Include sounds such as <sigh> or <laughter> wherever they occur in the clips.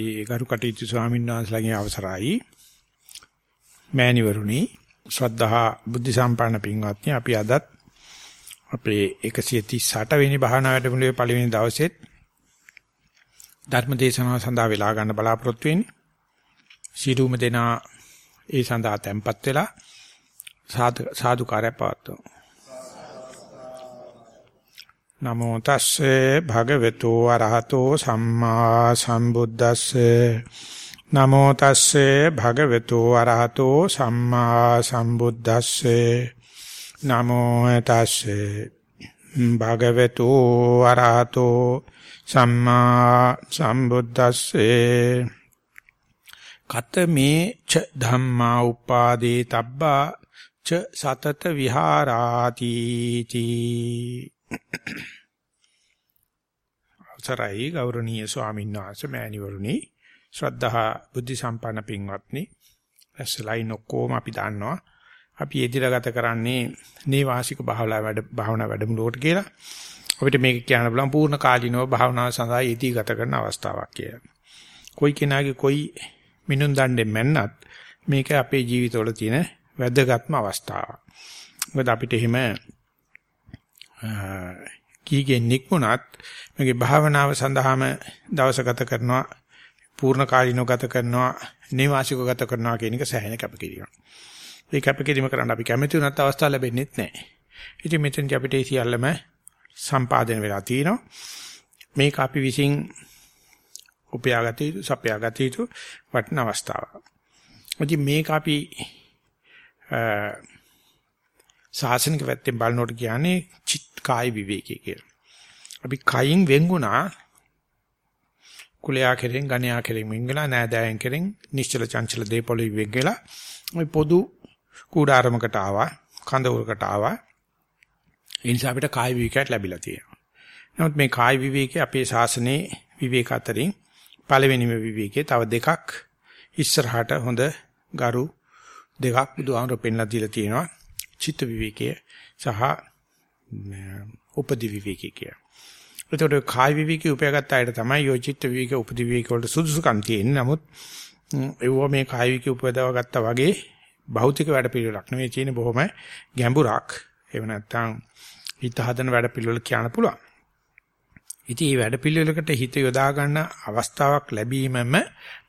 ඒ ගරු කටයුතු ස්වාමීන් වහන්සේලාගේ අවසරයි. මෑණිවරුනි ශ්‍රද්ධා බුද්ධ සම්පන්න පින්වත්නි අපි අදත් අපේ 138 වෙනි භාවනා වැඩමුළුවේ පළවෙනි දවසෙත් ධර්ම දේශනාව සඳහා වෙලා ගන්න බලාපොරොත්තු වෙන්නේ. ශීරුම දෙනා ඒ සඳහා tempත් වෙලා සාදු සාදුකාරය පවත්වමු. නමෝ තස්සේ භගවතු වරහතෝ සම්මා සම්බුද්දස්සේ. නමෝ තස්සේ භගවතු වරහතෝ සම්මා සම්බුද්දස්සේ. නමෝ තස්සේ භගවතු වරහතෝ සම්මා සම්බුද්දස්සේ. කතමේ ච ධම්මා උපාදේ තබ්බා ච සතත විහාරාති තී අවසරයි ගෞරවනීය ස්වාමීන් වහන්සේ මෑණිවරුනි ශ්‍රද්ධා බුද්ධ සම්පන්න පින්වත්නි ඇස්ලයින් ඔක්කොම අපි දන්නවා අපි එදිලා ගත කරන්නේ නේවාසික භාවනා වැඩ භාවනා වැඩමුළුවට කියලා අපිට මේක කියන්න බලන් පූර්ණ කාලිනව භාවනාව සඳහා යෙදී ගත කරන අවස්ථාවක් කියලා. කොයි කෙනාගේ කොයි මිනුම් දණ්ඩෙන් මැන්නත් මේක අපේ ජීවිතවල තියෙන වැදගත්ම අවස්ථාවක්. මොකද අපිට එහෙම කීගෙන් නික්මුණත් මගේ භාවනාව සඳහාම දවස ගත කරනවා පූර්ණ කාලිනව ගත කරනවා නිවාසිකව ගත කරනවා කියන එක සෑහෙන කැපකිරීමක්. ඒ කැපකිරීම කරන්න අපි කැමති වුණත් අවස්ථාව ලැබෙන්නේ නැහැ. ඉතින් මෙතනදී අපිට ඒ සියල්ලම සම්පාදනය වෙලා තියෙනවා. මේක අපි විසින් උපයාගත යුතු, සපයාගත යුතු වටින අවස්ථාවක්. ඉතින් මේක අපි සාසනික පැත්තෙන් බලනකොට කියන්නේ චිත් කාය විවේකී කියලා. අපි කයින් වෙන්ුණා කුලයා කෙරෙන් ගණයා කෙරෙන් වෙන්ගලා නෑදෑයන් කෙරෙන් නිශ්චල චංචල දේපොළි වෙන්ගලා මේ පොදු කූඩාරමකට ආවා කඳවුරකට ආවා ඒ නිසා අපිට කාය විවේකයක් ලැබිලා තියෙනවා. නමුත් මේ කාය විවේකේ අපේ ශාසනයේ විවේක අතරින් පළවෙනිම විවේකේ තව දෙකක් ඉස්සරහට හොඳ ගරු දෙකක් බුදුහාමර පෙන්ලා දීලා තියෙනවා. චිත්ත විවේකය සහ උපදි විවේකී කිය. ඒතකොට කාය විවේකී උපයාගත්ත අයට තමයි යෝ චිත්ත විවේක උපදි විවේක වලට සුදුසුකම් තියෙන්නේ. නමුත් ඒව මේ කාය විවේකී උපදව ගත්තා වගේ භෞතික වැඩ පිළිවෙලක් නෙවෙයි තියෙන්නේ බොහොම ගැඹුරක්. එහෙම නැත්නම් හිත හදන වැඩ පිළිවෙල කියන්න පුළුවන්. ඉතින් මේ වැඩ පිළිවෙලකට හිත යොදා ගන්න අවස්ථාවක් ලැබීමම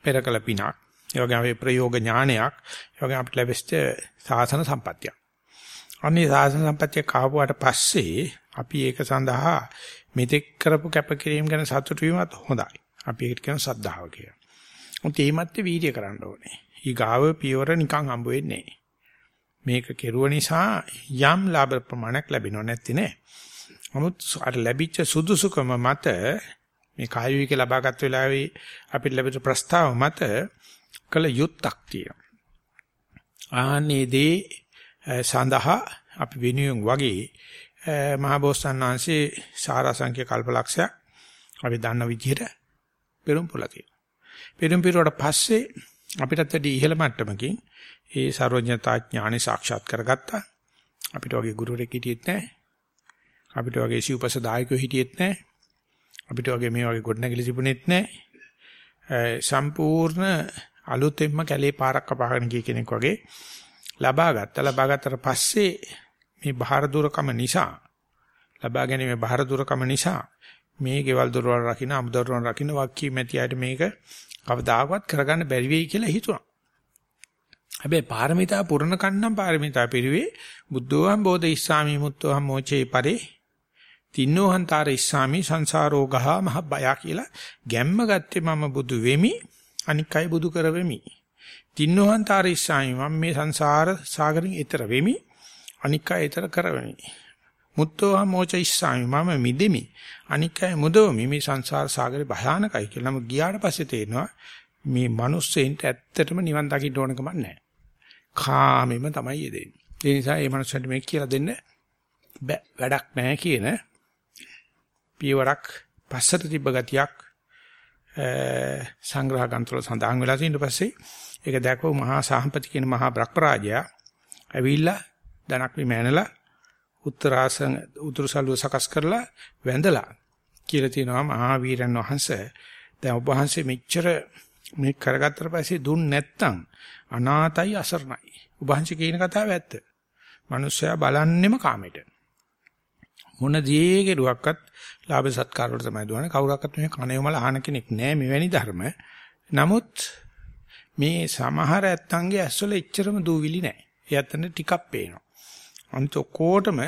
පෙරකල පිනක්. ඒ වගේම ප්‍රයෝග ඥානයක්. ඒ වගේම අපිට ලැබෙච්ච සාසන සම්පත්තියක්. අනේ සාසන සම්පත්තිය කාපුවාට පස්සේ අපි ඒක සඳහා මෙතෙක් කරපු කැපකිරීම ගැන සතුටු වීමත් හොඳයි. අපි ඒකට කියන සද්ධාව කියලා. මොකද එීමත් වීර්ය කරන්න ඕනේ. ඊගාව පියවර නිකන් හම්බ වෙන්නේ මේක කෙරුව නිසා යම් ලාභ ප්‍රමාණයක් ලැබෙනව නැති නේ. නමුත් අර ලැබිච්ච සුදුසුකම මත මේ කාය වික ලබාගත් වෙලාවේ අපිට ලැබිච්ච ප්‍රස්තාව මත කළ යුත්තක් තියෙනවා. ආනේදී සඳහා අපි වෙනුවෙන් වගේ මහා බෝසත්ණන් වහන්සේ සාරාංශික කල්පලක්ෂයක් අපි දන්න විදිහට පෙරම් පුලා තියෙනවා. පෙරම් පිරුවට පස්සේ අපිටත් වැඩි ඉහළ මට්ටමකින් ඒ සර්වඥතා ඥානෙ සාක්ෂාත් කරගත්තා. අපිට වගේ ගුරුවරයෙක් හිටියෙත් නැහැ. අපිට වගේ සිව්පස දායකයෝ හිටියෙත් නැහැ. අපිට වගේ මේ වගේ ගොඩනැගිලි තිබුණෙත් නැහැ. සම්පූර්ණ අලුතෙන්ම කැලේ පාරක් කපාගෙන ගිය කෙනෙක් වගේ ලබා ගත්තා. ලබා ගත්තට පස්සේ මේ බාහිර දුරකම නිසා ලබා ගැනීම බාහිර දුරකම නිසා මේ ගෙවල් දොරවල් රකින්න අමුදොරවල් රකින්න වක්කී මැතියට මේක කවදාකවත් කරගන්න බැරි වෙයි කියලා හිතුණා. හැබැයි පාරමිතා පුරණ කන්නම් පාරමිතා පිරුවේ බුද්ධෝහම් බෝධ ඉස්සාමි මුත්තෝහම් මොචේ පරේ තින්නෝහන්තර ඉස්සාමි සංසාරෝ ගහ මහ බය කියලා ගැම්ම ගත්තේ මම බුදු වෙමි අනික් අය බුදු කර වෙමි. තින්නෝහන්තර ඉස්සාමි මම මේ සංසාර සාගරෙන් එතර වෙමි අනික් අය එතර කරවෙමි. මුත්තෝහම් මොච ඉස්සාමි මම මිදෙමි අනික් අය මුදවමි මේ සංසාර සාගරේ භයානකයි කියලා. නමුත් ගියාට පස්සේ තේරෙනවා මේ මිනිස්සෙන්ට ඇත්තටම නිවන් දකින්න ඕනකම නැහැ. කාමෙම තමයි යෙදෙන්නේ. ඒ නිසා මේ මනුස්සයන්ට මේක කියලා දෙන්න වැඩක් නැහැ කියන පියවරක් පස්සට තිබ්බ ගතියක් සංග්‍රහ ගන්තවල සඳහන් වෙලා තියෙන පස්සේ ඒක දැකව මහා සාහම්පති කියන මහා බ්‍රහ්මරාජයා ඇවිල්ලා ධනක් විමැනලා උත්තරාසන උතුරුසල්ුව සකස් කරලා වැඳලා කියලා තියෙනවා මහා වීරන් වහන්සේ දැන් ඔබ වහන්සේ මෙච්චර මේ කරගත්තට පස්සේ දුන්න නැත්තම් අනාතයි අසරණයි. ඔබ වහන්සේ කියන කතාව ඇත්ත. මිනිස්සයා බලන්නෙම කාමයට. මොන දේ කෙරුවක්වත් ලාභ සත්කාර වල තමයි දුවන්නේ. කවුරක්වත් මේ කණේමල අහන කෙනෙක් නෑ මෙවැනි ධර්ම. නමුත් මේ සමහර ඇත්තන්ගේ ඇස්වල එච්චරම දූවිලි නෑ. ඒ ඇත්තන්ට ටිකක් පේනවා. අනිත් ඔක්කොටම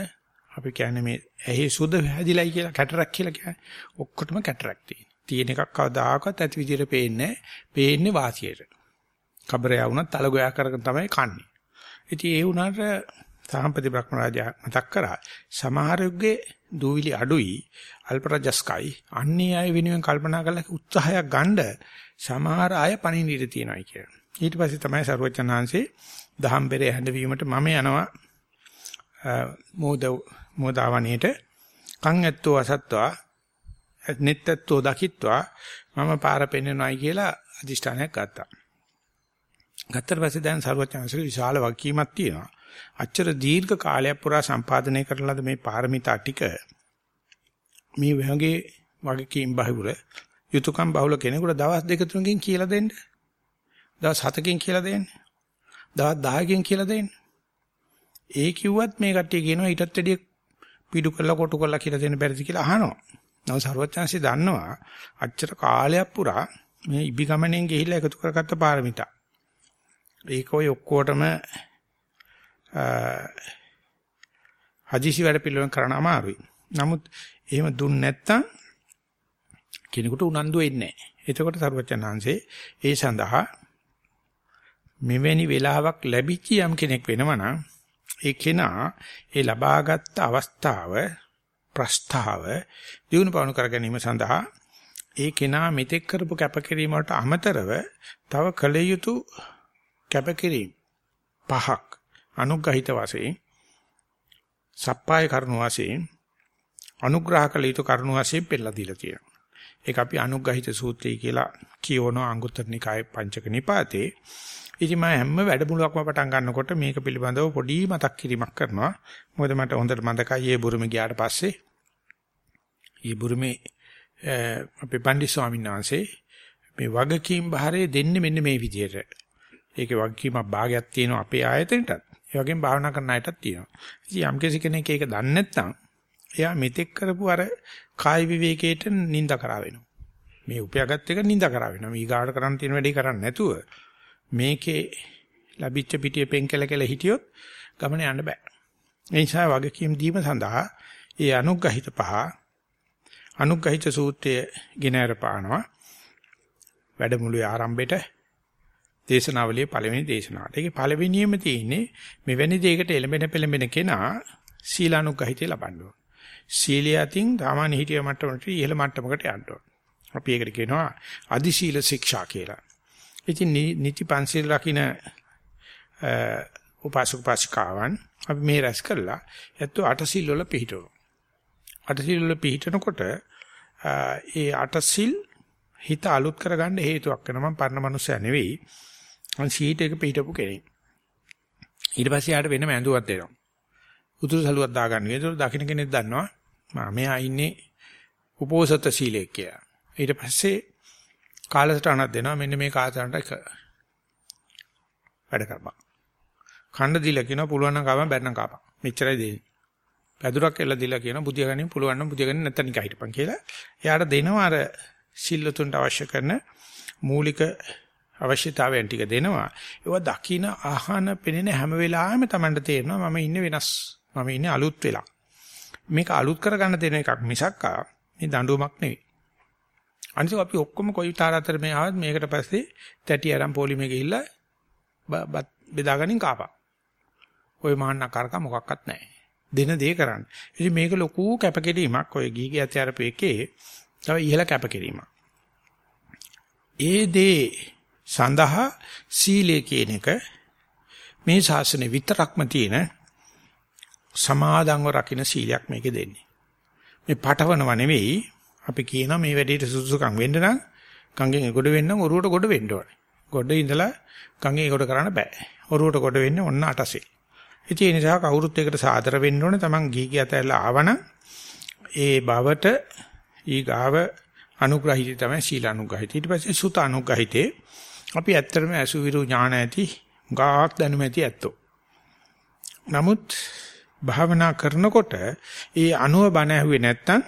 අපි කියන්නේ මේ ඇහි සුද හැදිලයි කියලා කැටරක් කියලා කියන්නේ. ඔක්කොටම කැටරක් තියෙන. තියෙන එකක් කවදාකවත් ඇති විදිහට පේන්නේ පේන්නේ වාසියට. කබරය වුණත් තලගොයා කරගෙන තමයි කන්නේ. ඉතින් ඒ වුණාට සාම්පති බ්‍රහ්මරාජා මතක් කරා සමහරෙකුගේ දූවිලි අඩුයි අල්පරජස්කයි අන්නේ අය වෙනුවෙන් කල්පනා කරලා උත්සාහයක් ගන්න සමහර අය පණින්න ඉඩ තියෙනවා කියලා. ඊට පස්සේ තමයි සරුවචනාංශේ දහම් බෙරේ හැඳවීමට මම යනවා මෝද මෝදාවණේට කන් ඇත්තෝ අසත්වා නෙත්තත්ෝ දකිත්වා මම පාර පෙන්වනවායි කියලා අදිෂ්ඨානයක් ගත්තා. ගත්තට පස්සේ දැන් සරුවචනාංශේ විශාල වගකීමක් තියෙනවා. අච්චර දීර්ඝ කාලයක් පුරා සම්පාදනය කරලාද මේ පාරමිතා ටික මේ වගේ වගකීම් බහුල යුතුයකම් බහුල කෙනෙකුට දවස් දෙක තුනකින් කියලා දෙන්න. දවස් හතකින් කියලා දෙන්න. දවස් 10කින් කියලා දෙන්න. ඒ කිව්වත් මේ කට්ටිය කියනවා ඊටත් වැඩිය පිටු කරලා කොටු කරලා කියලා දෙන්න බැරිද කියලා අහනවා. නව සර්වඥාන්සේ දන්නවා අච්චර කාලයක් පුරා මේ ඉබි ගමනෙන් ගිහිල්ලා එකතු කරගත්ත පාරමිතා. ඒක ඔය ඔක්කොටම හදිසි වැඩ පිළිවෙල කරන්න අමාරුයි. නමුත් එහෙම දුන්න නැත්තම් කෙනෙකුට උනන්දු වෙන්නේ නැහැ. එතකොට සරුවචනාංශේ ඒ සඳහා මෙවැනි වෙලාවක් ලැබිච්ච යම් කෙනෙක් වෙනවනම් ඒ කෙනා ඒ ලබාගත් අවස්ථාව ප්‍රස්තාව දිනු පවණු කර ගැනීම සඳහා ඒ කෙනා මෙතෙක් කරපු කැපකිරීම වලට අමතරව තව කළ යුතු කැපකිරීම පහක් අනුග්‍රහිත වශයෙන් සප්පාය කරුණු වශයෙන් අනුග්‍රහ කළ යුතු කරුණු වශයෙන් පෙළලා දීලා තියෙනවා. ඒක අපි අනුග්‍රහිත සූත්‍රය කියලා කියවන අංගුත්තර නිකායේ පංචක නිපාතේ. ඉතින් මම හැම වැඩමුළුවක්ම පටන් ගන්නකොට මේක පිළිබඳව පොඩි මතක් කිරීමක් කරනවා. මොකද මට හොඳට මතකයි ඒ බුරුමේ ගියාට පස්සේ ඒ බුරුමේ අපේ පණ්ඩිත ස්වාමීන් වහන්සේ මේ වගකීම් බහරේ දෙන්නේ මෙන්න මේ විදිහට. ඒකේ වගකීමක් භාගයක් තියෙනවා අපේ ආයතනයටත්. ඒ වගේම භාවනා කරන අයටත් තියෙනවා. ඉතින් යම් කෙනෙක් ඒක දන්නේ නැත්නම් එයා මෙතෙක් කරපු අර කාය විවේකයට නිඳ කරා වෙනවා. මේ උපයාගත් එක නිඳ කරා වෙනවා. මේ ඊගාට කරන්න තියෙන වැඩේ කරන්නේ නැතුව මේකේ ලැබිච්ච පිටියේ පෙන්කල කියලා හිටියොත් ගමන යන්න බෑ. ඒ නිසා වගකීම් දීම සඳහා ඒ අනුග්‍රහිත පහ අනුග්‍රහිත සූත්‍රය ගෙන අරපානවා. වැඩමුළුවේ ආරම්භෙට දේශනාවලියේ පළවෙනි දේශනාවට. ඒකේ පළවෙනියම තියෙන්නේ මෙවැනි දෙයකට එළඹෙන පෙළඹෙන කෙනා සීලානුගහිතය ලබන්න ඕන. සීලිය අතින් සාමාන්‍ය හිතිය මට්ටමට ඉහළ මට්ටමකට යන්න ඕන. අපි ඒකට කියනවා අදි සීල ශික්ෂා කියලා. ඉතින් නිති පන්සිල් රකින්න උපාසක පාසිකාවන් අපි මේ රැස් කළා. ඒත් අට සිල් වල පිළිහිටව. අට සිල් වල පිළිහිටනකොට ඒ අට සිල් හිත අලුත් කරගන්න හේතුවක් වෙනවා. මම පරණ මනුස්සයා නෙවෙයි. මං සීට් එක පිටපු කෙනෙක්. ඊට පස්සේ යාට වෙනම ඇඳුවක් දෙනවා. උතුරු සලුවක් දාගන්න. ඒක දකින්න කෙනෙක් දන්නවා. මම මෙහා ඉන්නේ උපෝසත සීලයක් කියලා. ඊට පස්සේ කාලසටහනක් දෙනවා. මෙන්න මේ කාලසටහනට වැඩ කරපන්. ඛණ්ඩ දීලා කියනවා පුළුවන් නම් කාපන් බැරි නම් කාපන්. මෙච්චරයි දෙන්නේ. පැදුරක් එල්ල දීලා කියනවා බුදියා ගන්න පුළුවන් නම් බුදියා ගන්න නැත්නම් නිකන් හිටපන් කියලා. එයාට දෙනවා අර සිල්ලතුන්ට අවශ්‍ය කරන මූලික අවශ්‍යතාවයන් ටික දෙනවා. ඒවා දකින අහන පෙනෙන හැම වෙලාවෙම Tamanට තේරෙනවා මම ඉන්නේ වෙනස්. මම ඉන්නේ අලුත් වෙලා. මේක අලුත් කරගන්න දෙන එකක් මිසක් මේ දඬුවමක් නෙවෙයි. අනිත් අපි ඔක්කොම කොයි තාරතර මේ ආවත් මේකට පස්සේ තැටි අරන් පොලිමේ ගිහිල්ලා බෙදාගනින් කාපා. ওই මහාන්න කරක මොකක්වත් නැහැ. දෙන දේ කරන්න. ඉතින් මේක ලොකු කැපකිරීමක්. ඔය ගීගේ අධ්‍යාරප එකේ තව ඉහළ කැපකිරීමක්. ඒ දේ සඳහා සීලය කියන එක මේ ශාසනය විතරක්ම තියෙන සමාදන්ව රකින්න සීලයක් මේකේ දෙන්නේ. මේ පටවනව නෙවෙයි අපි කියනවා මේ වැඩේට සුසුකම් වෙන්න නම් ගංගෙන් ගොඩ වෙන්න ඔරුවට ගොඩ වෙන්න ඕනේ. ගොඩ ඉඳලා ගංගේ ගොඩ කරන්න බෑ. ඔරුවට ගොඩ වෙන්නේ ඔන්න අටසේ. ඉතින් ඒ නිසා කවුරුත් එකට සාදර වෙන්න ඕනේ. Taman ගීගී අතැල්ලා ආවනම් ඒ බවට ඊගාව අනුග්‍රහිතය තමයි සීල අනුග්‍රහිතය. ඊට පස්සේ සුත අනුග්‍රහිතේ අපි ඇත්තටම අසුවිරු ඥාන ඇති ගාක් දැනුම ඇති ඇත්තෝ. නමුත් භාවනා කරනකොට ඒ අනුව බණ ඇහුවේ නැත්තම්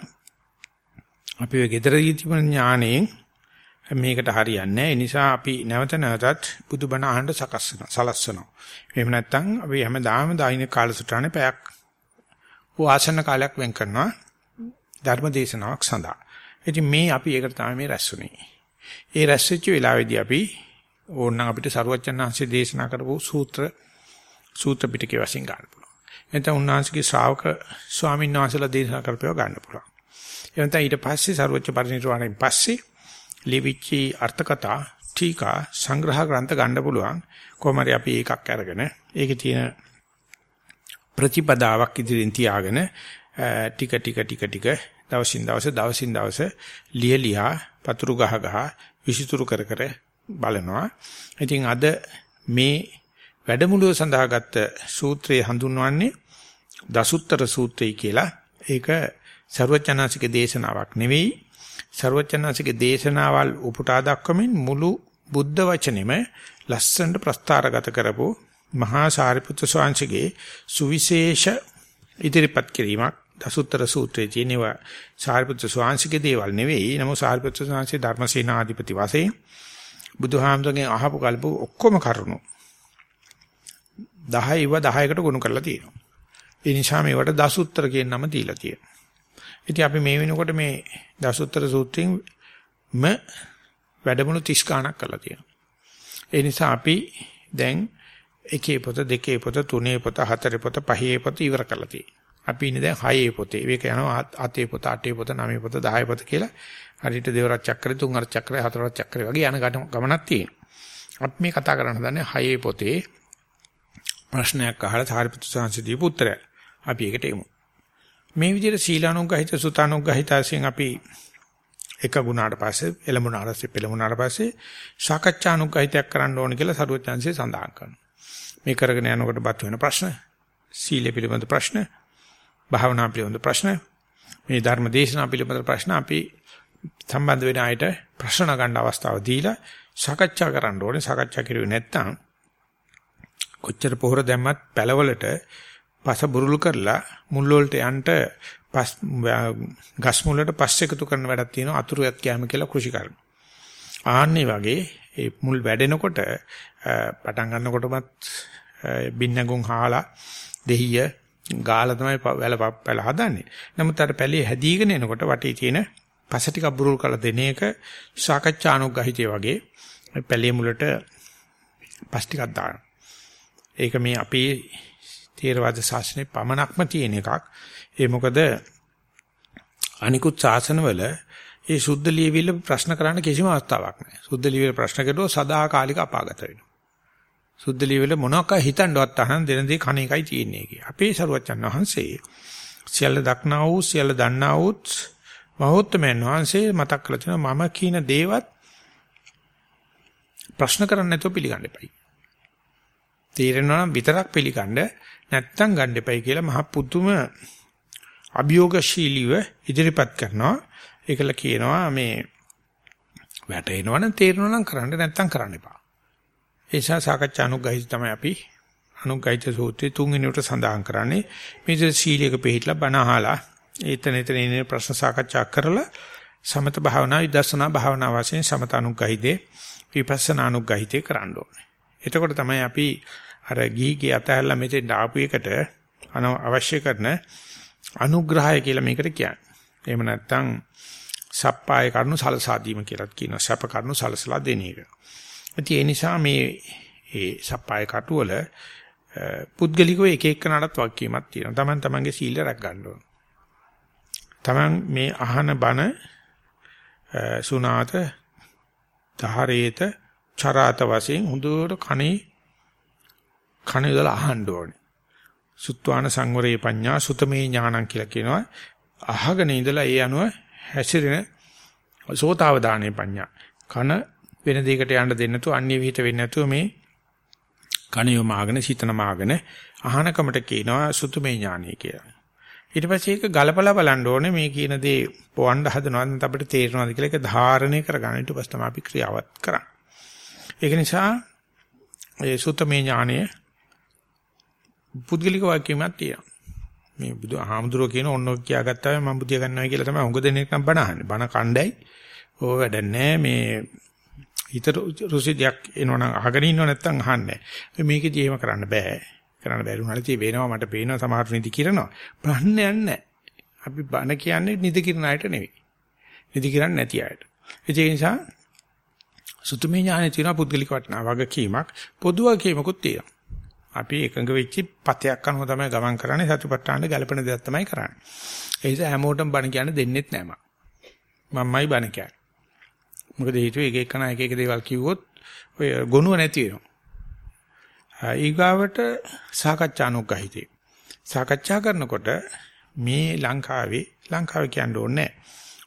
අපි ඔය gedara තිබුණ ඥාණයෙන් මේකට හරියන්නේ නැහැ. ඒ නිසා අපි නැවත නැවතත් බුදුබණ අහන්න සකස් සලස්වනවා. එහෙම නැත්නම් අපි හැමදාම දෛනික කාලසටහනේ පැයක් වාසන කාලයක් වෙන් කරනවා ධර්ම දේශනාවක් සඳහා. ඉතින් මේ අපි ඒකට තමයි මේ රැස්ුනේ. ඒ රැස්වෙච්ච වෙලාවේදී අපි ඕනනම් අපිට සරුවචනාංශයේ දේශනා කරපු සූත්‍ර සූත්‍ර පිටකේ වශයෙන් ගන්න පුළුවන්. එතන උන්වහන්සේගේ ශ්‍රාවක ස්වාමීන් වහන්සේලා දේශනා කරපේව ගන්න පුළුවන්. එතන ඊට පස්සේ සරුවච පරිණිරවාණයෙන් පස්සේ ලිවිච්චි අර්ථකථා ටීකා සංග්‍රහ ග්‍රන්ථ ගන්න පුළුවන්. කොහොම හරි අපි එකක් අරගෙන ඒකේ තියෙන ප්‍රතිපදාවක් ඉදිරියෙන් තියාගෙන ටික ටික ටික ටික දවසින් දවස දවසින් දවස ලියලියා පතුරු ගහ ගහ විසිතුරු කර කර බලනවා. ඉතින් අද මේ වැඩමුළුව සඳහා ගත්ත සූත්‍රය හඳුන්වන්නේ දසුත්තර සූත්‍රය කියලා. ඒක ਸਰවචනාසික දේශනාවක් නෙවෙයි. ਸਰවචනාසික දේශනාවල් උපුටා දක්වමින් මුළු බුද්ධ වචනෙම ලස්සනට ප්‍රස්ථාරගත කරපු මහා සාරිපුත්‍ර ස්වාමීන්ගේ සුවිශේෂ ඉදිරිපත් කිරීමක් දසුත්තර සූත්‍රයේ තියෙනවා සාරිපුත්‍ර ස්වාමීන්ගේ දේවල් නෙවෙයි. නමුත් සාරිපුත්‍ර ස්වාමීන් ධර්මසේනාධිපති වශයෙන් බුදුහාමුදුරගෙන් අහපු කල්ප ඔක්කොම කරුණෝ 10 ඉව 10කට ගොනු කරලා තියෙනවා. ඒ නිසා මේවට දසුත්තර කියන නම දීලා තියෙනවා. ඉතින් අපි මේ වෙනකොට මේ දසුත්තර සූත්‍රයෙන් ම වැඩමුණු 30 ගණක් කරලා තියෙනවා. ඒ නිසා අපි දැන් එකේ පොත දෙකේ පොත තුනේ පොත හතරේ පොත පහේ පොත ඉවර කරලා තියෙනවා. අපි ඉන්නේ දැන් හයේ පොතේ. මේක යනවා අතේ පොත අටේ පොත නවයේ පොත 10 පොත කියලා හරියට දෙවරක් චක්‍රේ තුන්වරක් චක්‍රේ හතරවරක් චක්‍රේ වගේ යන ගමනක් තියෙනවා. අපි මේ කතා කරන්න හදන්නේ හයේ පොතේ ප්‍රශ්නයක් අහලා සාරිපුත්‍ර සාංශ දීපු උත්තරය. අපි ඒකට එමු. මේ විදිහට සීලානුග්‍රහිත සුතානුග්‍රහිත ආසියෙන් අපි එක ගුණාට පස්සේ එළඹුණාට පස්සේ පෙළඹුණාට පස්සේ සාකච්ඡානුග්‍රහිතයක් කරන්න ඕන කියලා සරුවචාන්සේ සඳහන් කරනවා. මේ කරගෙන යනකොට බත් වෙන ප්‍රශ්න, සීල පිළිබඳ ප්‍රශ්න, භාවනා පිළිබඳ ප්‍රශ්න, මේ ධර්ම දේශනා පිළිබඳ ප්‍රශ්න අපි සම්බන්ධ වෙන අයට ප්‍රශ්න ගන්න අවස්ථාව දීලා සාකච්ඡා කරන්න ඕනේ. සාකච්ඡා කරුවේ නැත්නම් කොච්චර පොහොර දැම්මත් පැලවලට පස බුරුල් කරලා මුල් වලට යන්න පස් ගස් මුලට පස් එකතු කරන වැඩක් තියෙනවා අතුරුයක් කැම කියලා කෘෂි කරන. ආන්නේ වගේ ඒ මුල් වැඩෙනකොට පටන් ගන්නකොටමත් බින්නගුන් හාලා දෙහිය ගාලා තමයි වැල පැල හදන්නේ. නමුත් අර පැලේ හැදීගෙන එනකොට වටේ තියෙන පස ටික බුරුල් කරලා දෙන එක සාකච්ඡානුග්‍රහිතය වගේ පැලේ මුලට පස් ටිකක් දානවා. ඒක මේ අපේ තේරවාද ශාසනයේ පමණක්ම තියෙන එකක්. ඒ මොකද අනිකුත් ශාසනවල ඒ සුද්ධ ලියවිල්ල ප්‍රශ්න කරන්න කිසිම අවස්ථාවක් නැහැ. සුද්ධ ලියවිල්ල ප්‍රශ්න කරුවොත් සදාකාලික අපාගත වෙනවා. සුද්ධ ලියවිල්ල මොනවාක හිතන්නවත් අහන දෙන දේ කණ එකයි තියෙන්නේ කිය. අපේ සරුවච්චන් වහන්සේ සියල්ල දක්නා වූ සියල්ල දන්නා වූත් මහෞත්මයන් වහන්සේ මතක් කරලා තියෙනවා මම කියන දේවත් ප්‍රශ්න කරන්න නැතුව පිළිගන්න එපයි. තේරෙනවා නම් විතරක් පිළිගන්න නැත්තම් ගන්න එපයි කියලා මහ පුදුම අභියෝගශීලීව ඉදිරිපත් කරනවා. ඒකල කියනවා මේ වැටෙනවනම් තේරෙනවනම් කරන්න නැත්තම් කරන්න එපා. ඒ නිසා සාකච්ඡා අනුග්‍රහිත තමයි අපි අනුග්‍රහිත සූත්‍රයේ තුන්වෙනිවට සඳහන් කරන්නේ මේ සීලයක පිළිහිట్లా බණ අහලා ඒතන එතන ඉන්නේ ප්‍රශ්න සාකච්ඡා කරලා සමත භාවනා විදර්ශනා භාවනා වශයෙන් සමත අනුග්‍රහිතේ විපස්සනා අනුග්‍රහිතේ කරන්න ඕනේ. එතකොට තමයි අපි අර ගිහිගේ අතහැරලා මෙතෙන් ආපු එකට අවශ්‍ය කරන අනුග්‍රහය කියලා මේකට කියන්නේ. එහෙම නැත්නම් සප්පාය කරුණු සලසා දීම කියලා කියනවා. සප කරුණු සලසලා දෙන එක. ඒ නිසා මේ ඒ සප්පාය කටුවල පුද්ගලිකව එක එක්කනටත් වගකීමක් තියෙනවා. Taman tamanගේ සීල රැක ගන්න ඕන. Taman මේ අහන බණ සුනාත ධාරේත චරාත වශයෙන් හොඳට කණේ කන යොදලා අහන්න ඕනේ. සුත්වාන සංවරේ පඤ්ඤා සුතමේ ඥානං කියලා කියනවා. අහගෙන ඉඳලා ඒ අනුව හැසිරෙන සෝතාවදානේ පඤ්ඤා. කන වෙන දෙයකට යන්න දෙන්න නැතුව අන්‍ය විහිිත වෙන්නේ නැතුව මේ කන යොමාගෙන සිතන මාගෙන අහනකමට කියනවා සුතමේ ඥානය කියලා. ඊට පස්සේ ඒක ගලපලා බලන්න ඕනේ මේ කියන දේ පොවන්න හදනවද නැත්නම් අපිට තේරෙනවද කියලා ඒක ධාරණය කරගන්න ඊට පස්සේ තමයි අපි ක්‍රියාවත් කරන්නේ. ඒක නිසා ඒ සුත්තමේ ඥානය පුද්ගලික වාක්‍යයක් තියෙනවා. මේ බුදු ආහමුදුරෝ කියන ඕන කියාගත්තා මම බුදිය ගන්නවා කියලා තමයි උඟ දෙනෙක් නම් බණ අහන්නේ. බණ කණ්ඩායි ඕව වැඩ නැහැ මේ හිත රුසිදයක් එනවනම් අහගෙන ඉන්නව නැත්නම් අහන්නේ. මේකෙදි එහෙම කරන්න බෑ. කරන්න බැරි වුණාට ඉතින් වෙනවා මට පේනවා සමහර නිදි කිරනවා. ප්‍රශ්නයක් නැහැ. අපි බණ කියන්නේ නිදි කිරන අයට නෙවෙයි. නිදි කිරන්නේ නැති අයට. ඒ නිසා සුතුමේ ඥානෙ තියෙන පුද්ගලික වටනා වගකීමක් පොදු වගකීමකුත් තියෙනවා. අපි එකඟ වෙච්ච පතයක් අනුව තමයි ගමන් කරන්නේ සතුටටාන්න ගැළපෙන දේක් තමයි කරන්නේ. ඒ නිසා හැමෝටම බණ කියන්න දෙන්නෙත් නෑ මම. මම්මයි බණ කියන්නේ. මොකද හේතුව එක එකන එක එක දේවල් කිව්වොත් ඔය ගොනුව නැති වෙනවා. ඊගාවට සාකච්ඡානුග්‍රහිතේ. සාකච්ඡා කරනකොට මේ ලංකාවේ ලංකාවේ කියන්න ඕනේ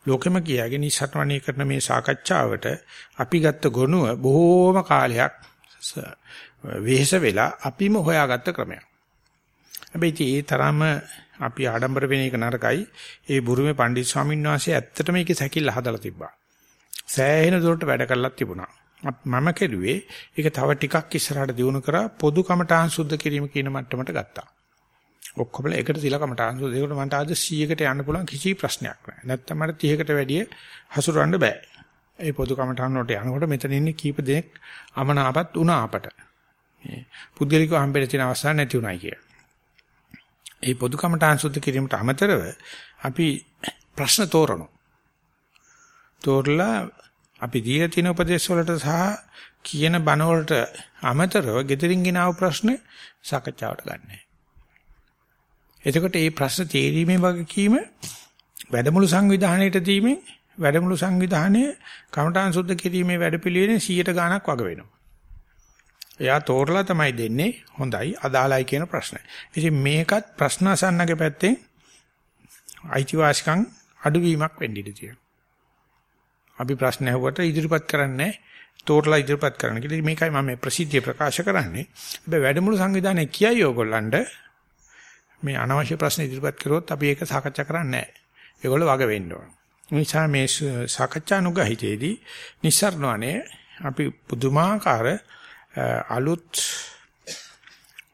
ලෝකෙම කියාගෙන ඉස්සත්වණී කරන මේ සාකච්ඡාවට අපි ගත්ත ගොනුව බොහෝම කාලයක් වෙහෙස වෙලා අපිම හොයාගත්ත ක්‍රමයක්. හැබැයි ඒ තරම අපි ආඩම්බර වෙන එක නරකයි. ඒ බුරුමේ පණ්ඩිත ස්වාමීන් වහන්සේ ඇත්තටම ඒකේ සැකිල්ල හදලා තිබ්බා. සෑහෙන දුරට වැඩ කරලා තිබුණා. මම කෙරුවේ ඒක තව ටිකක් ඉස්සරහට දියුණු කරා පොදු කමඨාන් සුද්ධ කිරීම කියන මට්ටමට ගත්තා. ඔක්කොම එකට තියලා කමඨාන් සුද්ධ ඒකට මට ආද 100කට යන්න පුළුවන් කිසි ප්‍රශ්නයක් නැහැ. නැත්තම් මට 30කට වැඩිය හසුරවන්න බෑ. ඒ පොදු කමඨාන් වලට යනකොට මෙතන ඉන්නේ කීප දෙනෙක් අමනාපත් වුණා අපට. මේ පුද්ගලිකව හම්බෙන්න තියෙන අවස්ථා නැති උනායි කිය. ඒ පොදු කමඨාන් සුද්ධ කිරීමට අමතරව අපි ප්‍රශ්න තෝරනවා. තෝරලා අපි දීලා තියෙන උපදේශ වලට සහ කියන බණ වලට අමතරව gedirin ගෙනාව ප්‍රශ්න සාකච්ඡාවට ගන්නෑ. එතකොට මේ ප්‍රශ්න තේරීමේ වගකීම වැඩමුළු සංවිධානයේට දීමෙන් වැඩමුළු සංවිධානයේ කමඨාන් සුද්ධ කිරීමේ වැඩපිළිවෙලේ 100ට ගාණක් වග වෙනවා. එයා තෝරලා තමයි දෙන්නේ හොඳයි අදාළයි කියන ප්‍රශ්නය. ඉතින් මේකත් ප්‍රශ්න අසන්නගේ පැත්තෙන් අයිතිවාසිකම් අඩුවීමක් වෙන්න ඉඩ තියෙනවා. අපි ප්‍රශ්න ඇහුවට ඉදිරිපත් කරන්නේ තෝරලා ඉදිරිපත් කරන්න කියලා. මේකයි මම ප්‍රසිද්ධිය ප්‍රකාශ කරන්නේ. හැබැයි වැඩමුළු සංවිධානයේ කියයි ඕගොල්ලන්ට මේ අනවශ්‍ය ප්‍රශ්න ඉදිරිපත් කරොත් අපි ඒක සාකච්ඡා කරන්නේ නැහැ. ඒගොල්ලෝ වග වෙන්න ඕන. නිසා මේ සාකච්ඡානුගහිතේදී නිස්සරණවනේ අපි පුදුමාකාර අලුත්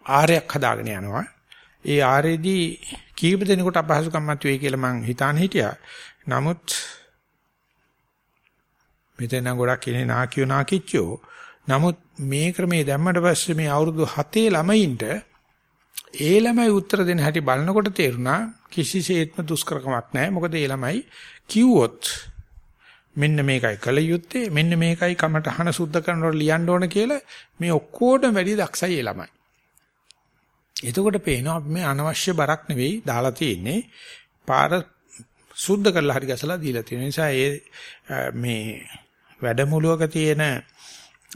ආරයක් හදාගෙන යනවා. ඒ ආරේදී කීප දෙනෙකුට අපහසුකම් මතුවේ කියලා මං හිතාන හිටියා. නමුත් මෙතන ගොඩක් ඉන්නේ නාකියෝ නාකිච්චෝ. නමුත් මේ ක්‍රමයේ දැම්මට පස්සේ මේ අවුරුදු 7 ළමයින්ට ඒ ළමයි උත්තර දෙන්න හැටි බලනකොට තේරුණා කිසිසේත්ම දුෂ්කරකමක් නැහැ. මොකද ඒ ළමයි කිව්වොත් මෙන්න මේකයි කල යුත්තේ මෙන්න මේකයි කමටහන සුද්ධ කරනකොට ලියන්න ඕන කියලා මේ ඔක්කොටම වැඩි දක්ෂයි ඒ ළමයි. එතකොට පේනවා අපි මේ අනවශ්‍ය බරක් නෙවෙයි දාලා තියෙන්නේ පාර සුද්ධ කරලා හරි ගැසලා දීලා තියෙන නිසා ඒ මේ වැඩමුළුවක තියෙන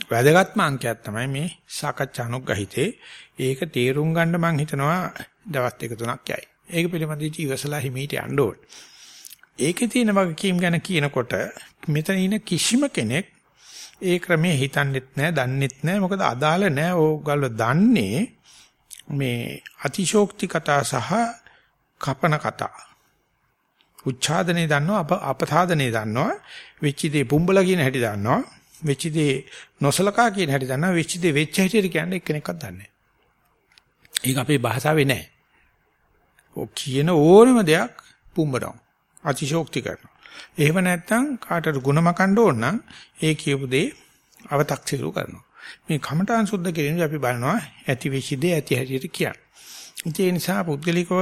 වැදගත්ම අංකයක් තමයි මේ සාකච්ඡානුග්‍රහිතේ. ඒක තේරුම් ගන්න මම හිතනවා දවස් දෙක තුනක් යයි. ඒක පිළිබඳව ඉවසලා හිමීට යන්න ඕනේ. ඒකේ තියෙන වගකීම් ගැන කියනකොට මෙතන ඉන්න කිසිම කෙනෙක් ඒ ක්‍රමයේ හිතන්නෙත් නැහැ, දන්නෙත් නැහැ. මොකද අදාළ නැහැ. ඕගොල්ලෝ දන්නේ මේ අතිශෝක්ති කතා සහ කපන කතා. උච්ඡාදනේ දන්නවා, අප අපසාදනේ දන්නවා. වෙච්ච දේ පුඹලා කියන හැටි දන්නවා. වෙච්ච දේ නොසලකා කියන හැටි දන්නවා. වෙච්ච දේ වෙච්ච හැටි කියන්නේ එක්කෙනෙක්වත් දන්නේ නැහැ. ඒක අපේ භාෂාවේ නැහැ. ඔය කියන ඕනම දෙයක් පුඹනවා. අතිශෝක්ති කරනවා. එහෙම නැත්නම් කාටට ಗುಣ මකන්න ඕන නම් ඒ කියපු දේ අව탁සිරු කරනවා. මේ කමඨාන් සුද්ධ කිරීමදී අපි බලනවා ඇති වෙච්ච දේ ඇති හැටියට කියන්නේ. ඒ නිසා පුද්ගලිකව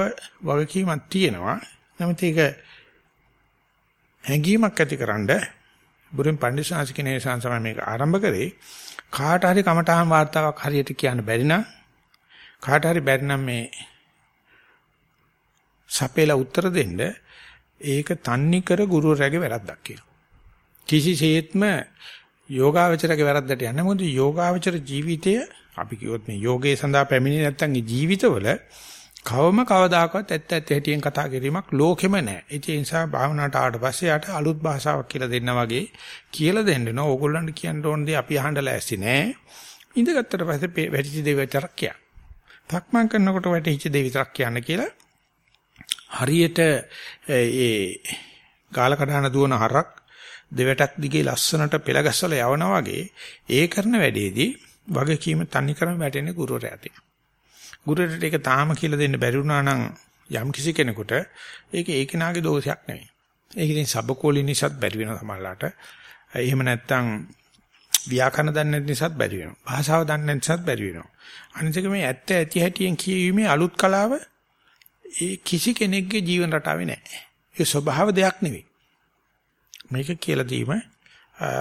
වගකීමක් තියෙනවා. නමුත් ඒක හැඟීමක් ඇතිකරනද බුරින් පඬිස්සාංශ කියන ඒ සංසම මේක ආරම්භ කරේ කාට හරි කමඨාන් වார்த்தාවක් හරියට කියන්න බැරි නම් කාට හරි බැරි නම් මේ සපේලා උත්තර දෙන්න ඒක තන්නේ කර ගුරුවරයාගේ වැරද්දක් කියලා. කිසිසේත්ම යෝගාවචරගේ වැරද්දට යන්නේ මොකද යෝගාවචර ජීවිතය අපි කිව්වොත් මේ යෝගයේ සඳහා පැමිණෙන්නේ නැත්නම් ඒ ජීවිතවල කවම කවදාකවත් ඇත්ත ඇත්ත හැටියෙන් කතා කිරීමක් ලෝකෙම නැහැ. ඒ නිසා භාවනාවට ආවට පස්සේ යාට අලුත් භාෂාවක් කියලා දෙන්න වගේ කියලා දෙන්න නෝ ඕගොල්ලන්ට කියන්න ඕන දේ අපි අහන්න ලෑස්ති නෑ. ඉඳගත්තට පස්සේ වැටිච්ච දේ විතරක් කියන්න. තක්මන් කරනකොට වැටිච්ච දේ විතරක් කියන්න කියලා හරියට ඒ ගාල කඩන දුවන හරක් දෙවටක් දිගේ ලස්සනට පෙළ ගැස්සලා යවනා වගේ ඒ කරන වැඩේදී වගකීම තනි කරම වැටෙන්නේ ගුරුවරයාට. ගුරුවරට ඒක තාම කියලා දෙන්න බැරි වුණා නම් යම් කිසි කෙනෙකුට ඒක ඒ කෙනාගේ දෝෂයක් නෙවෙයි. ඒක ඉතින් සබකෝලි නිසාත් බැරි වෙනවා සමහරලාට. එහෙම නැත්නම් ව්‍යාකරණ දන්නේ නැති නිසාත් බැරි වෙනවා. භාෂාව දන්නේ නැති නිසාත් බැරි වෙනවා. අනිත් එක මේ ඇත්ත ඇති හැටියෙන් කියවීමේ අලුත් කලාව ඒ කිසි කෙනෙක්ගේ ජීවන රටාවේ නැහැ. ඒ ස්වභාව දෙයක් නෙවෙයි. මේක කියලා දීම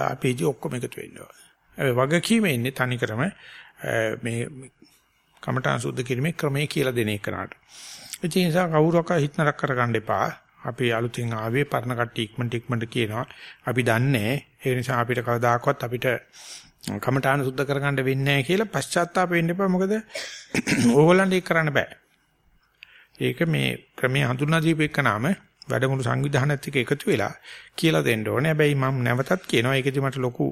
අපේදී ඔක්කොම එකතු වෙනවා. ඒ වගකීම ඉන්නේ තනිකරම මේ කමඨාන් සුද්ධ කිරීමේ ක්‍රමයේ කියලා දෙන එකනට. ඒ නිසා කවුරක් හිතනක් කරගන්න එපා. අපි අලුතින් ආවේ පරණ කට්ටිය ඉක්මනට ඉක්මනට කියනවා. අපි දන්නේ ඒ නිසා අපිට කවදාකවත් අපිට කමඨාන සුද්ධ කරගන්න වෙන්නේ නැහැ කියලා පශ්චාත්තාප වෙන්න එපා. මොකද ඕගොල්ලන්ට ඒක කරන්න බෑ. ඒක මේ ක්‍රමයේ හඳුනා දීපෙක නාම වැඩමුළු සංවිධානයත් එක්ක එකතු වෙලා කියලා දෙන්න ඕනේ. හැබැයි මම නැවතත් කියනවා ඒකෙදි මට ලොකු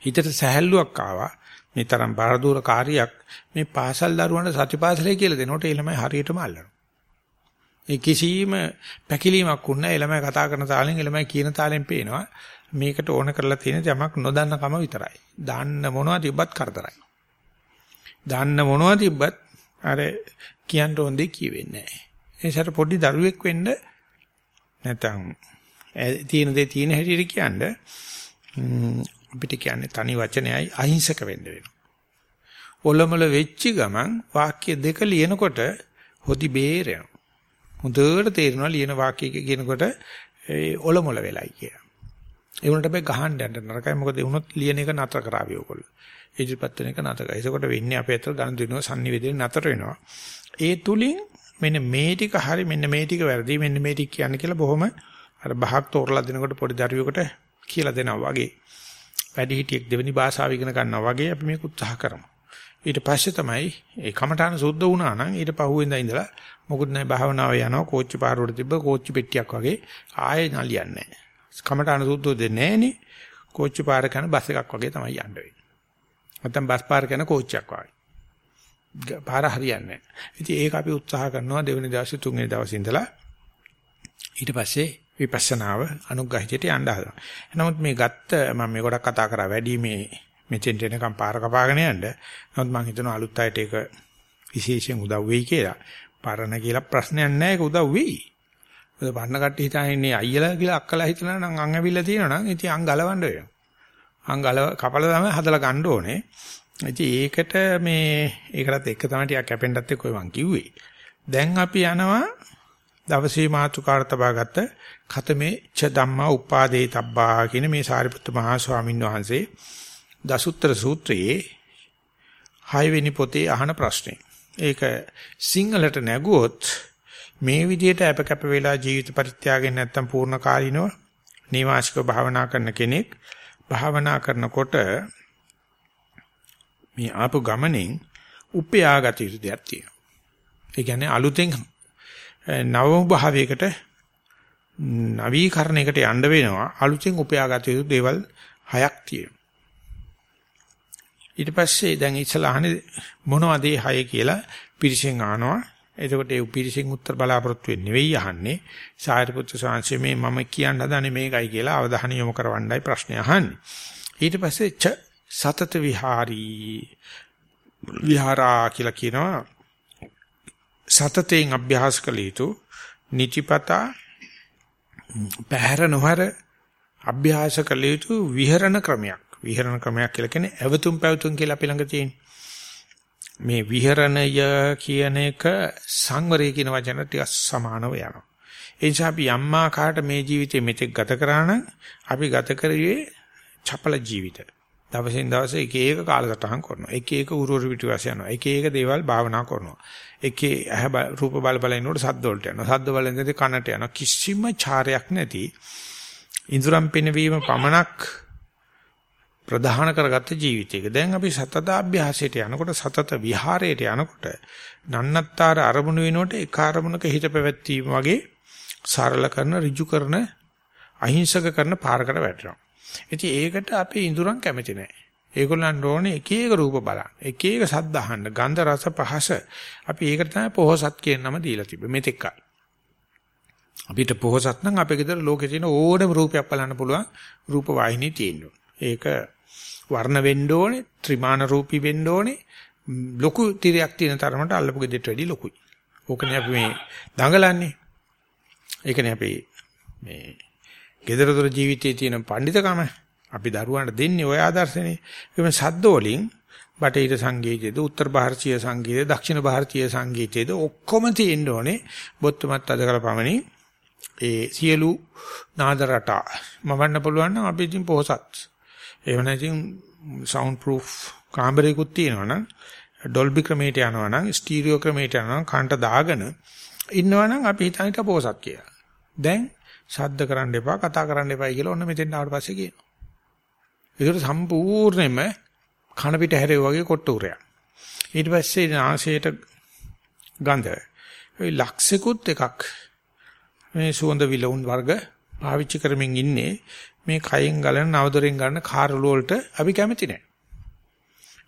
හිතට සැහැල්ලුවක් ආවා. මේ තරම් බාරදූර කාර්යයක් මේ පාසල් දරුවන්ට සතිපාසලේ කියලා දෙනකොට ඒ ළමයි හරියටම අල්ලනවා. ඒ කිසිම පැකිලීමක් උන්නේ ඒ ළමයි කතා කරන තාලෙන් ඒ ළමයි කියන තාලෙන් පේනවා. මේකට ඕන කරලා තියෙන යමක් නොදන්න කම විතරයි. දාන්න මොනවද තිබ්බත් කරදරයි. දාන්න මොනවද තිබ්බත් අර කියන්න ඕන දෙයක් කියෙන්නේ නැහැ. ඒසට පොඩි දරුවෙක් වෙන්න නැත්නම් තියෙන දේ තියෙන හැටියට කියන්නේ අපිට කියන්නේ තනි වචනයයි අහිංසක වෙන්න වෙනවා. ඔලොමල වෙච්ච ගමන් වාක්‍ය දෙක ලියනකොට හොදි බේරෙනවා. හොඳට තේරෙනවා ලියන වාක්‍යයක කියනකොට ඒ ඔලොමල වෙලයි කියලා. ඒ වුණාට අපි ගහන්න යන්න නරකයි මොකද ඒ වුණොත් ලියන එක නතර කරાવી ඔයගොල්ලෝ. ඉදිරිපත් වෙන එක නතර කරා. ඒකකොට වෙන්නේ අපේ අතර ගණන් දිනුව sannivedana නතර වෙනවා. ඒ තුලින් මෙන්න මේ ටික හරි මෙන්න මේ ටික වැරදි මෙන්න මේ ටික කියන්නේ කියලා බොහොම අර බහක් තෝරලා දෙනකොට පොඩි දරුවෙකුට කියලා දෙනවා වගේ. වැඩි හිටියෙක් දෙවෙනි භාෂාව ඉගෙන ගන්නවා වගේ අපි මේක උත්සාහ කරමු. ඊට පස්සේ තමයි ඒ කමඨාන සුද්ධ වුණා නම් ඊට පහුවෙන්දා ඉඳලා මොකුත් නැහැ භාවනාව යනවා කෝච්චි පාරුවට තිබ්බ කෝච්චි පෙට්ටියක් වගේ ආයෙ නලියන්නේ නැහැ. කමඨාන සුද්ධ දෙන්නේ නැහෙනි කෝච්චි පාර කරන බස් එකක් වගේ තමයි යන්න වෙන්නේ. නැත්නම් බස් පාර කරන කෝච්චියක් වගේ. පාර හරියන්නේ නැහැ. ඉතින් ඒක අපි උත්සාහ කරනවා දෙවෙනි දවසේ තුන්වෙනි දවසේ ඉඳලා ඊට පස්සේ විපස්සනාව අනුග්‍රහිතයට යන්න හදනවා. නමුත් මේ ගත්ත මම මේ ගොඩක් කතා කරා වැඩි මේ මෙතෙන් එනකම් පාර කපාගෙන යන්න. නමුත් මම හිතනවා අලුත් අයට ඒක විශේෂයෙන් උදව් වෙයි කියලා. පරණ කියලා ප්‍රශ්නයක් නැහැ ඒක උදව් වෙයි. මොකද පරණ කට්ටිය හිතන්නේ අයියලා කියලා අක්කලා හිතනවා නම් අං ඇවිල්ලා තියෙනවා නම් ඉතින් අං ගලවන්න වෙනවා. අං ගලව කපලා තමයි හදලා ගන්න ඕනේ. ඉතින් ඒකට මේ ඒකටත් එක තමයි ටිකක් කැපෙන්නත් එක්ක මම කිව්වේ. දැන් අපි යනවා දවසේ මාතුකාර තබාගත්ත ඛතමේ ච ධම්මා උපාදේ තබ්බා කියන මේ සාරිපුත්ත මහා ස්වාමීන් වහන්සේ දසුත්‍ර සූත්‍රයේ 6 වෙනි පොතේ අහන ප්‍රශ්නේ. ඒක සිංහලට නැගුවොත් මේ විදිහට අප කැප වෙලා ජීවිත පරිත්‍යාගයෙන් නැත්තම් පූර්ණ කාලිනව නිවාසිකව භාවනා කරන කෙනෙක් භාවනා කරනකොට මේ ආපු ගමනෙන් උපයාගත යුතු දෙයක් තියෙනවා. ඒ කියන්නේ අලුතෙන් නවම භාවයකට නවීකරණයකට යන්න වෙනවා අලුතෙන් උපයාගත යුතු දේවල් හයක් තියෙනවා. ඊට පස්සේ දැන් ඉස්සලාහනේ මොනවද ඒ හය කියලා පිරිසෙන් අහනවා. එතකොට ඒ පිරිසෙන් උත්තර බලාපොරොත්තු වෙන්නේ නෙවෙයි අහන්නේ. සාරිපුත්‍ර ස්වාමීන් මේ මම කියන්න හදන්නේ මේකයි කියලා අවධානය යොමු කරවන්නයි ප්‍රශ්නේ අහන්නේ. ඊට පස්සේ ච සතත විහාරී විහාරා කියලා කියනවා. සතතෙන් අභ්‍යාස කළ යුතු නිතිපතා පැහැර නොහැර අභ්‍යාස කළ යුතු විහරණ ක්‍රමයක්. විහරණ ක්‍රමයක් කියලා කියන්නේ ඇවතුම් පැවතුම් කියලා අපි ළඟ තියෙන. මේ විහරණය කියන එක සංවරය කියන වචන ටික සමානව යනවා. ඒ නිසා අපි යම් ආකාරයට මේ ජීවිතේ මෙතෙක් ගත කරා නම් අපි ගත කරුවේ චපල ජීවිතය දවසින් දවස එක එක කාලසටහන් කරනවා. එක එක උරුරු පිටිවස යනවා. එක එක දේවල් භාවනා කරනවා. එකේ ඇහ රූප බල බල ඉන්නකොට සද්ද වලට යනවා. සද්ද වලින්දී කනට යනවා. කිසිම චාරයක් නැති ඉඳුරම් පිනවීම පමණක් ප්‍රධාන කරගත්ත ජීවිතයක. දැන් අපි සතත අභ්‍යාසයට යනකොට සතත විහාරයට යනකොට නන්නත්තර අරමුණු වෙනකොට එක අරමුණක හිත පැවැත්වීම වගේ සරල කරන ඍජු කරන අහිංසක කරන පාරකට වැටෙනවා. ඉතින් ඒකට අපි ඉඳුරන් කැමති නැහැ. ඒගොල්ලන්ට ඕනේ එක එක රූප බලන්න. එක එක ශබ්ද අහන්න. ගන්ධ රස පහස. අපි ඒකට තමයි පොහසත් කියන නම දීලා තිබෙන්නේ. මෙතෙක් කල්. අපිට පොහසත් නම් අපේ ගෙදර ලෝකේ තියෙන ඕනම රූපයක් බලන්න පුළුවන් රූප වාහිනිය තියෙනවා. ඒක වර්ණ වෙන්න ඕනේ, ත්‍රිමාන රූපී වෙන්න ඕනේ. ලොකු තිරයක් තියෙන තරමට අල්ලපු ගෙදරට වැඩි ලොකුයි. ඕකනේ අපි මේ දඟලන්නේ. ඒකනේ අපි මේ ගෙදරදොර ජීවිතයේ තියෙන පඬිතකම අපි දරුවන්ට දෙන්නේ ওই ආදර්ශනේ. ඒකම සද්ද වලින් බටහිර සංගීතයේද උත්තර ಭಾರತೀಯ සංගීතයේද දක්ෂිණ ಭಾರತೀಯ සංගීතයේද ඔක්කොම තියෙන්න ඕනේ බොත්තමත් අද කලපමණි ඒ සියලු නාද රටා මවන්න පුළුවන් නම් අපි ඉතින් පොහසත් එහෙම නැතිනම් සවුන්ඩ් ප්‍රූෆ් කාමරයකුත් තියෙනවා නම් ඩොල්බි ක්‍රමයට යනවා නම් ස්ටීරියෝ ක්‍රමයට යනවා නම් කන්ට දාගෙන ඉන්නවා නම් අපි හිතන්නේ පොහසත් කියලා. දැන් ශබ්ද කරන්න එපා කතා කරන්න එපා කියලා ඔන්න මෙතෙන් ආවට පස්සේ කියනවා. ඒකට සම්පූර්ණයෙන්ම කන පිට හැරෙව වගේ කොට්ටුරයක්. ඊට පස්සේ නාසයට ගඳ. ඒ ලක්ෂිකුත් එකක් මේ සුවඳ විලවුන් වර්ග පාවිච්චි කරමින් ඉන්නේ මේ කයෙන් ගලන නවදොරෙන් ගන්න කාර්ලු වලට අපි කැමති නැහැ.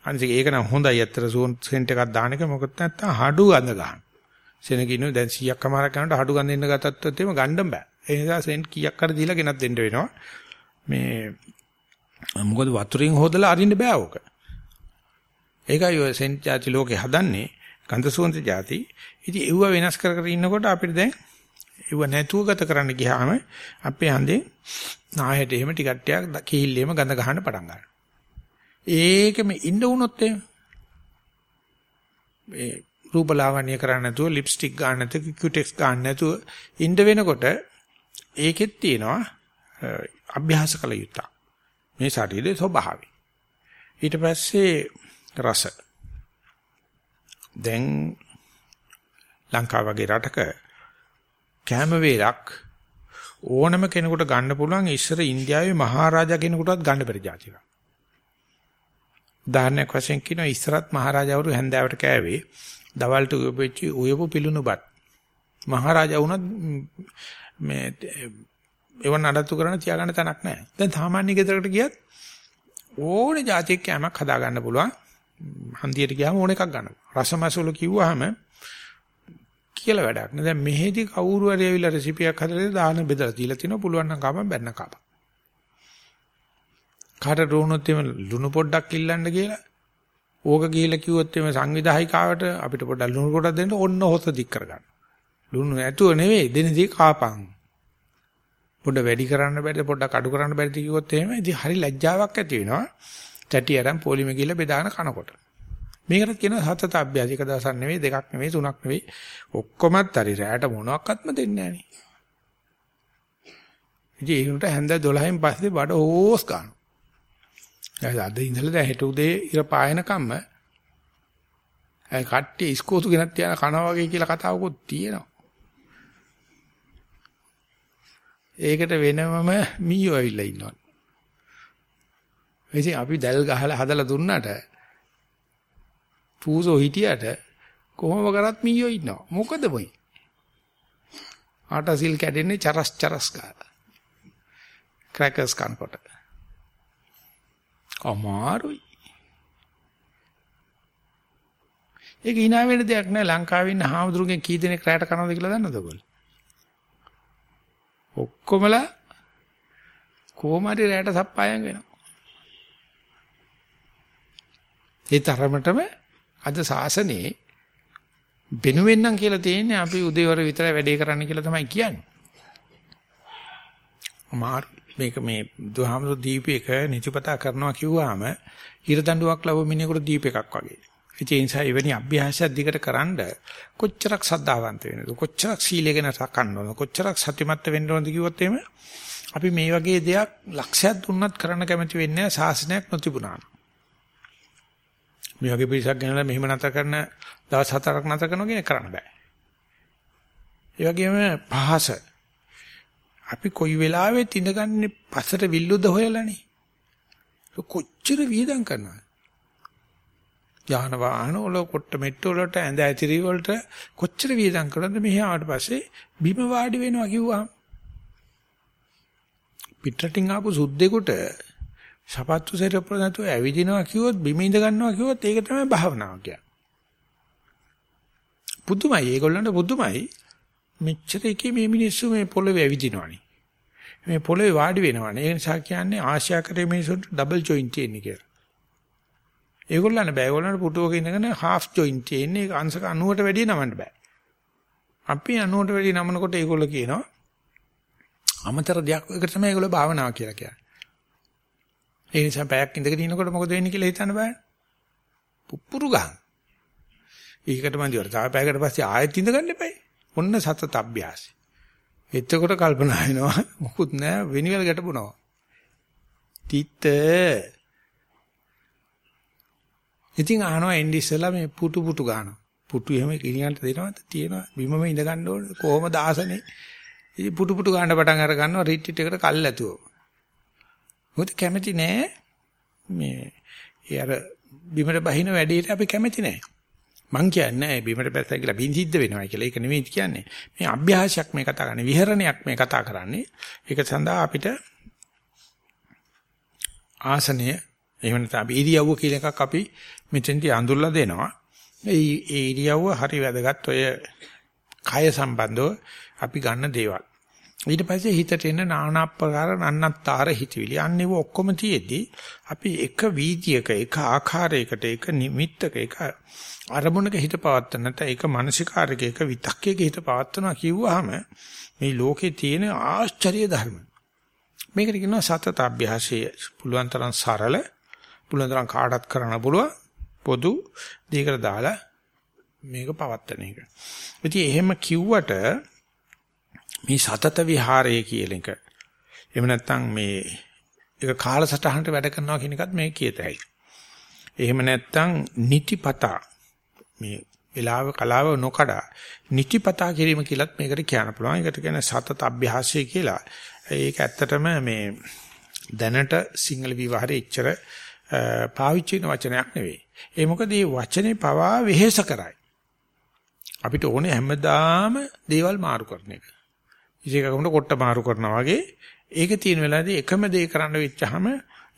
අනිත් ඒක නම් හොඳයි අතර සෙන්ට් එකක් දාන එක මොකද නැත්තම් හඩු ගඳ ගන්න. සෙනගිනු දැන් 100ක් කමාරක් කරනකොට හඩු ගඳ ඉන්න ගතත් එතෙම ගන්න බෑ. ඒ නිසා සෙන්ට් කීයක් හරි දීලා ගෙනත් දෙන්න වෙනවා. මේ මොකද වතුරින් හොදලා අරින්න බෑ ඕක. ඒකයි ඔය සෙන්ට් ಜಾති ලෝකේ හදන්නේ ගන්ධ සුවඳ ಜಾති. ඉතින් ඒව වෙනස් කර කර ඉන්නකොට අපිට දැන් ඒව නැතුව ගත කරන්න ගියාම අපේ හඳේ නායයට එහෙම ටිකක් ටිකක් කිහිල්ලෙම ගඳ ගන්න පටන් ගන්නවා. ඒකෙම ඉන්න වුණොත් එහෙම මේ රූපලාවන්‍ය කරන්න නැතුව ලිප්ස්ටික් ගන්න නැතුව කියුටෙක්ස් ගන්න නැතුව ඉන්න වෙනකොට ඒකෙත් තියෙනවා අභ්‍යාස කළ යුත්තක්. මේ ශරීරයේ ස්වභාවය. ඊට පස්සේ රස. දැන් ලංකාව වගේ රටක කැම වේලක් ඕනම කෙනෙකුට ගන්න පුළුවන් ඉස්සර ඉන්දියාවේ මහරජා කෙනෙකුටවත් ගන්න බැරි જાතියක්. උදාහරණයක් වශයෙන් කියනවා ඉස්සරත් මහරජාවරු හැන්දෑවට කෑවේ දවල්ට උයපෙච්ච උයපු පිලුණුපත්. මහරජා වුණත් මේ එවන් නඩත්තු කරන තියාගන්න තැනක් නැහැ. දැන් සාමාන්‍ය ගෙදරකට ගියත් ඕනේ જાතියක් කෑමක් හදා ගන්න පුළුවන්. හන්දියට ගියාම ඕන එකක් ගන්න. රසමසුල කිව්වහම කියලා වැඩක් නෑ. දැන් මෙහෙදි කවුරු හරි ඇවිල්ලා රෙසිපියක් හදලා දාන බෙදලා තියලා තිනවා පුළුවන් නම් කපන් බැන්න කපන්. කාට රෝණොත් එම ලුණු පොඩ්ඩක් ඉල්ලන්න කියලා ඕක ගිහිල්ලා කිව්වොත් එම සංවිධායකාවට අපිට පොඩ්ඩක් ලුණු පොඩක් දෙන්න ඕන්න හොත දික් කරගන්න. ලුණු ඇතුව නෙවෙයි දෙනදී කාපන්. පොඩ වැඩි කරන්න බැරිද පොඩ්ඩක් අඩු කරන්න බැරිද කිව්වොත් එහෙම ඉතින් හරි ලැජ්ජාවක් ඇති වෙනවා. තැටි අරන් පොලිමේ ගිහලා බෙදාන කනකොට. මේකට කියනවා සතත අභ්‍යාස. එක දවසක් නෙවෙයි දෙකක් නෙවෙයි තුනක් නෙවෙයි ඔක්කොමත් හරි රැයට මොනවත්ක්ම දෙන්නේ නැහැ නේ. ඉතින් ඒකට හැන්ද 12න් පස්සේ බඩ හොස් ගන්නවා. අද ඉඳලා දැන් හෙට උදේ ඉර පායනකම්ම අය කට්ටිය ඉස්කෝතු ගෙනත් තියන කනවා වගේ කියලා කතාවකුත් තියෙනවා. ඒකට වෙනමම මීයෝ ඇවිල්ලා ඉන්නවා. ඉතින් අපි දැල් ගහලා හදලා දුන්නාට පූසෝ හිටියට කොහොම කරත් මීයෝ ඉන්නවා. මොකද මොයි? ආටසිල් කැඩෙන්නේ චරස් චරස් ගාලා. ක්‍රැකර්ස් කනකොට. අමාරුයි. ඒක hina වෙන දෙයක් නෑ ලංකාවේ ඉන්න හාමුදුරුවෝ කී දෙනෙක් රැයට කනවද කියලා දන්නවද ඔයගොල්ලෝ? ඔක්කොමලා කොහොම හරි රැයට සප්පායම් වෙනවා. ඒ තරමටම අද සාසනේ බෙනුවෙන්නම් කියලා තියෙන්නේ අපි උදේවර විතරයි වැඩේ කරන්න කියලා තමයි කියන්නේ. මාර් මේක මේ දුහාමතු දීපේක නිතිපතා කරනවා කිව්වහම හිරදඬුවක් ලැබු මිනිහෙකුට දීප එකක් වගේ. ඒ නිසා එවැනි අභ්‍යාසයක් දිගට කරන්ඩ කොච්චරක් සද්ධාවන්ත වෙනවද කොච්චරක් සීලයෙන් රකන්න ඕනද කොච්චරක් සතිමත් වෙන්න ඕනද කිව්වොත් එහෙම අපි මේ වගේ දෙයක් ලක්ෂයක් දුන්නත් කරන්න කැමති වෙන්නේ නැහැ ශාසනයක් නොතිබුණා. මේ වගේ පිරිසක් ගෙනලා මෙහෙම නැතර කරන දවස් හතරක් නැතර කරනවා කියන කරන්න බෑ. ඒ වගේම පහස අපි කොයි වෙලාවෙත් ඉඳගන්නේ පස්සට විල්ලුද හොයලානේ. කොච්චර වියදම් කරනවද? යාන වාහන වල කොට මෙට්ටෝ වලට ඇඳ ඇතිරි වලට කොච්චර වියදම් කරනද මෙහි ආවට පස්සේ බිම වාඩි වෙනවා කිව්වහම පිටරටින් ආපු සුද්දෙකුට සපත්තු සෙරප්පු නැතුව ඇවිදිනවා කිව්වොත් බිම ඉඳ ගන්නවා කිව්වොත් ඒක තමයි භාවනාව කියන්නේ. පුදුමයි ඒගොල්ලන්ට පුදුමයි. මෙච්චර එකේ මේ මිනිස්සු මේ පොළවේ ඇවිදිනවනේ. මේ පොළවේ වාඩි වෙනවනේ. ඒ නිසා කියන්නේ ආශ්‍යාකරයේ මිනිස්සුන්ට ඩබල් ජොයින්ට් තියෙන්නේ කියලා. ඒගොල්ලන් බෑ. ඒගොල්ලන්ට පුටුවක ඉඳගෙන හාෆ් ජොයින්ට් තියෙන්නේ. ඒක අංශක 90ට වැඩිය නමන්න බෑ. අපි 90ට වැඩිය නමනකොට ඒගොල්ලෝ කියනවා අමතර දෙයක් ඒක තමයි ඒගොල්ලෝ භාවනාව කියලා කියන්නේ. ඒ නිසා පැයක් ඉඳගෙන ඉනකොට මොකද වෙන්නේ කියලා හිතන්න බෑ. පුප්පුරු ගන්න. ඒකට මන්දි වර තව පැයකට පස්සේ ආයෙත් ඉඳගන්න එපයි. ඔන්න සතත අභ්‍යාසය. එතකොට කල්පනා වෙනවා මොකුත් නෑ වෙනිවල ගැටපුනවා. තිත්ත ඉතින් අහනවා එන්නේ ඉස්සලා මේ පුටු පුටු ගන්නවා. පුටු එහෙම කිලියන්ට දෙනවද? තියෙනවා. බිමම ඉඳ ගන්න ඕනේ. කොහොමද ආසනේ? ඉතින් පුටු පුටු ගන්න පටන් අර ගන්නවා රිට්ටිට් එකට කල් ඇතුව. මොකද කැමති නෑ මේ ඒ අර බිමට බහින වැඩේට අපි කැමති නෑ. මං කියන්නේ බිමට පැත්ත කියලා බින් සිද්ධ වෙනවා කියලා. ඒක නෙමෙයි කියන්නේ. මේ අභ්‍යාසයක් මේ කතා කරන්නේ. විහරණයක් මේ කතා කරන්නේ. ඒක සඳහා අපිට ආසනය එහෙම නැත්නම් අපි ඉරියව්ව කියලා එකක් අපි මෙතෙන්දී අඳුරලා දෙනවා. ඒ ඒ ඉරියව්ව හරි වැදගත් ඔය කය සම්බන්ධව අපි ගන්න දේවල්. ඊට පස්සේ හිතට එන নানা ආකාර නන්නත්තර හිතවිලි. අන්නේව ඔක්කොම තියේදී අපි එක වීදියක එක ආකාරයකට එක නිමිත්තක එක අරමුණක හිත පවත්තන නැත්නම් ඒක මානසිකාරයක එක විතක්කයක හිත පවත්නවා කිව්වහම මේ ලෝකේ තියෙන ආශ්චර්ය ධර්ම. මේකට කියනවා සතත අභ්‍යාසය. පුළුවන් තරම් සරල, පුළුවන් තරම් කාටත් කරන්න පුළුවන් පොදු දෙයකට දාලා මේක පවත්තන එක. ඉතින් එහෙම කිව්වට මේ සතත විහාරය කියන එක එහෙම නැත්නම් මේ ඒක කාලසටහනට වැඩ කරනවා කියන එකත් මේ කියතයි. එහෙම නැත්නම් නිතිපතා මේ වෙලාව කලාව නොකඩ නිතිපතා කිරීම කියලත් මේකට කියන්න පුළුවන්. ඒකට කියන්නේ සතත අභ්‍යාසය කියලා. ඒක ඇත්තටම මේ දැනට සිංහල විවහාරයේ ඉච්චර පාවිච්චි වෙන වචනයක් නෙවෙයි. ඒ මොකද මේ වචනේ පවා වෙහෙස කරයි. අපිට ඕනේ හැමදාම දේවල් මාරු කරන එක. ඉතිකකට කොට මාරු කරනවා වගේ ඒක තියෙන වෙලාවේදී එකම දේ කරන්න වෙච්චාම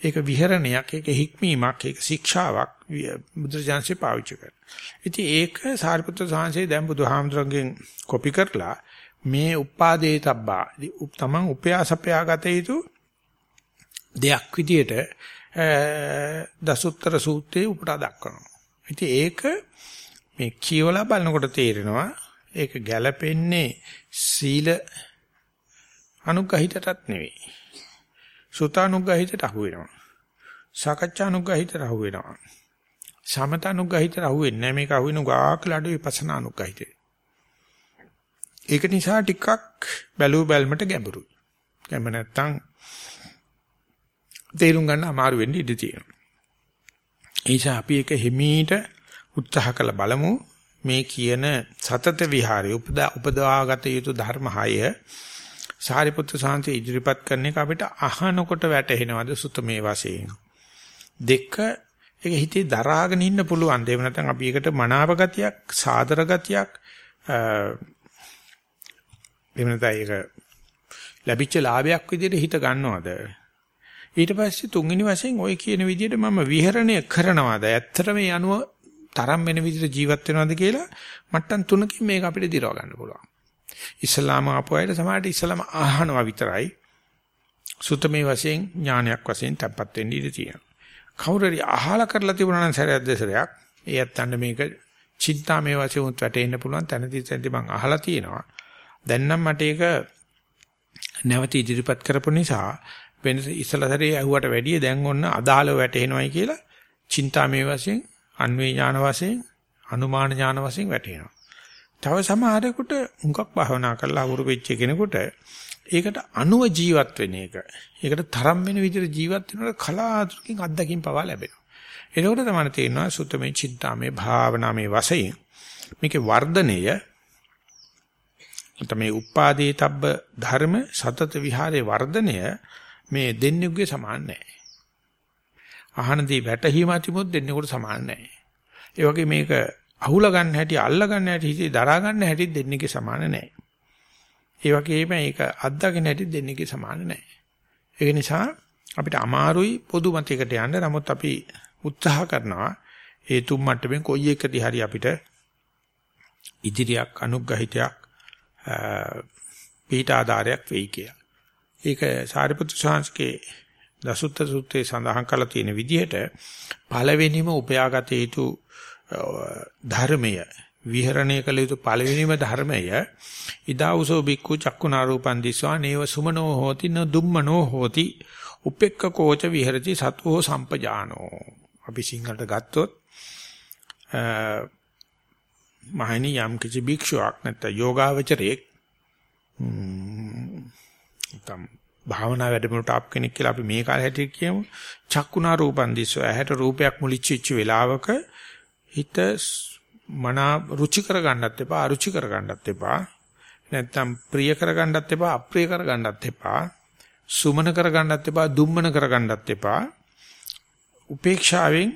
ඒක විහෙරණයක්, ඒක හික්මීමක්, ඒක ශික්ෂාවක් බුදුරජාන්සේ පාවිච්චි කරනවා. ඉතින් ඒක සාරිපුත්‍ර සාංශේ දැන් බුදුහාමුදුරන්ගෙන් කොපි කරලා මේ උපාදේ තබ්බා තමන් උපයාසපයාගත යුතු දෙයක් විදියට දසුත්තර සූත්‍රයේ උපුටා දක්වනවා. ඉතින් ඒක මේ කියවලා බලනකොට තේරෙනවා ඒක ගැළපෙන්නේ සීල අනුගහිතටත් නෙවෙයි. සුතානුගහිතට අහු වෙනවා. සාකච්ඡානුගහිතට අහු වෙනවා. සමතනුගහිතට අහු වෙන්නේ නැහැ මේක අහු වෙන ගාක් ලඩු විපස්සනානුගහිතේ. ඒක නිසා ටිකක් බැලු බැල්මට ගැඹුරුයි. ගැඹ නැත්තම් තේරුම් ගන්න අමාරු වෙන්න ඉඩ තියෙනවා. ඒ නිසා අපි ඒක හිමීට උත්සාහ කළ බලමු. මේ කියන සතත විහාරය උපදා උපදවාගත යුතු ධර්ම 6 සාරිපුත්‍ර සාන්ති ඉදිරිපත් කරන එක අපිට අහනකොට වැටහෙනවද සුතමේ වශයෙන්? දෙක ඒක හිතේ දරාගෙන ඉන්න පුළුවන්. දෙව නැත්නම් අපි එකට මනාප ගතියක් සාදර ගතියක් එහෙම නැත්නම් ඒක ලැබිච්ච ලාභයක් විදිහට හිත ගන්නවද? ඊට පස්සේ තුන්වෙනි වශයෙන් ওই කියන විදිහට මම විහරණය කරනවාද? ඇත්තට මේ අනුව තරම් වෙන විදිහට ජීවත් වෙනවද කියලා මට්ටම් තුනකින් මේක අපිට දිරව ගන්න පුළුවන්. ඉස්ලාම ආපු අයට සමහරට ඉස්ලාම අහනවා විතරයි. සුත්තමේ වශයෙන් ඥානයක් වශයෙන් තැම්පත් වෙන්න ඉඩ තියෙනවා. කවුරුරි අහලා කරලා තිබුණා නම් සැරයක් දෙසරයක් ඒ ඇත්තන්න මේක චින්තාමේ වශයෙන් උත් වැටෙන්න පුළුවන් තැනදී තැනදී මම අහලා තියෙනවා. දැන් නම් මට ඒක නැවත ඉදිරිපත් කරපු නිසා වෙන ඉස්සලා සැරේ ඇහුවට වැඩිය දැන් ඔන්න අදාළව වැටෙනවයි කියලා චින්තාමේ වශයෙන් අන්වේ ඥාන වශයෙන් අනුමාන ඥාන වශයෙන් වැටෙනවා. තව සමහරෙකුට මුගක් භවනා කරලා අවුරු වෙච්ච කෙනෙකුට ඒකට අනුව ජීවත් වෙන එක. ඒකට තරම් වෙන විදිහට ජීවත් වෙනකොට කලාතුරකින් අත්දැකීම් පවා ලැබෙනවා. එතකොට තමයි තේරෙනවා සුත්තමේ චින්තාමේ භාවනාමේ වශයෙන් මේකේ වර්ධනය තමයි උපාදී තබ්බ ධර්ම සතත විහාරේ වර්ධනය මේ දෙන්නෙකුගේ සමාන නැහැ. අහනදී වැටහීම තිබුත් දෙන්නෙකුට සමාන නැහැ. ඒ වගේ මේක අහුලා ගන්න හැටි අල්ලා ගන්න හැටි හිතේ දරා ගන්න හැටි දෙන්නෙකුගේ සමාන නැහැ. ඒ වගේම මේක අත්දකින්න හැටි දෙන්නෙකුගේ සමාන නැහැ. ඒ නිසා අපිට අමාරුයි පොදු මතයකට යන්න. නමුත් අපි උත්සාහ කරනවා ඒ තුන් මට්ටමින් කොයි එකදී හරි අපිට ඉදිරියක් අනුග්‍රහිතයක් පිට ආධාරයක් වෙයි කියලා. ඒක සාරිපුත්‍ර ශාන්සකේ දසුත්ත සූත්‍රයේ සඳහන් කරලා තියෙන විදිහට පළවෙනිම උපයාගත යුතු ධර්මය විහරණය කළ යුතු පළවෙනිම ධර්මය ඉදාඋසෝ බික්කු චක්කුනා රූපං දිස්වා නේව සුමනෝ හෝති න දුම්මනෝ හෝති උපෙක්ක කෝච විහෙරති සත්වෝ සම්පජානෝ. අපි සිංහලට ගත්තොත් මහණි යම් කිසි භික්ෂුවක් නැත්නම් යෝගාවචරයෙක් තම් භාවනා වැඩමුළුට ආප් කෙනෙක් කියලා අපි මේ කාලේ හැටියට කියමු. චක්කුණා රූපන් දිස්සෝ. ඇහැට රූපයක් මුලිච්චිච්ච වෙලාවක හිත මනා රුචි කර ගන්නත් එපා අරුචි කර ගන්නත් එපා. නැත්නම් ප්‍රිය කර ගන්නත් එපා අප්‍රිය කර ගන්නත් එපා. සුමන කර ගන්නත් එපා දුම්මන කර ගන්නත් එපා. උපේක්ෂාවෙන්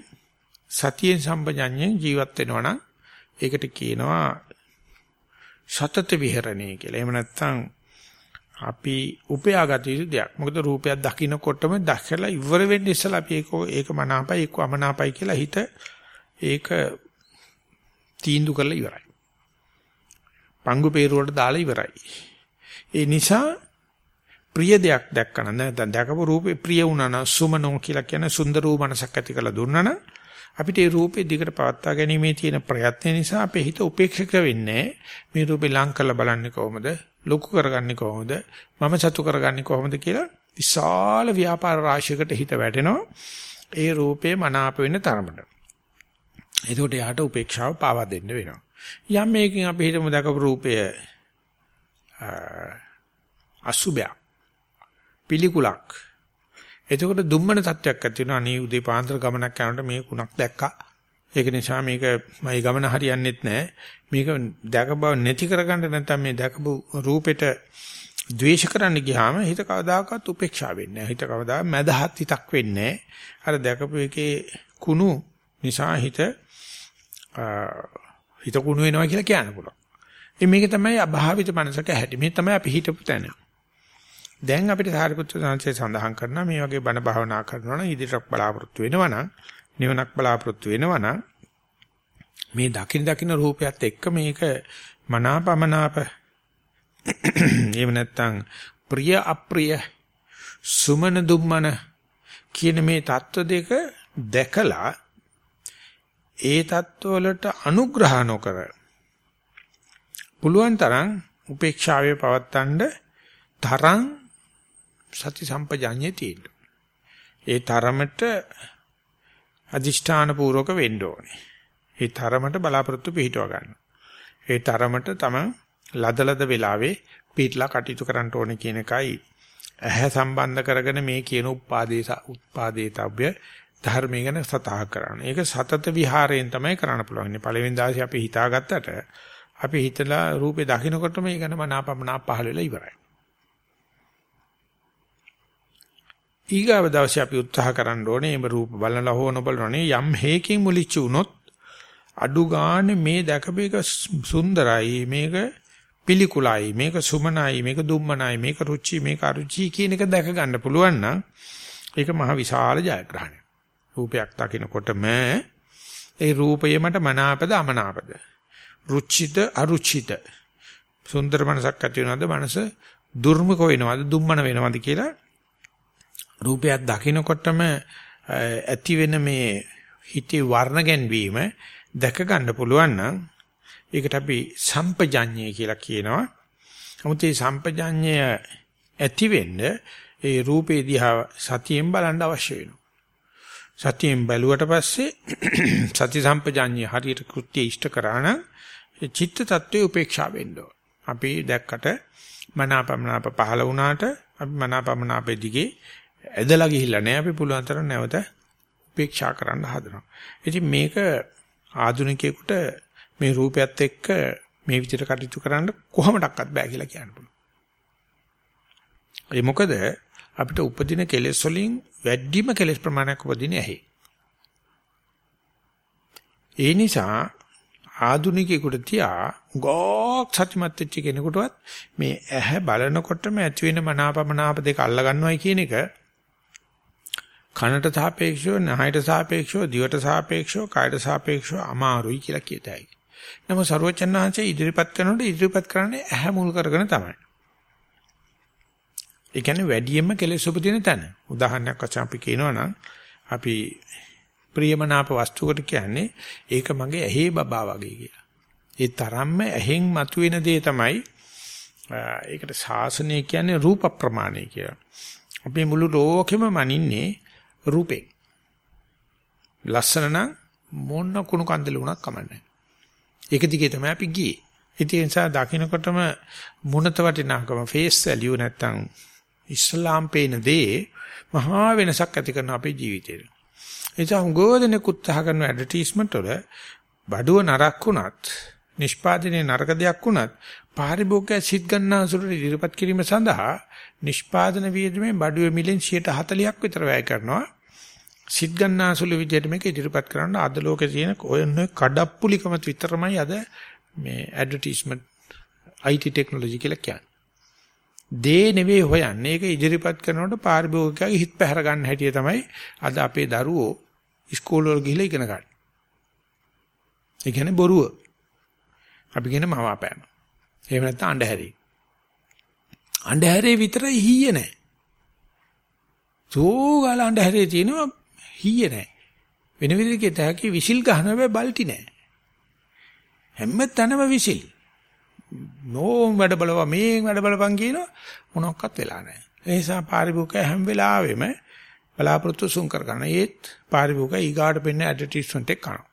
සතියෙන් සම්පජඤ්ඤයෙන් ජීවත් වෙනවා නම් ඒකට කියනවා සතත විහරණය කියලා. එහෙම නැත්නම් අපි උපයාගත යුතු දෙයක්. මොකද රූපයක් දකින්නකොටම දැකලා ඉවර වෙන්න ඉස්සලා අපි ඒක ඒක මනාපයි ඒක අමනාපයි කියලා හිත ඒක තීන්දුව කරලා ඉවරයි. පංගු peerුවට දාලා ඉවරයි. ඒ නිසා ප්‍රිය දෙයක් දැක්කම නැත්නම් දැකපු රූපේ ප්‍රිය වුණා නම් සුමනෝ කියලා කියන සුන්දර වූ මනසක් ඇති කරලා දුන්නා නම් අපිට ඒ රූපේ දිගට පවත්වා ගැනීමේ තියෙන ප්‍රයත්න නිසා අපේ හිත උපේක්ෂක වෙන්නේ මේ රූපේ ලං කරලා බලන්නේ කොහොමද ලොකු කරගන්නේ කොහොමද? මම සතු කරගන්නේ කොහොමද කියලා විශාල ව්‍යාපාර රාශියකට හිත වැටෙනවා. ඒ රූපේ මනාප වෙන තරමට. එතකොට යාට උපේක්ෂාව පාවා දෙන්න වෙනවා. යම් මේකෙන් අපි හිතමු දකපු රූපය අසුබයක් පිළිකුලක්. එතකොට දුම්මන තත්වයක් ඇති වෙනවා. අනේ උදේ පාන්දර ගමනක් යනකොට මේ කුණක් දැක්කා. ඒක නිසා මේක මයි ගමන හරියන්නේත් නැහැ. මේක දැකබව නැති කරගන්න නැත්නම් මේ දැකපු රූපෙට ද්වේෂ කරන්න ගියාම හිත කවදාකවත් උපේක්ෂා වෙන්නේ නැහැ. හිත කවදා මදහත් හිතක් වෙන්නේ අර දැකපු එකේ කුණු නිසා හිත හිත කුණු වෙනවා කියලා කියන්න පුළුවන්. මේක තමයි අභාවිත මනසක හැටි. මේ තමයි අපි හිතපු තැන. දැන් අපිට සාරිපුත්‍ර සංසේ සඳහන් කරනවා මේ වගේ බණ භාවනා කරනවා නම් ඉදිරියට බලාපොරොත්තු වෙනවා නම් නිවනක් බලාපොරොත්තු වෙනවා නම් මේ දකින දකින රූපයත් එක්ක මේක මනාපමනාප <clears throat> එහෙම නැත්නම් ප්‍රිය අප්‍රිය සුමන දුම්මන කියන මේ தত্ত্ব දෙක දැකලා ඒ தত্ত্বවලට අනුග්‍රහ නොකර පුළුවන් තරම් උපේක්ෂාවේ පවත්තන්න තරම් සති සම්පජාඤ්ඤය තියෙන්න. ඒ තරමට අදිෂ්ඨාන පූර්වක වෙන්න ඕනේ. ඒ තරමට බලාපොරොත්තු පිහිටව ගන්න. ඒ තරමට තම ලදලද වෙලාවේ පිටලා කටයුතු කරන්න ඕනේ කියන එකයි ඇහැ සම්බන්ධ කරගෙන මේ කියන උපාදේශ උපාදේතව්‍ය ධර්මයේ ගැන සතහ කරන්න. ඒක සතත විහාරයෙන් තමයි කරන්න පුළුවන්. පළවෙනි දාසේ අපි හිතාගත්තට අපි හිතලා රූපේ දකින්නකොටම ඒ ගැන මනාපමනා පහළ වෙලා ඉවරයි. ඊගාව දවසේ අපි උත්සාහ කරන්න ඕනේ මේ රූප බලලා හෝ නොබලනෝනේ යම් හේකින් මුලිච්ච වුණොත් අඩු ගානේ මේ දැකපේක සුන්දරයි මේක පිළිකුලයි මේක සුමනයි මේක දුම්මනයි මේක රුචි මේක අරුචි කියන එක දැක ගන්න පුළුවන් නම් ඒක මහ විශාල ජයග්‍රහණයක්. රූපයක් දකිනකොටම ඒ රූපය මට මනාපද අමනාපද? රුචිත අරුචිත සුන්දර මනසක් ඇති වෙනවද? මනස දුර්මුඛ වෙනවද දුම්මන වෙනවද කියලා රූපයක් දකිනකොටම ඇති වෙන මේ හිතේ වර්ණ ගැන්වීම දැක ගන්න පුළුවන් නම් ඒකට අපි සම්පජඤ්ඤය කියලා කියනවා. නමුත් මේ සම්පජඤ්ඤය ඇති වෙන්න ඒ රූපේ දිහා සතියෙන් බලන්න අවශ්‍ය වෙනවා. සතියෙන් බැලුවට පස්සේ <clears throat> සති සම්පජඤ්ඤය හරියට කෘත්‍ය ඉෂ්ට කරා නම් චිත්ත tattwe උපේක්ෂා වෙන්න අපි දැක්කට මනාපමනාප පහළ වුණාට අපි මනාපමනාපෙ දිගේ ඇදලා ගිහිල්ලා නැහැ අපි පුළුවන් තරම් නැවත උපේක්ෂා කරන්න හදනවා. ඉතින් මේක ආධුනිකයෙකුට මේ රූපයත් එක්ක මේ විදිහට කටයුතු කරන්න කොහොමඩක්වත් බෑ කියලා කියන්න පුළුවන්. ඒ මොකද අපිට උපදින කෙලෙස් වලින් වැඩිම කෙලෙස් ප්‍රමාණයක් උපදින්නේ ඇහි. ඒ නිසා ආදුනිකයෙකුට තියා ගෝක් සත්‍යමත් වෙච්ච කෙනෙකුටවත් මේ ඇහැ බලනකොටම ඇති වෙන මනාපමනාප දෙක අල්ල ගන්නවයි කියන එක කනට සාපේක්ෂව, නහයට සාපේක්ෂව, දිවට සාපේක්ෂව, කායට සාපේක්ෂව අමාරුයි කියලා කියතයි. නමුත් ਸਰවචන්නාංශය ඉදිරිපත් කරනකොට ඉදිරිපත් කරන්නේ ඇහැ මුල් කරගෙන තමයි. ඒ කියන්නේ වැඩියෙන්ම කෙලෙස් උපදින තැන. උදාහරණයක් වශයෙන් අපි කියනවා නම් අපි ප්‍රියමනාප වස්තුවකට කියන්නේ ඒක මගේ ඇහි බබා වගේ කියලා. ඒ තරම්ම ඇහෙන් මතුවෙන දේ තමයි ඒකට ශාසනය කියන්නේ රූප ප්‍රමාණය කියලා. අපි මුළු ලෝකෙම මනින්නේ රූපේ. ලස්සන නම් මොන කුණු කන්දල වුණත් කමන්නේ. ඒක දිගේ තමයි අපි ගියේ. ඉතින් ඒ නිසා දකින්නකොටම මුණත වටිනාකම ෆේස් වැලියු නැත්තම් ඉස්ලාම් පේන දේ මහා වෙනසක් ඇති කරන අපේ ජීවිතේට. ඒ නිසා හුඟෝදෙනෙක් උත්සාහ කරන ඇඩ්වර්ටයිස්මන්ට් වල බඩුව නරක් වුණත් නිෂ්පාදනයේ නරක දෙයක් වුණත් පාරිභෝගිකය සිත් ගන්නාසුරට ඉදිරිපත් කිරීම සඳහා නිෂ්පාදන වියදමේ බඩුවේ මිලෙන් 140ක් විතර වැය කරනවා. සිත් ගන්නාසුළු විදිහට මේක ඉදිරිපත් කරන්න අද ලෝකේ තියෙන ඔය කඩප්පුලිකම විතරමයි අද මේ ඇඩ්වර්ටයිස්මන්ට් IT ටෙක්නොලොජි කියලා කියන්නේ. දේ නෙවෙයි හොයන්නේ. ඒක ඉදිරිපත් කරනකොට පාරිභෝගිකයගේ හිත පැහැර ගන්න හැටිය තමයි අද අපේ දරුවෝ ඉස්කෝල වල ගිහිල්ලා ඉගෙන ගන්න. ඒ කියන්නේ බොරුව. අපි කියන මවාපෑම. එහෙම නැත්නම් අඬහැරි. අඬහැරේ විතරයි හීය නැහැ. සෝගල අඬහැරේ තියෙනවා හීය නැහැ. වෙන විදිහකට හැකි විසිල් ගහන බෑ බල්ටි නැහැ. හැම තැනම විසිල්. නෝම් වැඩ බලවා මේ වැඩ බලපන් කියන මොනක්වත් වෙලා නැහැ. ඒ නිසා පාරිභෝගික හැම වෙලාවෙම බලාපොරොත්තු සුන් කර ගන්න. ඒත් පාරිභෝගික ඊගාට පෙන්න ඇඩ්වර්ටයිස්මන්ට් එක කරනවා.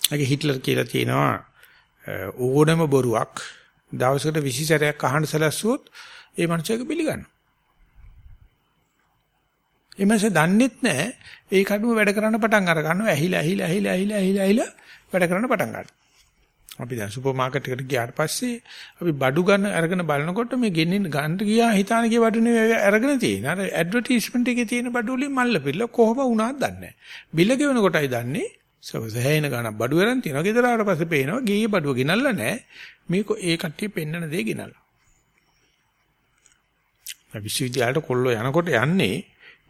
ඒකේ හිට්ලර් කියලා තියෙනවා ඕනම බොරුවක් දවසකට 20 සැරයක් අහන්න සැලැස්සුවොත් ඒ මනුස්සයක පිළිගන්නවා. එමස දන්නෙත් නැහැ ඒ කඩුව වැඩ කරන්න පටන් අර ගන්නවා ඇහිලා ඇහිලා ඇහිලා ඇහිලා ඇහිලා ඇහිලා වැඩ කරන්න පටන් ගන්නවා. අපි දැන් සුපර් මාකට් එකට ගියාට පස්සේ අපි බඩු ගන්න අරගෙන බලනකොට මේ ගෙනින් ගන්න ගියා හිතාන කිය බඩු නෙවෙයි අරගෙන තියෙන. අර ඇඩ්වර්ටයිස්මන්ට් එකේ තියෙන බඩු වලින් මල්ල පිළ කොහොම වුණාද දන්නේ නැහැ. බිල ගෙවන කොටයි දන්නේ සවසහැින ගන්න බඩු වරන් තියෙනවා. ගෙදර ආවට පස්සේ පේනවා ගියේ බඩුව ගෙනල්ලා නැහැ. මේක ඒ කට්ටිය පෙන්නන දේ ගෙනල්ලා. විශ්වවිද්‍යාලයට කොල්ලෝ යනකොට යන්නේ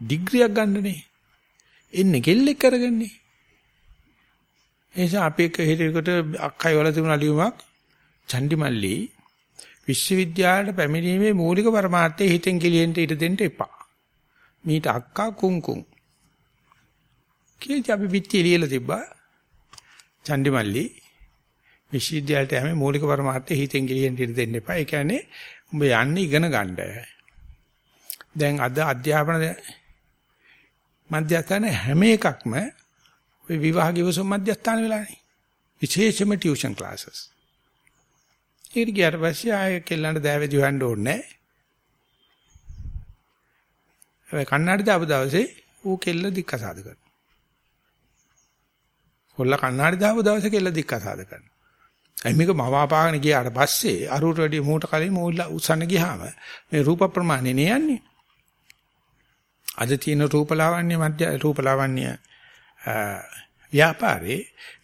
ඩිග්‍රියක් ගන්නනේ. එන්නේ කෙල්ලෙක් අරගන්නේ. එනිසා අපි එක්ක හිටියකට අක්කයි වල තිබුණ ලියුමක් චන්දිමල්ලි විශ්වවිද්‍යාලයට පැමිණීමේ මූලික පරමාර්ථය හිතෙන් කෙලියෙන්ට ඉඩ දෙන්න එපා. මීට අක්කා කුංකුං. කීටි අපි පිටි ලියලා තිබ්බා. චන්දිමල්ලි විශ්වවිද්‍යාලයට යෑමේ මූලික පරමාර්ථය හිතෙන් කෙලියෙන්ට ඉඩ දෙන්න එපා. ඒ කියන්නේ උඹ යන්නේ ඉගෙන ගන්න. දැන් අද අධ්‍යාපන මධ්‍යස්ථාන හැම එකක්ම ඔය විවාහ ගිවිසුම් මධ්‍යස්ථාන වෙලානේ. විශේෂම ටියුෂන් ක්ලාසස්. ඊට ගියාට පස්සේ ආයෙ කෙල්ලන්ට දෑවැදි හොයන්න ඕනේ නැහැ. කන්නාඩි දාපු දවසේ ඌ කෙල්ල දික්කසාද කරනවා. කොල්ල කන්නාඩි දාපු දවසේ කෙල්ල දික්කසාද කරනවා. අයි මේක මවාපාගෙන ගියාට පස්සේ අරුවට වැඩි මූට කලින් මූල උස්සන්න ගියාම මේ රූප ප්‍රමාණය නේ යන්නේ. අද තියෙන රූපලාවන්‍ය මධ්‍ය රූපලාවන්‍ය ව්‍යාපාරේ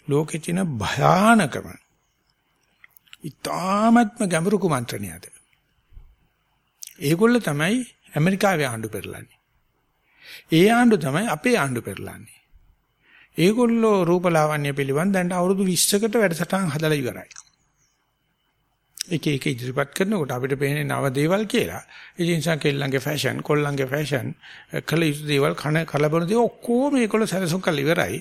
ලෝකේ තියෙන භයානකම ඊ타ත්ම ගැඹුරු කුමන්ත්‍රණයද ඒගොල්ල තමයි ඇමරිකාවේ ආණ්ඩු පෙරලන්නේ ඒ ආණ්ඩු තමයි අපේ ආණ්ඩු පෙරලන්නේ ඒගොල්ලෝ රූපලාවන්‍ය පිළිබඳ දැන් අවුරුදු 20කට වැඩසටහන් හදලා ඉවරයි එක එක ඉදිරිපත් කරනකොට අපිට පේන්නේ නව දේවල් කියලා. ඒ නිසා කෙල්ලන්ගේ ෆැෂන්, කොල්ලන්ගේ ෆැෂන්, කල යුතු දේවල් කන කලබල දේ ඔක්කොම මේකොල්ල සැලසුම් කරලා ඉවරයි.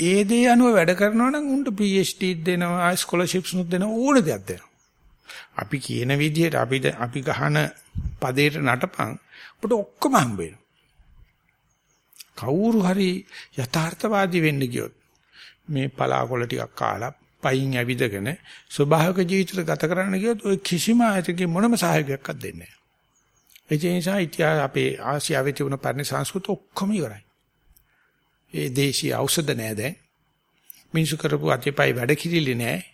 ඒ දේ අනුව වැඩ කරනවා නම් උන්ට PhD දෙනවා, ස්කෝලර්ෂිප්ස් නුත් දෙනවා ඕන දෙයක් දෙනවා. අපි කියන විදිහට අපි අපි ගහන පදේට නටපන් අපිට ඔක්කොම හම්බ වෙනවා. කවුරු හරි යථාර්ථවාදී වෙන්න ගියොත් මේ පලාකොළ ටිකක් කාලා පයින් ඇවිදගෙන ස්වභාවික ජීවිතය ගත කරන්න ගියොත් ඔය කිසිම ආයතනයක මොනම සහයෝගයක්වත් දෙන්නේ නැහැ. ඒ නිසා ඉතිහාස අපේ ආසියාවේ තිබුණ පරණ සංස්කෘත ඔක්කොම ඉවරයි. ඒ දේශීය ඖෂධ නැහැ දැන්. මිනිසු කරපු අතේපයි වැඩ කිරිලි නැහැ.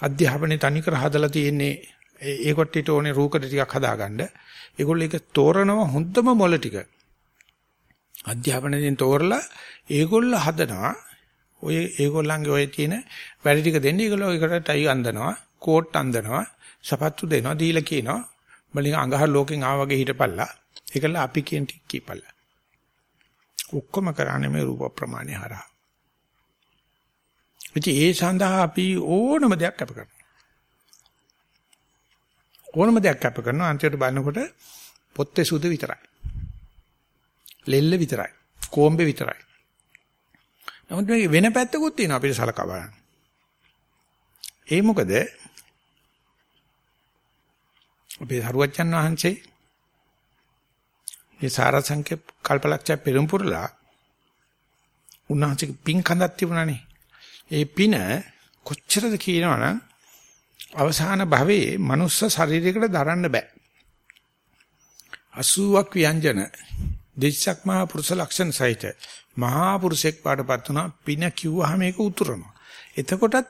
අධ්‍යාපනයේ තනිකර හදලා තියෙන්නේ ඒ කොට්ටිට ඕනේ රූකඩ ටිකක් හදාගන්න. ඒගොල්ලෝ ඒක තෝරනවා හොඳම මොළ ටික. අධ්‍යාපනයෙන් තෝරලා ඒගොල්ලෝ හදනවා ඔය ඒගොල්ලන්ගේ ඔය තියෙන වැඩ ටික දෙන්නේ ඒගොල්ලෝ ඒකට ටයි අඳනවා, කෝට් අඳනවා, සපත්තු දෙනවා, දීලා කියනවා. බලින් අඟහර ලෝකෙන් ආව වගේ හිටපල්ලා. ඒකල අපි කියන ටික කීපල්ලා. ඔක්කොම කරන්නේ මේ රූප ප්‍රමාණය හරහා. ඉතින් ඒ සඳහා අපි ඕනම දෙයක් අප කරනවා. ඕනම දෙයක් අප කරනවා අන්තිමට බලනකොට පොත්තේ සුදු විතරයි. ලෙල්ල විතරයි. කොම්බේ විතරයි. නමුත් මේ වෙන පැත්තකුත් තියෙනවා අපිට සලකා බලන්න. ඒ මොකද අපේ හරුවච්චන් වහන්සේ මේ සාරසංඛ්‍ය කල්පලක්ෂය පෙරම්පුරලා උන්වහන්සේ පින් කඳක් තිබුණානේ. ඒ පින කොච්චරද කියනවනම් අවසාන භවයේ මනුස්ස ශරීරයකට දරන්න බෑ. 80ක් ව්‍යංජන දෙස්සක් මහා පුරුෂ ලක්ෂණ සහිත මහා පුරුෂෙක් පාඩපත් වුණා පින කිව්වහම ඒක උතුරනවා. එතකොටත්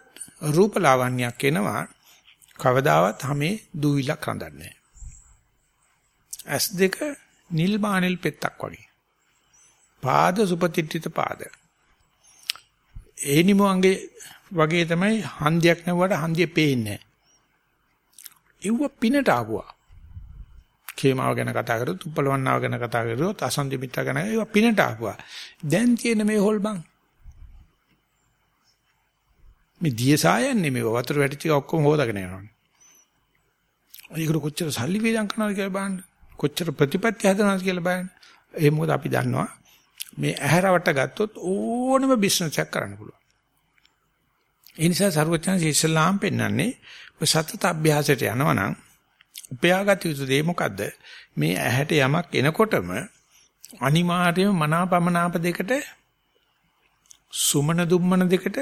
රූප ලාවන්‍යයක් එනවා කවදාවත් හැමේ දුවිලක් හඳන්නේ ඇස් දෙක නිල් මානෙල් පෙත්තක් වගේ. පාද සුපතිට්ඨිත පාද. ඒ නිමුවන්ගේ වගේ තමයි හන්දියක් නැවුවට හන්දිය පේන්නේ නැහැ. ඉව්ව පිනට ආවුවා. කේමාව ගැන කතා කරොත් උප්පලවන්නාව ගැන කතා කරොත් අසන්දි මිත්‍ර ගැන ඒවා පිනට ආපුවා. දැන් තියෙන මේ හොල්බන්. මේ දියසායන්නේ මේ වතුර වැටිච්ච ඔක්කොම හොදාගෙන යනවා. ඒකට කොච්චර සල්ලි වේදම් කරනවද කියලා බලන්න. කොච්චර ප්‍රතිපත්ති හදනවද කියලා බලන්න. ඒ මොකද අපි දන්නවා මේ ඇහැරවට ගත්තොත් ඕනම බිස්නස් එකක් කරන්න පුළුවන්. ඒ නිසා සරුවචන ඉස්ලාම් පෙන්වන්නේ සතත අභ්‍යාසයට යනවනම් උපයාගත යුතු දේ මොකද්ද? මේ ඇහැට යමක් එනකොටම අනිවාර්යයෙන්ම මනාපමනාප දෙකට සුමන දුම්මන දෙකට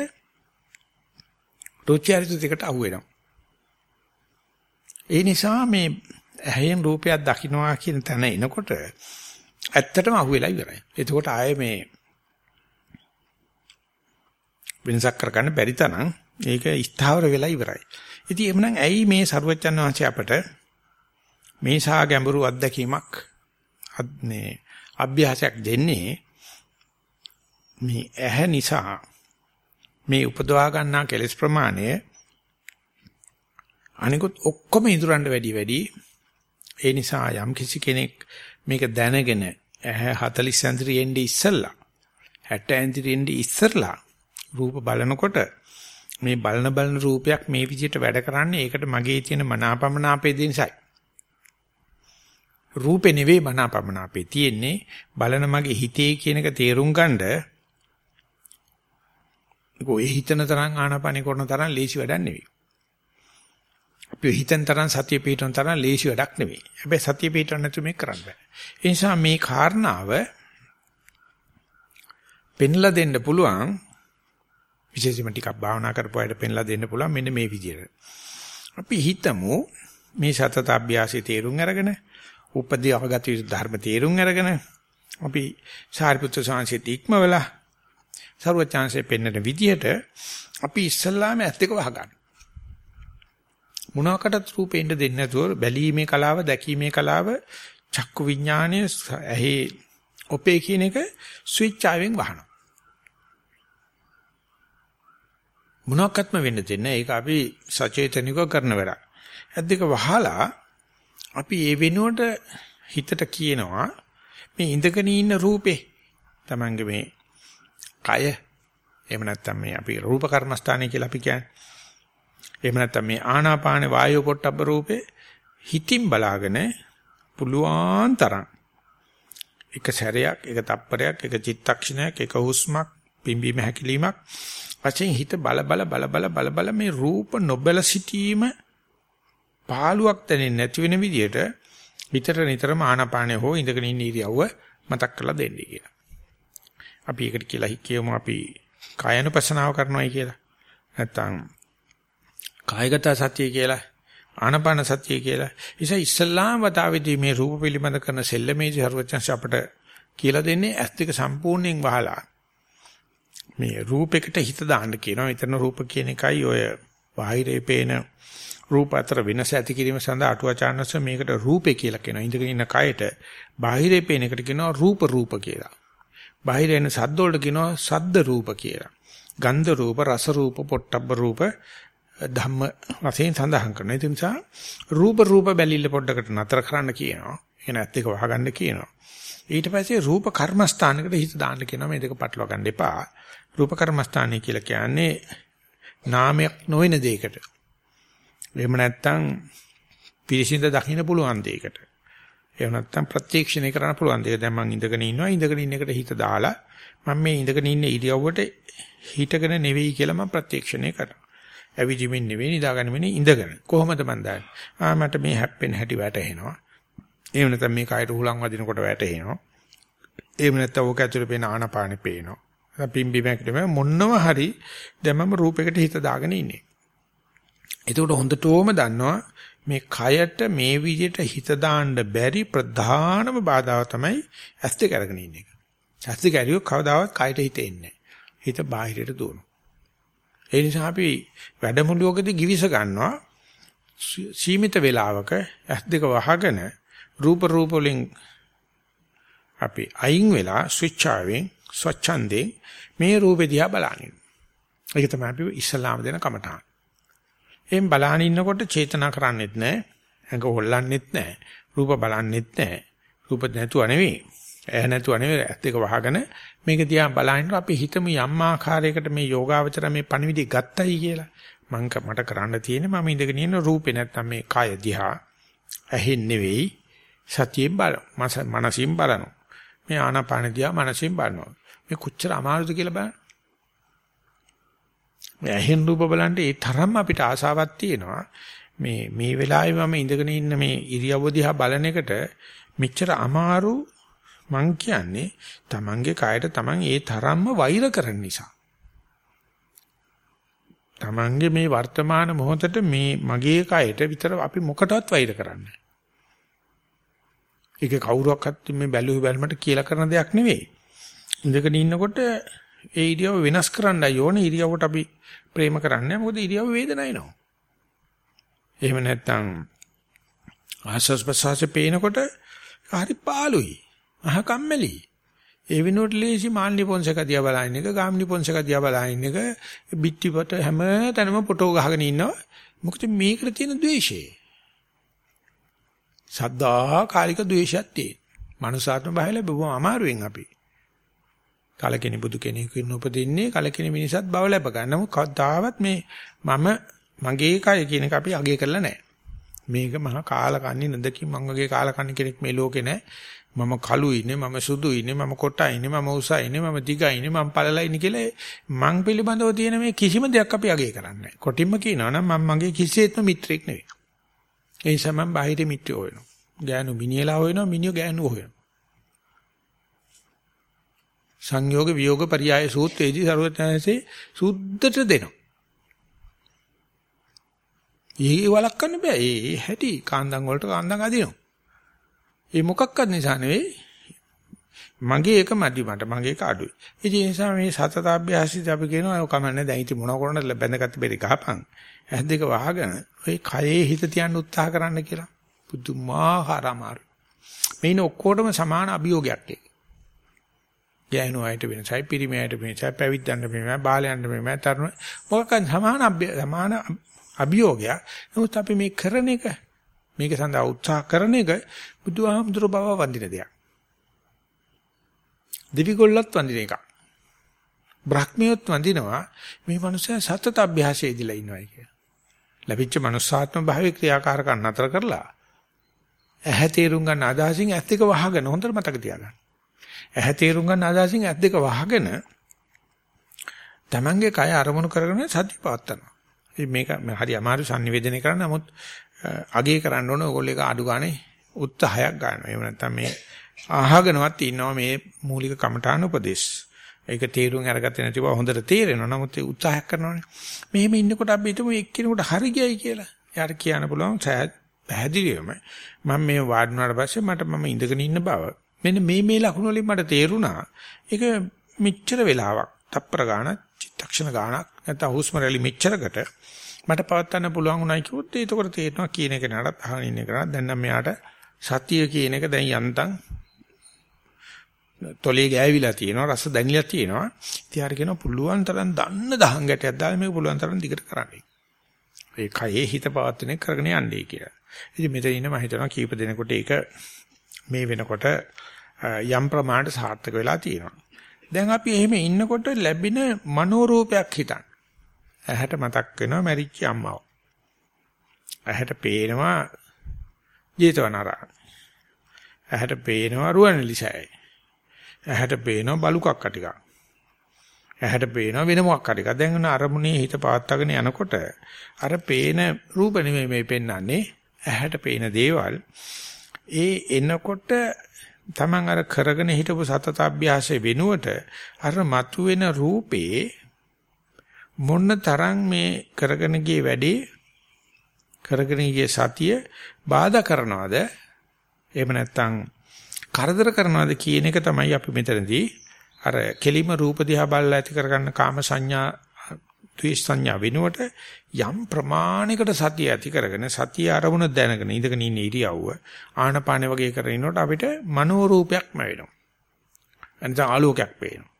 රුචියරිත දෙකට අහු වෙනවා. ඒ නිසා මේ ඇහෙන් රූපයක් දකින්නවා කියන තැන එනකොට ඇත්තටම අහු වෙලා ඉවරයි. එතකොට ආයේ මේ වෙනසක් කරගන්න බැරි තරම් ඒක ස්ථාවර වෙලා ඉවරයි. ඉතින් එhmenan ඇයි මේ සරුවච්චන් වහන්සේ අපට මේ සා ගැඹුරු අත්දැකීමක් මේ අභ්‍යාසයක් දෙන්නේ මේ ඇහැ නිසා මේ උපදවා ගන්නා කෙලස් ප්‍රමාණය අනිකුත් ඔක්කොම ඉදuranda වැඩි වැඩි. ඒ නිසා යම් කිසි කෙනෙක් මේක දැනගෙන ඇහැ 40 සැන්තිරියෙන්දි ඉස්සල්ලා 60 ඇන්තිරියෙන්දි ඉස්සරලා රූප බලනකොට මේ බලන බලන රූපයක් මේ විදිහට වැඩ කරන්නේ. ඒකට මගේ තියෙන මනාපමනාපේ දිනසයි රූපේ නෙවෙයි මනාපමන අපේ තියෙන්නේ බලන මගේ හිතේ කියන එක තේරුම් ගන්නද ඒක ඔය හිතන තරම් ආනාපානෙ කරන තරම් ලේසි වැඩක් නෙවෙයි. අපි හිතන තරම් සතිය පිටවන තරම් ලේසි වැඩක් නෙවෙයි. හැබැයි සතිය පිටවන්න නැතුව මේක කරන්න බෑ. ඒ නිසා මේ කාරණාව පෙන්ලා දෙන්න පුළුවන් විශේෂයෙන්ම ටිකක් භාවනා කරපුවාට පෙන්ලා දෙන්න පුළුවන් මෙන්න මේ විදිහට. අපි හිතමු මේ සතත අභ්‍යාසයේ තේරුම් අරගෙන උපදී අවගත යුතු ධර්ම තේරුම් අරගෙන අපි සාරිපුත්‍ර සාංශිත ඉක්මවලා ਸਰවචාන්සේ පෙන්වන විදිහට අපි ඉස්සල්ලාම ඇත්ත එක වහගන්න. මොනවාකටත් රූපෙන්න දෙන්නේ නැතුව බැලීමේ කලාව, දැකීමේ කලාව, චක්කු විඥානය, ඇහි ඔපේ කියන එක ස්විච් ආවෙන් වහනවා. මොනවාක්වත්ම වෙන්න දෙන්නේ. ඒක අපි සචේතනිකව කරන වැඩක්. ඇද්දක වහලා අපි ඒ වෙනුවට හිතට කියනවා මේ ඉඳගෙන ඉන්න රූපේ Tamange මේ කය එහෙම නැත්නම් මේ අපි රූප කර්මස්ථානය කියලා අපි කියන්නේ. එහෙම නැත්නම් මේ ආනාපාන වායෝ පොට්ටබ්බ රූපේ හිතින් බලාගෙන පුළුවන් තරම් එක සැරයක් එක තප්පරයක් එක චිත්තක්ෂණයක් එක හුස්මක් පිම්බීම හැකිලීමක් වශයෙන් හිත බල බල බල බල බල බල මේ රූප නොබල සිටීම පාළුවක් දැනෙන්නේ නැති වෙන විදිහට හිතට නිතරම ආනාපානය හෝ ඉඳගෙන ඉන්න ඉරියව්ව මතක් කරලා දෙන්නේ කියලා. අපි ඒකට කියලා කියමු අපි කායනුපසනාව කරනවායි කියලා. නැත්තම් කායගත සතිය කියලා ආනපාන සතිය කියලා. ඉතින් ඉස්ලාම් වතාවේදී මේ රූප පිළිබඳ කරන සෙල්ලමේදී හරුවචන්ස අපට කියලා දෙන්නේ ඇස් දෙක සම්පූර්ණයෙන් වහලා මේ රූපයකට හිත දාන්න කියනවා. ඊතන රූප කියන එකයි ඔය බාහිරේ පේන රූප අතර වෙනස ඇති කිරීම සඳහා අටුවාචාර්යස මේකට රූපේ කියලා කියනවා. ඉඳගෙන ඉන්න කයට බාහිරේ පේන එකට කියනවා රූප රූප කියලා. බාහිර එන සද්ද වලට කියනවා සද්ද රූප කියලා. ගන්ධ රූප, රස රූප, පොට්ටබ්බ රූප ධම්ම වශයෙන් සඳහන් කරනවා. ඒ නිසා රූප රූප බැලිල්ල පොඩ්ඩකට නතර කරන්න කියනවා. එන ඇත්ත එක වහගන්න කියනවා. ඊට පස්සේ රූප කර්මස්ථානයකට හිත දාන්න කියනවා මේ දෙක පටලවා ගන්න එපා. රූප කර්මස්ථානය කියලා කියන්නේ නාමයක් නොවන දෙයකට. එහෙම නැත්නම් පිරිසිඳ දකින්න පුළුවන් දෙයකට. එහෙම නැත්නම් ප්‍රත්‍යක්ෂණය කරන්න පුළුවන් දෙයක්. දැන් මම ඉඳගෙන ඉන්නවා ඉඳගෙන ඉන්න එකට හිත දාලා මම මේ ඉඳගෙන ඉන්න ඉරියව්වට හිටගෙන නෙවෙයි කියලා මම ප්‍රත්‍යක්ෂණය කරනවා. ඇවිදිමින් නෙවෙයි නිදාගන්නෙමින් ඉඳගෙන. කොහොමද මන් දන්නේ? ආ මට මේ හැප්පෙන හැටි වැටහෙනවා. එහෙම නැත්නම් මේ කයට උහුලන් වදිනකොට වැටහෙනවා. එහෙම නැත්නම් ඕක ඇතුලේ පේන ආනපානෙ පේනවා. නැත්නම් පිම්බි මැකිටම මොන්නව හරි දැන් මම රූපයකට හිත දාගෙන ඉන්නේ. එතකොට හොඳටම දන්නවා මේ කයට මේ විදිහට හිත දාන්න බැරි ප්‍රධානම බාධාව තමයි ඇස් දෙක අරගෙන ඉන්න එක. ඇස් දෙක ඇරියෝ කවදාවත් කයට හිත එන්නේ හිත බාහිරට දුවනවා. ඒ නිසා අපි වැඩමුළුවකදී givis ගන්නවා සීමිත වේලාවක ඇස් දෙක වහගෙන රූප රූප වලින් අපි අයින් වෙලා ස්විච් ආවෙන් ස්වච්ඡන්දේ මේ රූපේ දිහා බලනින්. ඒක තමයි අපි ඉස්ලාම දෙන කමටහන්. එම් බලාන ඉන්නකොට චේතනා කරන්නෙත් නැහැ. ඇඟ හොල්ලන්නෙත් නැහැ. රූප බලන්නෙත් නැහැ. රූප නැතුව නෙවෙයි. ඇහැ නැතුව නෙවෙයි ඇත් එක වහගෙන මේක දිහා බලහින්නකොට අපි හිතමු යම් ආකාරයකට මේ යෝගාවචර මේ පණිවිඩය ගත්තයි කියලා. මං මට කරන්න තියෙන්නේ මම ඉඳගෙන ඉන්න රූපේ නැත්තම් මේ කය දිහා ඇහෙන් නෙවෙයි සතියෙන් බල මනසින් බලනවා. මේ ආනාපාන දිහා මනසින් බලනවා. මේ කොච්චර අමාරුද කියලා බලන්න. මේ ඇහෙන් රූප බලන්න ඒ තරම් අපිට ආසාවක් තියෙනවා. මේ මේ වෙලාවේ මම ඉඳගෙන ඉන්න මේ ඉරියව්ව දිහා බලන එකට මෙච්චර අමාරු මං කියන්නේ Tamange කයට Taman ඒ තරම්ම වෛර කරන නිසා. Tamange මේ වර්තමාන මොහොතට මේ මගේ කයට විතර අපි මොකටවත් වෛර කරන්නේ ඒක කවුරුවක්වත් මේ බැලුව බැලමට කියලා කරන දෙයක් නෙවෙයි. ඉඳගෙන ඉන්නකොට ඒ ඉරියව්ව වෙනස් කරන්නයි ඕනේ ඉරියව්වට අපි ප්‍රේම කරන්නේ මොකද ඉරියව්ව වේදනায়නවා. එහෙම නැත්නම් ආශස් ප්‍රසාසෙ පේනකොට හරි පාළුයි. අහ කම්මැලි. ඒ වෙනුවට ලේසි මාල්නි පොන්සක දිහා බලන එක, ගාම්නි පොන්සක දිහා බලන එක, බිට්ටිපත හැම තැනම ෆොටෝ ගහගෙන ඉන්නවා. මොකද මේකට තියෙන ද්වේෂය. සද්දා කාලික ද්වේෂයක් තියෙන. මනුසාත්ම බහල බොහොම අමාරුවෙන් අපි. කලකිනි බුදු කෙනෙකුන් උපදින්නේ කලකිනි මිනිසත් බව ලැබ ගන්න. නමුත් කවදාවත් මේ මම මගේ කය කියන එක අපි අගය කරලා නැහැ. මේක මහා කාලකන්ණි නදකින් මං වගේ කාලකන්ණි කෙනෙක් මේ ලෝකේ නැහැ. මම කළු ඉන්නේ මම සුදු ඉන්නේ මම කොටා ඉන්නේ මම උසා ඉන්නේ මම දිගා ඉන්නේ මම පළලා ඉන්නේ කියලා මං පිළිබඳව තියෙන මේ කිසිම දෙයක් අපි අගය කරන්නේ නැහැ. කොටින්ම කියනවා නම් මම මගේ කිසිසේත්ම මිත්‍රෙක් නෙවෙයි. ඒ නිසා මම බාහිර මිත්‍රයෝ වෙනවා. ගෑනු මිනියලා හොයනවා මිනියෝ ගෑනු හොයනවා. සංයෝග විയോഗ පරියාය සූත්‍රයේදී සරුවත්යන්සේ සුද්ධට දෙනවා. ඊ වලක්වන්න බෑ. ඒ හැටි කාන්දන් වලට කාන්දන් අදිනවා. ඒ මොකක්වත් නිසා නෙවෙයි මගේ එක මදි මට මගේ එක අඩුයි. ඒ නිසා මේ සතතාභ්‍යාසිත අපි කියනවා ඔය කමන්නේ දැන් ඉතින් මොන කරන්නද බැඳගත්ත බෙරි ගහපන්. ඇස් දෙක වහගෙන ඔය කයේ හිත තියන්න උත්සාහ කරන්න කියලා. පුදුමාකාර අමාරු. මේන ඔක්කොටම සමාන අභියෝගයක් ඒක. ගෑනු අයට වෙනසයි පිරිමි අයට වෙනසයි පැවිද්දන්ට වෙනසයි බාලයන්ට වෙනසයි තරුණ මොකක්ද සමාන සමාන අභියෝගයක්. නමුත් අපි මේ කරන එක මේක සඳහා උත්සාහ කරන එක බුදුහාමුදුර බව වඳින දෙයක්. දිවිගොල්ලත් වඳින එකක්. බ්‍රහ්මියොත් වඳිනවා මේ මනුස්සයා සතත අභ්‍යාසයේදීලා ඉන්නවයි කිය. ලැබිච්ච මනුස්සාත්ම භාවයේ ක්‍රියාකාරකම් නතර කරලා ඇහැ තේරුම් ගන්න අදහසින් ඇස් දෙක වහගෙන හොඳට මතක තියාගන්න. ඇහැ තේරුම් ගන්න අදහසින් ඇස් දෙක වහගෙන තමන්ගේ කය අරමුණු කරගෙන සතිය පවත්නවා. මේක හරි අමාරු sannivedana කරන්න නමුත් අගේ කරන්න ඕන ඕගොල්ලෝ එක අඩු ගානේ උත්සාහයක් ගන්නවා. එහෙම නැත්නම් මේ අහගෙනවත් ඉන්නවා මේ මූලික කමඨාන උපදේශ. ඒක තේරුම් අරගත්තේ නැතිව හොඳට තේරෙනවා. නමුත් ඒ උත්සාහයක් කරනවානේ. මෙහෙම ඉන්නකොට අපි හිතමු එක්කිනෙකුට හරි ගියයි කියලා. එයාට කියන්න පුළුවන් පැහැදිලිවම මම මේ වාඩි වුණාට පස්සේ මට මම ඉඳගෙන ඉන්න බව මෙන්න මේ මේ ලකුණු වලින් මට තේරුණා ඒක මෙච්චර වෙලාවක් තප්පර ගාණක් චිත්තක්ෂණ ගාණක් නැත්නම් හුස්ම රැලි මෙච්චරකට මට පවත්වන්න පුළුවන් උනායි කිව්වොත් ඒකකොට තේරෙනවා කියන එක නඩත් අහගෙන ඉන්න එක නඩත් දැන් නම් මෙයාට සතිය කියන එක දැන් යන්තම් තොලේ ගෑවිලා තියෙනවා රස දැනිලා තියෙනවා ඉතින් හරි කියනවා පුළුවන් තරම් දන්න දහං ගැටයක් දාලා මේක පුළුවන් තරම් දිගට කරන්න. ඒ කයේ හිත පවත්වන එක කරගෙන යන්නේ කියලා. ඉතින් මෙතන ඉන්න මම හිතනවා කීප දෙනෙකුට ඒක මේ වෙනකොට යම් ප්‍රමාණයට සාර්ථක වෙලා තියෙනවා. දැන් අපි එහෙම ඉන්නකොට ලැබෙන මනෝරූපයක් හිතන්න. ඇහැට මතක් වෙනවා මැරිච්ච අම්මව. ඇහැට පේනවා ජේතවනාරාම. ඇහැට පේනවා රුවන්වැලිසෑය. ඇහැට පේනවා බලුකක්ක ටිකක්. ඇහැට පේනවා වෙන මොකක් හරි එකක්. දැන් අරමුණේ හිත පවත්වාගෙන යනකොට අර පේන රූප නෙමෙයි මේ පෙන්වන්නේ. ඇහැට පේන දේවල් ඒ එනකොට Taman අර කරගෙන හිටපු සතත අභ්‍යාසයේ වෙනුවට අර මතුවෙන රූපේ මොන්න තරම් මේ කරගෙන ගිය වැඩේ කරගෙන ගිය සතිය බාධා කරනවද? එහෙම නැත්නම් කරදර කරනවද කියන එක තමයි අපි මෙතනදී අර කෙලිම රූප දිහා බලලා ඇති කරගන්න කාම සංඥා ද්වේෂ සංඥා වෙනුවට යම් ප්‍රමාණයකට සතිය ඇති කරගෙන සතිය අරමුණ දැනගෙන ඉඳගෙන ඉන්න ඉරියව්ව ආනපාන වගේ කරගෙන ඉනකොට අපිට මනෝ රූපයක්ම වෙනවා. එනිසා ආලෝකයක් පේනවා.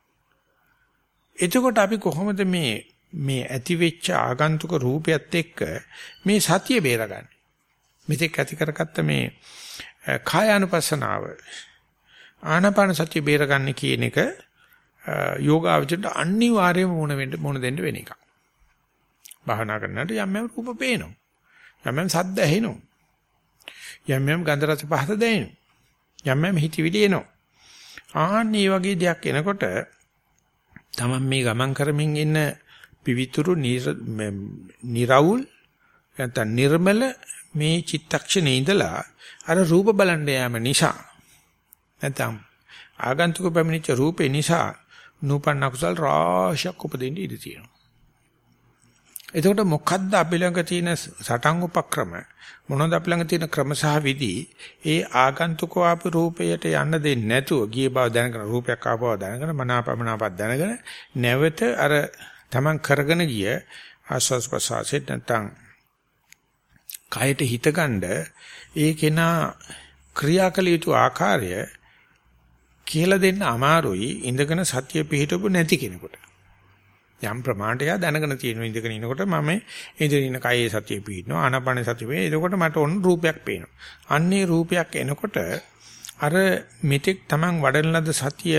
එතකොට අපි කොහොමද මේ මේ ඇති වෙච්ච ආගන්තුක රූපයත් එක්ක මේ සතිය බේරගන්නේ? මෙතෙක් ඇති කරගත්ත මේ කායානුපස්සනාව ආනාපාන සතිය බේරගන්නේ කියන එක යෝගාවචරයට අනිවාර්යයෙන්ම මුණ වෙන්න මුණ දෙන්න වෙන එකක්. භාවනා කරනකොට යම් යම් රූප පේනවා. යම් යම් සද්ද ඇහෙනවා. යම් යම් ගන්ධ රස පහස දැනෙනවා. යම් යම් හිතවිලි එනවා. ආන්න මේ වගේ දෙයක් එනකොට තමන් මේ ගමන් කරමින් ඉන්න පිවිතුරු නිරවුල් නැත්නම් නිර්මල මේ චිත්තක්ෂණේ ඉඳලා අර රූප බලන්න යාම නිසා නැත්නම් ආගන්තුක පැමිණිච්ච රූපේ නිසා නූපන්න කුසල් රාශියක් උපදින්න ඉඩ තියෙනවා. එතකොට මොකද්ද අපි ළඟ තියෙන සටන් උපක්‍රම? මොනවද අපි ළඟ තියෙන ක්‍රම සහ විදි? ඒ ආගන්තුක ආපු රූපයට යන්න දෙන්නේ නැතුව ගිය බව දැනගෙන රූපයක් ආපව දැනගෙන මනාපමනාපක් දැනගෙන නැවත අර Taman කරගෙන ගිය ආස්වාස් ප්‍රසආසෙත් නැත්නම් කයට හිතගන්න ඒ කෙනා ක්‍රියාකල යුතු ආකාරය කියලා දෙන්න අමාරුයි. ඉඳගෙන සතිය පිහිටපු නැති කෙනෙකුට. යම් ප්‍රමාණයක් දැනගෙන තියෙන ඉඳගෙන ඉනකොට මම ඉඳගෙන ඉන කයේ සතිය පිහිටනවා ආනාපාන සතිය වේ. එතකොට මට ඔන්න රූපයක් පේනවා. අන්නේ රූපයක් එනකොට අර මෙතෙක් Taman වඩන ලද සතිය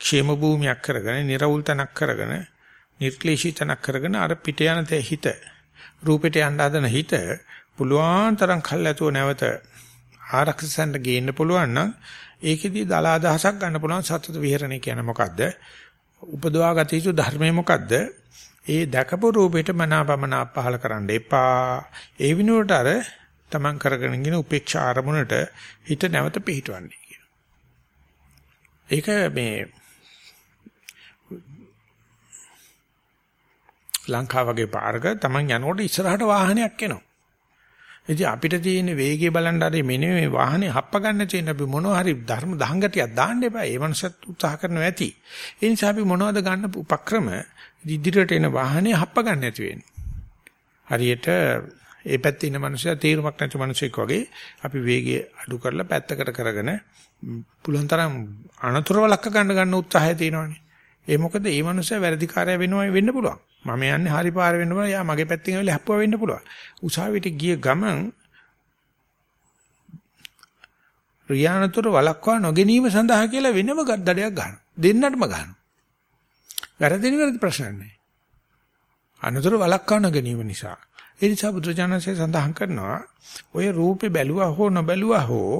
ക്ഷേම භූමියක් කරගෙන, නිර්වුල් තනක් කරගෙන, නිර්ක්ලේශී තනක් කරගෙන අර පිට යන හිත රූපෙට යන්න හදන හිත පුළුවන් තරම් කල් ඇතුව නැවත ආරක්ෂසන්ට ගේන්න පුළුවන් නම් ඒකෙදී දල අදහසක් ගන්න පුළුවන් සතත විහරණය කියන්නේ මොකද්ද? උපදවා ගත යුතු ධර්මය මොකද්ද? ඒ දැකපු රූපෙට මනාපමනා පහල කරන්න එපා. ඒ විනුවට අර තමන් කරගෙන ඉන්න උපේක්ෂා අරමුණට හිත නැවත පිහිටවන්නේ කියන. ඒක මේ ලංකාව වගේ පාරක තමන් යනකොට ඉස්සරහට වාහනයක් එනවා. ඉතින් අපිට තියෙන වේගය බලන්න හරි මෙන්න මේ වාහනේ හප්ප ගන්න තියෙන අපි මොනවා හරි ධර්ම දහංගටියක් දාන්න එපා. ඒ මනසත් උත්සාහ කරනවා ඇති. ඒ නිසා අපි මොනවද ගන්න උපක්‍රම ඉදිරියට එන වාහනේ හප්ප ගන්න නැති වෙන්නේ. හරියට ඒ පැත්තේ ඉන්න මිනිස්සු තීරමක් නැති මිනිස්සෙක් වගේ අපි වේගය අඩු කරලා පැත්තකට කරගෙන පුළුවන් තරම් අනතුරු වලක්ක ගන්න ගන්න උත්සාහය තියෙනවානේ. ඒ මොකද මේ මිනිස්සයා වැරදිකාරය වෙනවා වෙන්න පුළුවන්. මම යන්නේ හරි පාර වෙන්න පුළුවන්. යා මගේ පැත්තෙන් ඇවිල්ලා හැප්පුවා වෙන්න පුළුවන්. උසාවියට ගිය ගමන් රියානතර වලක්වා නොගැනීම සඳහා කියලා වෙනම ගඩඩයක් ගන්නවා. දෙන්නටම ගන්නවා. වැරදින වැරදි ප්‍රශ්න නැහැ. අනතර වලක්වා නොගැනීම නිසා. ඒ නිසා බුදුජානසය සඳහන් කරනවා ඔය රූපේ බැලුවා හෝ නොබැලුවා හෝ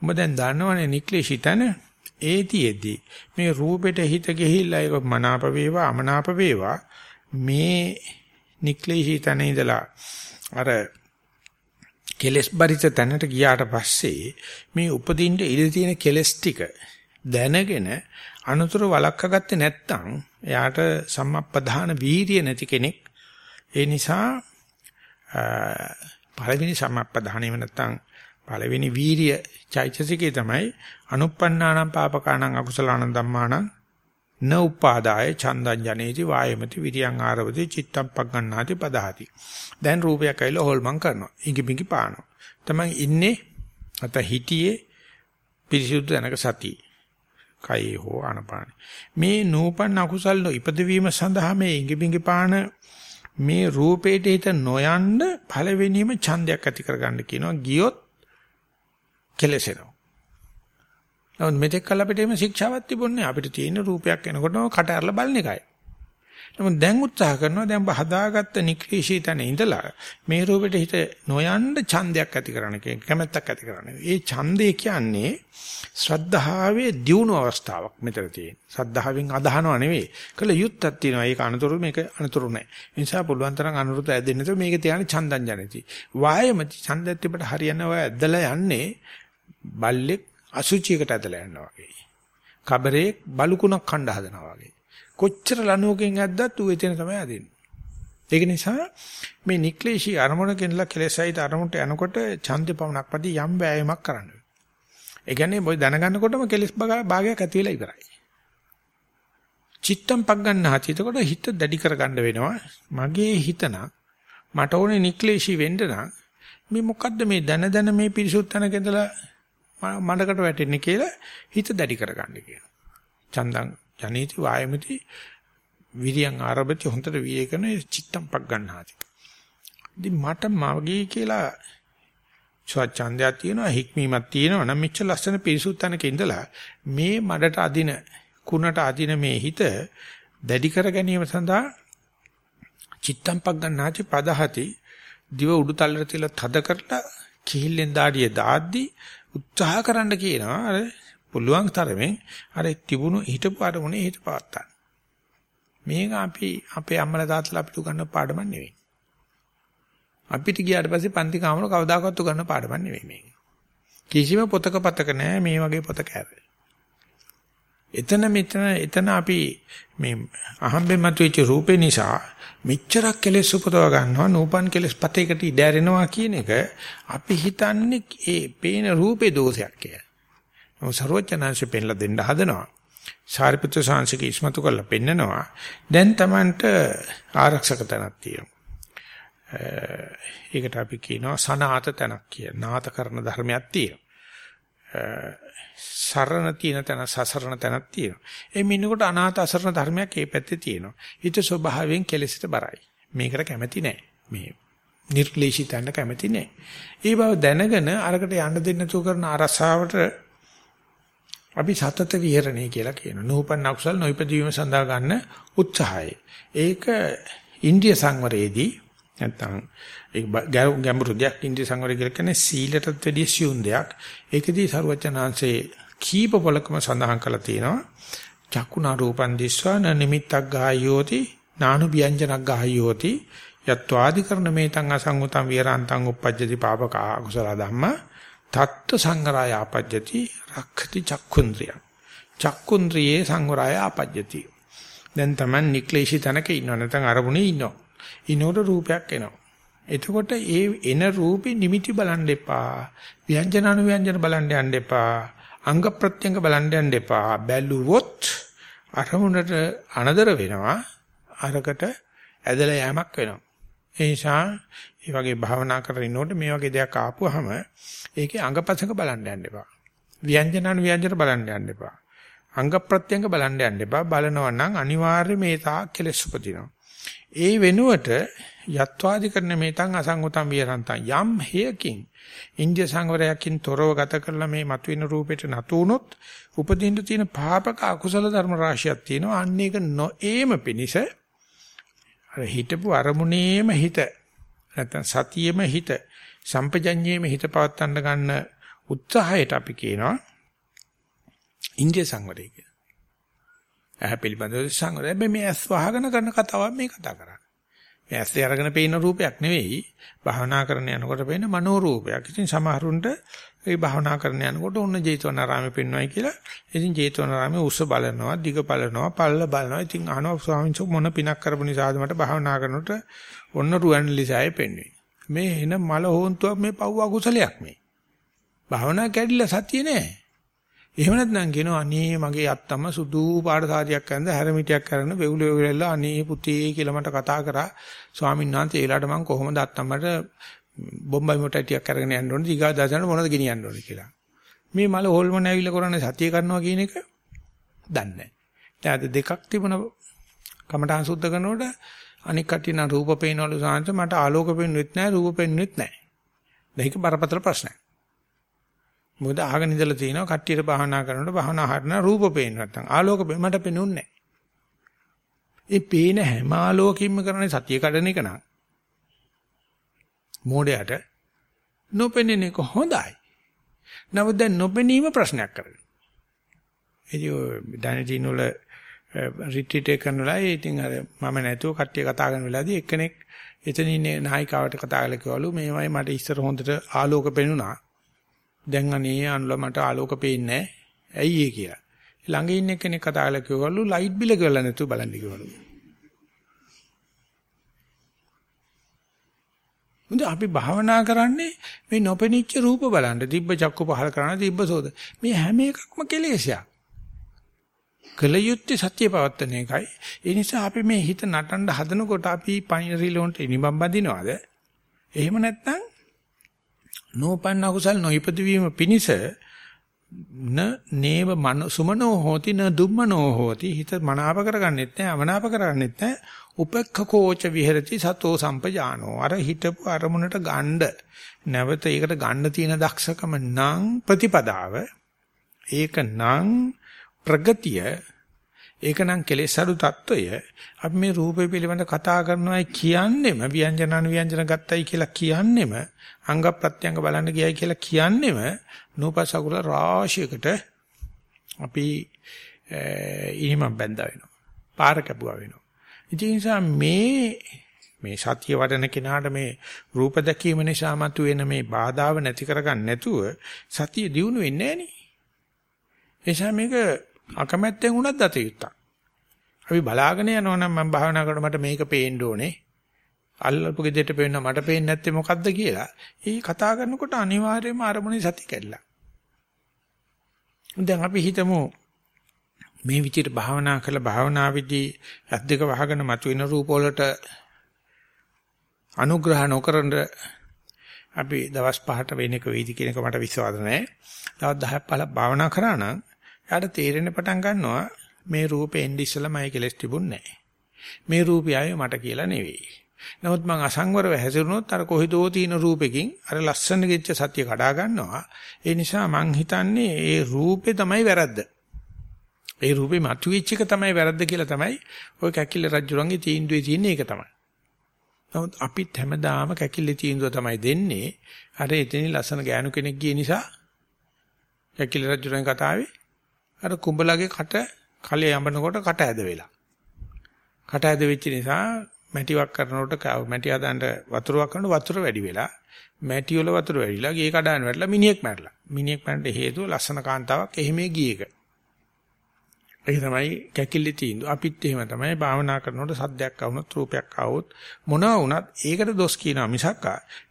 උඹ දැන් දන්නවනේ නික්ලේශිතන ඒතියෙදි මේ රූපෙට හිත ගිහිල්ලා ඒක මනාප වේවා අමනාප වේවා. මේ නික්ලේශී තැන ඉඳලා අර කෙලස් බරිත තැනට ගියාට පස්සේ මේ උපදින්න ඉඳ තියෙන කෙලස් ටික දැනගෙන අනුතර වළක්වා ගත්තේ නැත්නම් එයාට සම්මප්පදාන වීරිය නැති කෙනෙක්. ඒ නිසා පළවෙනි සම්මප්පදානෙම නැත්නම් පළවෙනි වීරිය චෛතසිකේ තමයි අනුප්පන්නානම් පාපකානම් අකුසලානම් ධම්මානම් න උපාදාය චන්දං ජනේති වායමති විරියං ආරවති චිත්තම් පග්ගණ්ණාති පදහති. දැන් රූපයක් ඇවිල්ලා හොල්මන් කරනවා. ඉඟි බිඟි පානවා. තමයි ඉන්නේ අත හිටියේ පිරිසුදු දැනක සතිය. කයේ හෝ ආනපාන. මේ නූපන් අකුසල් ඉපදවීම සඳහා මේ ඉඟි බිඟි පාන මේ රූපේට හිත නොයන්න පළවෙනිම ඡන්දයක් ඇති කරගන්න කියනවා. ගියොත් කෙලසෙනවා නමුත් මෙතෙක් කල අපිට එimhe ශික්ෂාවක් තිබුණේ අපිට තියෙන රූපයක් එනකොටම කට ඇරලා බලන එකයි. නමුත් දැන් උත්සාහ කරනවා දැන් හදාගත්ත නික්‍රීෂී තැන ඉඳලා මේ රූපෙට හිත නොයන්න ඡන්දයක් ඇති කරන එක කැමැත්තක් ඇති කරන එක. ඒ ඡන්දේ කියන්නේ ශ්‍රද්ධාවේ දියුණු අවස්ථාවක් මෙතන තියෙන. ශ්‍රද්ධාවෙන් අදහනව නෙවෙයි. කළ යුත්තක් තියෙනවා. ඒක අනතුරු මේක අනතුරු නැහැ. ඒ නිසා පුළුවන් තරම් අනුරුත ඇදෙන්න නැතුව මේක තියාගෙන ඡන්දං ජනති. වායමති ඡන්දත් තිබට හරියන්නේ ඔය ඇදලා යන්නේ බල්ලෙක් අසුචියකට ඇදලා යනවා වගේ. කබරේ බලුකුණක් කණ්ඩා හදනවා වගේ. කොච්චර ලනුවකින් ඇද්දත් ඌ එතන තමයි අදින්නේ. ඒක නිසා මේ නික්ලේශී අරමුණකින්ලා කෙලෙසයිද අරමුණට යනකොට ඡන්දේ පවණක් පදි යම් වෑයමක් කරන්න. ඒ කියන්නේ මොයි දැනගන්නකොටම කෙලස් භාගයක් ඇති වෙලා ඉවරයි. චිත්තම් පක් ගන්න හතිතකොට හිත දැඩි කරගන්න වෙනවා. මගේ හිතන මට ඕනේ නික්ලේශී වෙන්න නම් මේ මොකද්ද මේ දන දන මේ පිරිසුත් තැනක ඉඳලා මඩකට වැටෙන්නේ කියලා හිත දැඩි කරගන්න කියනවා. චන්දං ජනේති වායමති විරියං ආරභති හොන්තට වීය කරන චිත්තම් පක් ගන්නාති. ඉතින් මට මගේ කියලා ස්වච්ඡන්දයක් තියෙනවා හික්මීමක් තියෙනවා නම් මෙච්චර ලස්සන පිරිසුත් තැනක ඉඳලා මේ මඩට අදින කුණට අදින මේ හිත දැඩි කර ගැනීම සඳහා චිත්තම් පක් ගන්නාති පදහති දිව උඩු තල්ලට තියලා තද කරලා කිහිල්ලෙන් දාඩිය දාද්දි උත්සාහ කරන්න කියනවා අර පුළුවන් තරමෙන් අර තිබුණු හිටපු අරමුණේ හිත පවත්තා. මේක අපි අපේ අම්මලා තාත්තලා අපිට උගන්වන පාඩමක් නෙවෙයි. අපිට ගියාට පස්සේ පන්ති කාමර කවදාකවත් උගන්වන පාඩමක් නෙවෙයි මේක. කිසිම පොතක පතක නැහැ මේ වගේ පොතක ඇර. එතන මෙතන එතන අපි මේ අහම්බෙන් මතුවෙච්ච රූපේ නිසා මෙච්චරක් කෙලෙස් උපදව ගන්නවා නූපන් කෙලෙස් පතේකට ඉඩ ඇරෙනවා කියන එක අපි හිතන්නේ ඒ පේන රූපේ දෝෂයක් කියලා. නමුත් ਸਰවඥාංශ පෙන්ලා දෙන්න හදනවා. සාරිපුත්‍ර සාංශික ඉස්මතු කරලා පෙන්නනවා. දැන් Tamanට ආරක්ෂක තැනක් තියෙනවා. ඒකට අපි කියනවා සනාත තැනක් කියලා. නාත කරන ධර්මයක් තියෙනවා. සරණ තියෙන තැන සසරණ තැනක් තියෙනවා. ඒ මින්නකොට අනාත අසරණ ධර්මයක් ඒ පැත්තේ තියෙනවා. හිත ස්වභාවයෙන් කෙලෙසිට බරයි. මේකට කැමති නැහැ. මේ නිර්ක්ලේශී තැනට කැමති නැහැ. ඒ බව දැනගෙන අරකට යන්න දෙන්න තු කරන අරසාවට අපි සතත විහරණය කියලා කියනවා. නූපන් අකුසල් නොයිපදීම සඳහා ගන්න උත්සාහය. ඒක ඉන්දිය සංවරයේදී නැත්තම් ඒ ගැඹුරු දෙයක් ඉන්දිය සංවරය කියලා කියන්නේ සීලටත් වැඩිය සියුම් දෙයක්. ඒකදී සරුවචනාංශේ කීප පොලකම සඳහන් කරලා තියෙනවා. චක්කුණා රූපන් දිස්වා න නිමිත්තක් ගායෝති නානු ව්‍යංජනක් ගායෝති යත්වාදි කරන මේතං අසංගතං විහරන්තං uppajjati පාපක අකුසල ධම්මා තත්ත්ව සංගරාය ආපජ්ජති රක්ඛති චක්කුන්ද්‍රිය. චක්කුන්ද්‍රියේ සංවරාය ආපජ්ජති. දැන් Taman නික්ලේශී තනක ඉන්නව නැත්නම් අරමුණේ ඉන්නවා. ඉනෝට රූපයක් එනවා. එතකොට ඒ එන රූපේ නිමිති බලන්න එපා. ව්‍යංජන අනු ව්‍යංජන බලන්න යන්න එපා. අංග ප්‍රත්‍යංග බලන්න යන්න එපා. බැලුවොත් අරමුණට අනදර වෙනවා. අරකට ඇදලා යෑමක් වෙනවා. ඒ නිසා මේ වගේ භාවනා කරගෙන ඉන්නකොට මේ වගේ දෙයක් ආපුවාම ඒකේ අංගපසක බලන්න යන්න එපා. ව්‍යංජනන ව්‍යංජන බලන්න යන්න එපා. අංග ප්‍රත්‍යංග බලන්න යන්න එපා. බලනවා නම් අනිවාර්යයෙන් මේ තාක් කෙලස් උපදිනවා. ඒ වෙනුවට යත්වාදි කරන මේතන් අසංගතම් විරන්තම් යම් හේයකින් ඉන්දිය සංවරයකින් තොරව ගත කරලා මේ මතුවෙන රූපෙට නතු වුනොත් උපදින්න තියෙන පාපක අකුසල ධර්ම රාශියක් තියෙනවා. අන්න ඒක නොඑම පිනිස අර හිතපු අරමුණේම හිත නැත්නම් සතියෙම හිත සම්පජඤ්ඤයේම හිත පවත්තන්න ගන්න උත්සාහයට අපි කියනවා ඉන්දිය සංවරය කියලා. ඇහැ පිළිබඳව සංවරය. හැබැයි මේ ඇස් වහගෙන කරන කතාවක් මේ කතා කරන්නේ. මේ ඇස් අරගෙන පේන රූපයක් නෙවෙයි. භාවනා කරන යනකොට පේන මනෝ රූපයක්. ඉතින් සමහරුන්ට ඒ භාවනා කරන යනකොට ඔන්න ජේතවනාරාමේ පෙන්වයි කියලා. ඉතින් ජේතවනාරාමේ උස්ස බලනවා, දිග බලනවා, පල්ල බලනවා. ඉතින් අහනවා ස්වාමීන් වහන්සේ මොන පිනක් කරපු නිසාද මට භාවනා කරනකොට ඔන්න රුවන්ලිසාවේ පෙන්වන්නේ. මේ එන මල හොන්තුවක් මේ පව් අකුසලයක් මේ. භාවනා කැඩිලා සතිය නෑ. එහෙම නැත්නම් කියනවා අනේ මගේ අත්තම සුදු පාට සාරියක් ඇඳ හැරමිටියක් කරන වෙවුල වෙවුලලා අනේ පුතේ කියලා මට කතා කරා ස්වාමීන් වහන්සේ ඒලාට මම කොහොමද අත්තමට බොම්බයි මොටටියක් අරගෙන යන්න ඕනේ ඊගා දාසන මොනවද ගෙනියන්න ඕනේ කියලා. මේ මල හොල්මන ඇවිල්ලා කරන්නේ සතිය කරනවා කියන එක දන්නේ නැහැ. දැන් දෙකක් තිබුණ කමඨාන් සුද්ධ කරනකොට අනික් කටින රූප පේනවලු සාංශ මට ආලෝක පේන්නෙත් නැහැ රූප පේන්නෙත් නැහැ. මේක බරපතල ප්‍රශ්නයක්. මොකද අහගෙන ඉඳලා තිනවා කට්ටියට භාවනා කරනකොට භාවනා හරින රූප පේන්න නැත්තම් ආලෝක මට පේනුන්නේ ඒ පේන හැම ආලෝකෙකින්ම කරන්නේ සතිය කඩන එක නා. මෝඩයට නොපෙනෙන එක හොඳයි. නමුත් දැන් නොපෙනීම ප්‍රශ්නයක් කරගෙන. ඒ ඩැනිටින් වල රිට්‍රීට් එක කරනවා ඒ ඉතින් අර මම නැතුව කට්ටිය කතා කරන වෙලාවදී එක්කෙනෙක් එතන ඉන්නේ නායිකාවට කතා කරලා කිව්වලු මේවයි මට ඉස්සර හොඳට ආලෝක පෙනුණා. දැන් අනේ අනුල මට ආලෝක පේන්නේ ඇයි ඒ කියලා. ළඟ ඉන්න කෙනෙක් කතා කරලා කිව්වලු ලයිට් බිල ගෙවලා නැතුව බලන්න කිව්වලු. මුද අපි භාවනා කරන්නේ මේ නොපෙනිච්ච රූප බලන්න. දිබ්බ චක්කු පහල කරන දිබ්බ සෝද. මේ හැම එකක්ම කෙලෙසයක්. කලයුත්තේ සත්‍ය පවත්තන එකයි. ඒ නිසා අපි මේ හිත නටන්න හදනකොට අපි පයින්රිලොන්ට ඉනිබම් බඳිනවද? එහෙම නැත්නම් නෝපන්න කුසල් නොයිපද වීම පිනිස න නේව මන සුමනෝ හෝති න දුම්මනෝ හෝති. හිත මනාප කරගන්නෙත් නැහැ අමනාප කරගන්නෙත් නැහැ උපක්ඛකෝච විහෙරති සතෝ සම්පජානෝ. අර හිතපු අරමුණට ගණ්ඩ. නැවත ඒකට ගණ්ඩ තියෙන දක්ෂකම නම් ප්‍රතිපදාව. ඒක නම් ප්‍රගතිය ඒකනම් කෙලෙස් අඩු తত্ত্বය අපි මේ රූපය පිළිබඳ කතා කරනවා කියන්නේම ව්‍යංජන අනුව්‍යංජන ගත්තයි කියලා කියන්නේම අංග ප්‍රත්‍යංග බලන්න ගියයි කියලා කියන්නේම නූපසකුල රාශියකට අපි ඉහිමක් බැඳා වෙනවා. පාර කැපුවා වෙනවා. ඉතින් නිසා මේ මේ සතිය වඩන කෙනාට මේ රූප දැකීම නිසා මතුවෙන මේ බාධාව නැති කරගන්න නැතුව සතිය දියුණු වෙන්නේ නැහැ නේ. එනිසා මේක අකමැත්තෙන් වුණත් දත යුත්තක්. අපි බලාගෙන යනවා නම් මම භාවනා කරනකොට මට මේක පේන්න ඕනේ. අල්ලපු ගෙදරට පේන්න මට පේන්නේ නැත්තේ මොකද්ද කියලා. ඒ කතා කරනකොට අනිවාර්යයෙන්ම අරමුණේ සති කැඩලා. දැන් අපි හිතමු මේ විදිහට භාවනා කරලා භාවනාවේදී ඇස් දෙක වහගෙන මතුවෙන රූප වලට අනුග්‍රහ නොකරන අපි දවස් 5ට වෙන එක වෙයිද කියන එක මට විශ්වාස නැහැ. දවස් 10ක් 15ක් භාවනා කරා නම් එයාට තේරෙන්න පටන් ගන්නවා මේ රූපේ එන්නේ ඉස්සලා මයි කෙලස් තිබුණේ නැහැ. මේ රූපය ආයේ මට කියලා නෙවෙයි. නමුත් මං අසංවරව හැසිරුණොත් අර කොහෙදෝ තියෙන රූපෙකින් අර ලස්සන ගෙච්ච සත්‍ය කඩා ගන්නවා. ඒ නිසා මං හිතන්නේ ඒ රූපේ තමයි වැරද්ද. ඒ රූපේ මතුවෙච්ච එක තමයි වැරද්ද කියලා තමයි ওই කැකිල්ල රජුරන්ගේ තීන්දුවේ තියෙන්නේ ඒක තමයි. නමුත් අපිත් හැමදාම කැකිල්ල තීන්දුව තමයි දෙන්නේ. අර එතනින් ලස්සන ගෑනු කෙනෙක් ගිය නිසා කැකිල්ල රජුරන් කතාවේ අර කුඹලගේ කට කලේ යඹනකොට කට ඇද වෙලා. කට ඇද වෙච්ච නිසා මැටිවක් කරනකොට මැටි හදන්න වතුරක් කරනකොට වතුර වැඩි වෙලා මැටි වල වතුර වැඩිලා ගේ කඩාන වැටලා මිනිහෙක් මැරලා. මිනිහෙක් මැරෙන්න හේතුව ලස්සන කාන්තාවක් එහෙමේ ගියේක. ඒක තමයි කැකිලි තීන්දුව. අපිත් එහෙම තමයි භාවනා කරනකොට සද්දයක් ආවොත් රූපයක් ආවොත් මොනවා වුණත් ඒකට දොස් කියනවා මිසක්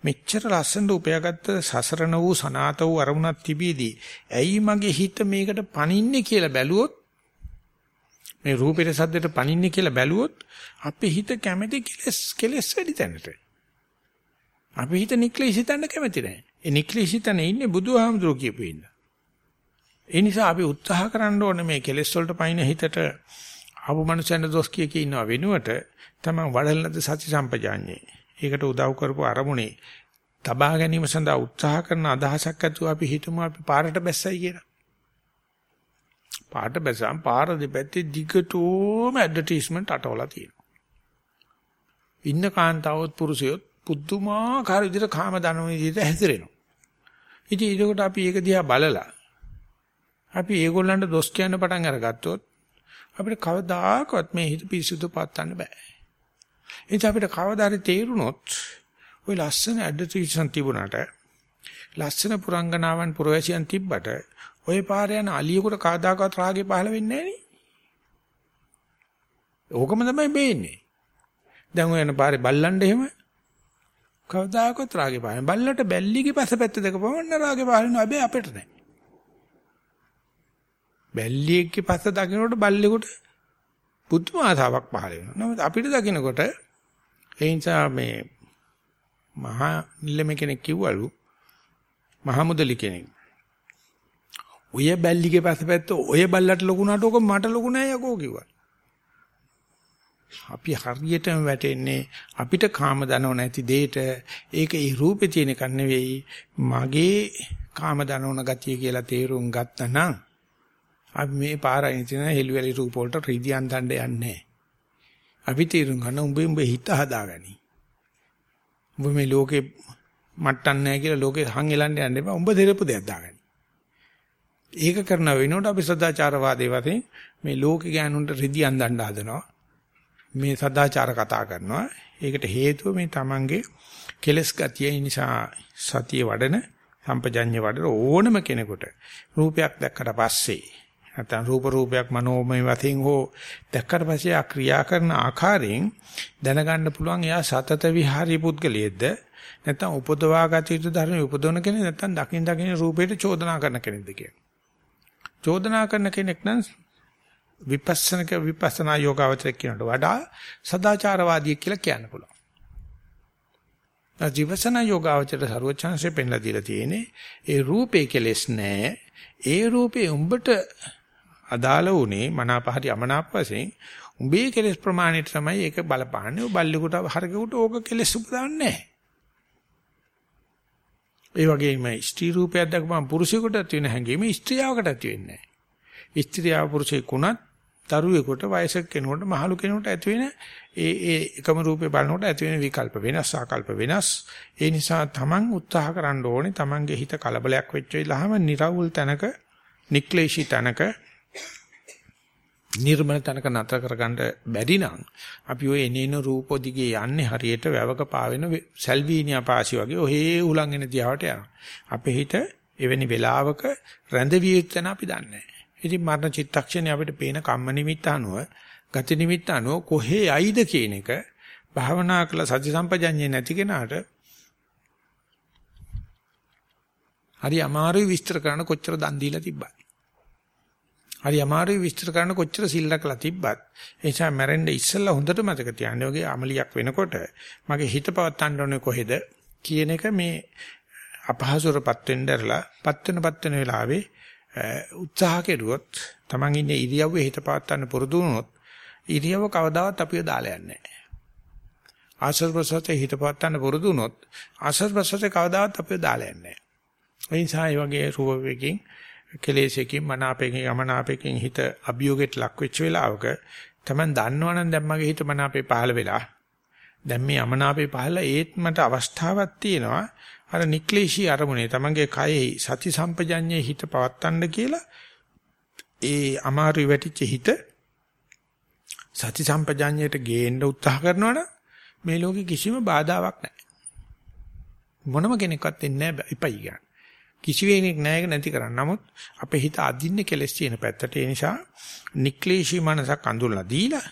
මෙච්චර ලස්සනට උපයාගත්ත සසරණ වූ සනාත වූ අරමුණක් තිබීදී ඇයි මගේ හිත මේකට පනින්නේ කියලා බැලුවොත් මේ රූපෙට සද්දෙට පනින්නේ කියලා බැලුවොත් අපේ හිත කැමැති කෙලස් කෙලස් වැඩි තැනට. අපේ හිත නික්ලේශිතන්න කැමැති නැහැ. ඒ නික්ලේශිතන ඉන්නේ බුදුහාමුදුරුවෝ කියපු ඉන්න. ඒ නිසා අපි උත්සාහ කරන්න ඕනේ මේ කෙලෙස් වලට පයින් හිතට ආපු මනුස්සයන්ට දොස් කිය කී ඉන්නව වෙනුවට තමයි වඩලනද සති සම්පජාඤ්ඤේ. ඒකට උදව් කරපු අරමුණේ තබා ගැනීම සඳහා උත්සාහ කරන අදහසක් ඇතුව අපි හිතමු අපි පාරට බැස්සයි කියලා. පාරට බැසම් පාර දෙපැත්තේ දිගටම ඇඩ්වර්ටයිස්මන්ට් අටවලා තියෙනවා. ඉන්න කාන්තාවොත් පුරුෂයොත් පුදුමාකාර විදිහට කාම දනම විදිහට හැසිරෙනවා. ඉතින් ඒකට අපි ඒක දිහා බලලා අපි ඒගොල්ලන්ට දොස් කියන්න පටන් අරගත්තොත් අපිට කවදාකවත් මේ හිත පිරිසුදු පවත්වන්න බෑ. එනිසා අපිට කවදා හරි තේරුනොත් ওই ලස්සන ඇඩ්වර්ටයිස්මන්ට් තිබුණාට ලස්සන පුරංගනාවන් පුරවැසියන් තිබ්බට ওই පාර යන අලියෙකුට කවදාකවත් රාගේ පහළ වෙන්නේ නැහැ ඕකම තමයි බේන්නේ. දැන් ඔය යන පාරේ බල්ලන්ට එහෙම කවදාකවත් රාගේ පහළ බල්ලට බැල්ලිගේ පසපැත්ත දෙක පවන්න රාගේ පහළ වෙනවා. හැබැයි අපිට නැහැ. බැල්ලියෙක්ගේ පස්ස දකින්නකොට බල්ලෙකුට පුදුම ආසාවක් පහළ වෙනවා. නමුත් අපිට දකින්නකොට ඒ නිසා මේ මහා නිල්ලම කෙනෙක් කිව්වලු මහා මුදලි කෙනෙක්. ඔය බැල්ලිගේ පස්සපැත්ත ඔය බල්ලට ලොකු නට ඕක මට ලොකු නෑ යකෝ කිව්වා. අපි හරියටම වැටෙන්නේ අපිට කාම දනව නැති දෙයට ඒක ඒ රූපේ තියෙන එකක් නෙවෙයි මගේ කාම දනවන ගතිය කියලා තේරුම් ගත්තා නම් අපි මේ පාරයි තියෙන හෙළුවැලි රූප වලට රිදියන් දණ්ඩ යන්නේ. අපි තේරුම් ගන්න උඹ උඹ හිත හදාගනි. උඹ මේ ලෝකේ මට්ටම් නැහැ කියලා ලෝකේ හං එලන්න යන්න එපා. උඹ දෙරපු දෙයක් දාගනි. ඒක කරන වෙනකොට අපි සදාචාරවාදී වශයෙන් මේ ලෝකේ ගෑනුන්ට රිදියන් දණ්ඩ හදනවා. මේ සදාචාර කතා කරනවා. ඒකට හේතුව මේ Tamange කෙලස් ගතිය නිසා සතිය වඩන සම්පජඤ්ඤ වඩන ඕනම කෙනෙකුට රූපයක් දැක්කට පස්සේ නැත්නම් රූප රූපයක් මනෝමය වශයෙන් හෝ දැක්කට පස්සේ ආ ක්‍රියා කරන ආකාරයෙන් දැනගන්න පුළුවන් එයා සතත විහාරී පුද්ගලයේද නැත්නම් උපදවා ගත යුතු ධර්ම උපදවන කෙනෙක් නැත්නම් දකින් දකින් රූපයට චෝදනා කරන කෙනෙක්ද කියලා. චෝදනා කරන කෙනෙක් නම් විපස්සනක විපස්සනා යෝගාවචර කියනට වඩා සදාචාරවාදී කියලා කියන්න පුළුවන්. ජීවසනා යෝගාවචර ਸਰවචන්සේ පෙන්ලා දීලා තියෙන්නේ ඒ රූපේ කෙලෙස් නැහැ. ඒ රූපේ උඹට අදාළ උනේ මනාපහරි අමනාප වශයෙන් උඹේ කෙලෙස් ප්‍රමාණයට තමයි ඒක බලපාන්නේ. ඔය බල්ලෙකුට හරකෙකුට ඕක කෙලෙස් උපදවන්නේ නැහැ. ඒ වගේම ස්ත්‍රී රූපයක් දැකපම පුරුෂයෙකුට ඇති වෙන හැඟීම ස්ත්‍රියවකට ඇති වෙන්නේ නැහැ. ස්ත්‍රියව පුරුෂයෙකුණත් දරුවෙකුට වයසක කෙනෙකුට මහලු කෙනෙකුට ඇති වෙන ඒ ඒ එකම රූපේ බලනකොට ඇති වෙන විකල්ප වෙනස් ආකල්ප වෙනස් ඒ නිසා Taman උත්සාහ කරන්න ඕනේ Tamanගේ හිත කලබලයක් වෙච්ච වෙලාවම निराවුල් තැනක නික්ලේශී තැනක නිර්මල තැනක නතර කරගන්න බැරි නම් අපි ඔය එනේන රූප දිගේ යන්නේ හරියට වැවක පාවෙන සල්වීනියා පාසි වගේ ඔහේ උලන් එන දිහාවට යනවා. අපේ හිත එවැනි වෙලාවක රැඳවිය යුත්තන අපි දන්නේ නැහැ. ඉතින් මරණ චිත්තක්ෂණේ අපිට පේන කම්ම නිමිත්ත අනුව, ගති නිමිත්ත අනුව කොහේ යයිද කියන එක භාවනා කළ සති සම්පජඤ්ඤේ නැති කෙනාට හරි අමාරුයි විස්තර කරන්න කොච්චර දන් දීලා තිබ්බත්. හරි අමාරුයි විස්තර කරන්න කොච්චර සිල්ලකලා තිබ්බත්. ඒ නිසා මැරෙන්න ඉස්සෙල්ලා හොඳට මතක තියාගන්න. ඔගේ අමලියක් වෙනකොට මගේ හිත පවත්තන්න ඕනේ කොහෙද කියන එක මේ අපහසුරපත් වෙන්නදලා පත් වෙන පත් වෙන වෙලාවේ උත්සාහ කෙරුවොත් Taman ඉන්නේ ඉරියව්වේ හිත පවත්තන්න පුරුදු වුණොත් ඉරියව්ව කවදාවත් අපිව දාලා යන්නේ නැහැ. ආශ්‍රව ප්‍රසතේ හිත පවත්තන්න පුරුදු වුණොත් ආශ්‍රව ප්‍රසතේ කවදාවත් අපිව දාලා යන්නේ නැහැ. ඒ නිසා මේ වගේ රූපයකින් කෙලෙසකින් මනාපයෙන් යමනාපයෙන් හිත අභියෝගයට ලක් වෙච්ච වෙලාවක Taman දන්නවනම් දැන් මගේ හිත මනාපේ පහළ වෙලා දැන් මේ යමනාපේ පහළ ඒත් මට අවස්ථාවක් තියෙනවා. අර නික්ලේශී අරමුණේ තමන්ගේ කයෙහි සති සම්පජඤ්ඤේ හිත පවත්තන්න කියලා ඒ අමාරු වැටිච්ච හිත සති සම්පජඤ්ඤයට ගේන්න උත්සාහ කරනවනම් මේ ලෝකෙ කිසිම බාධාවක් නැහැ. මොනම කෙනෙක්වත් එන්නේ නැහැ. ඉපයි ගන්න. කිසිවෙනෙක් නැහැ නැති කරන්න. නමුත් අපේ හිත අදින්නේ කෙලස් තියෙන පැත්තට. ඒ නිසා නික්ලේශී මනසක් අඳුරලා දීලා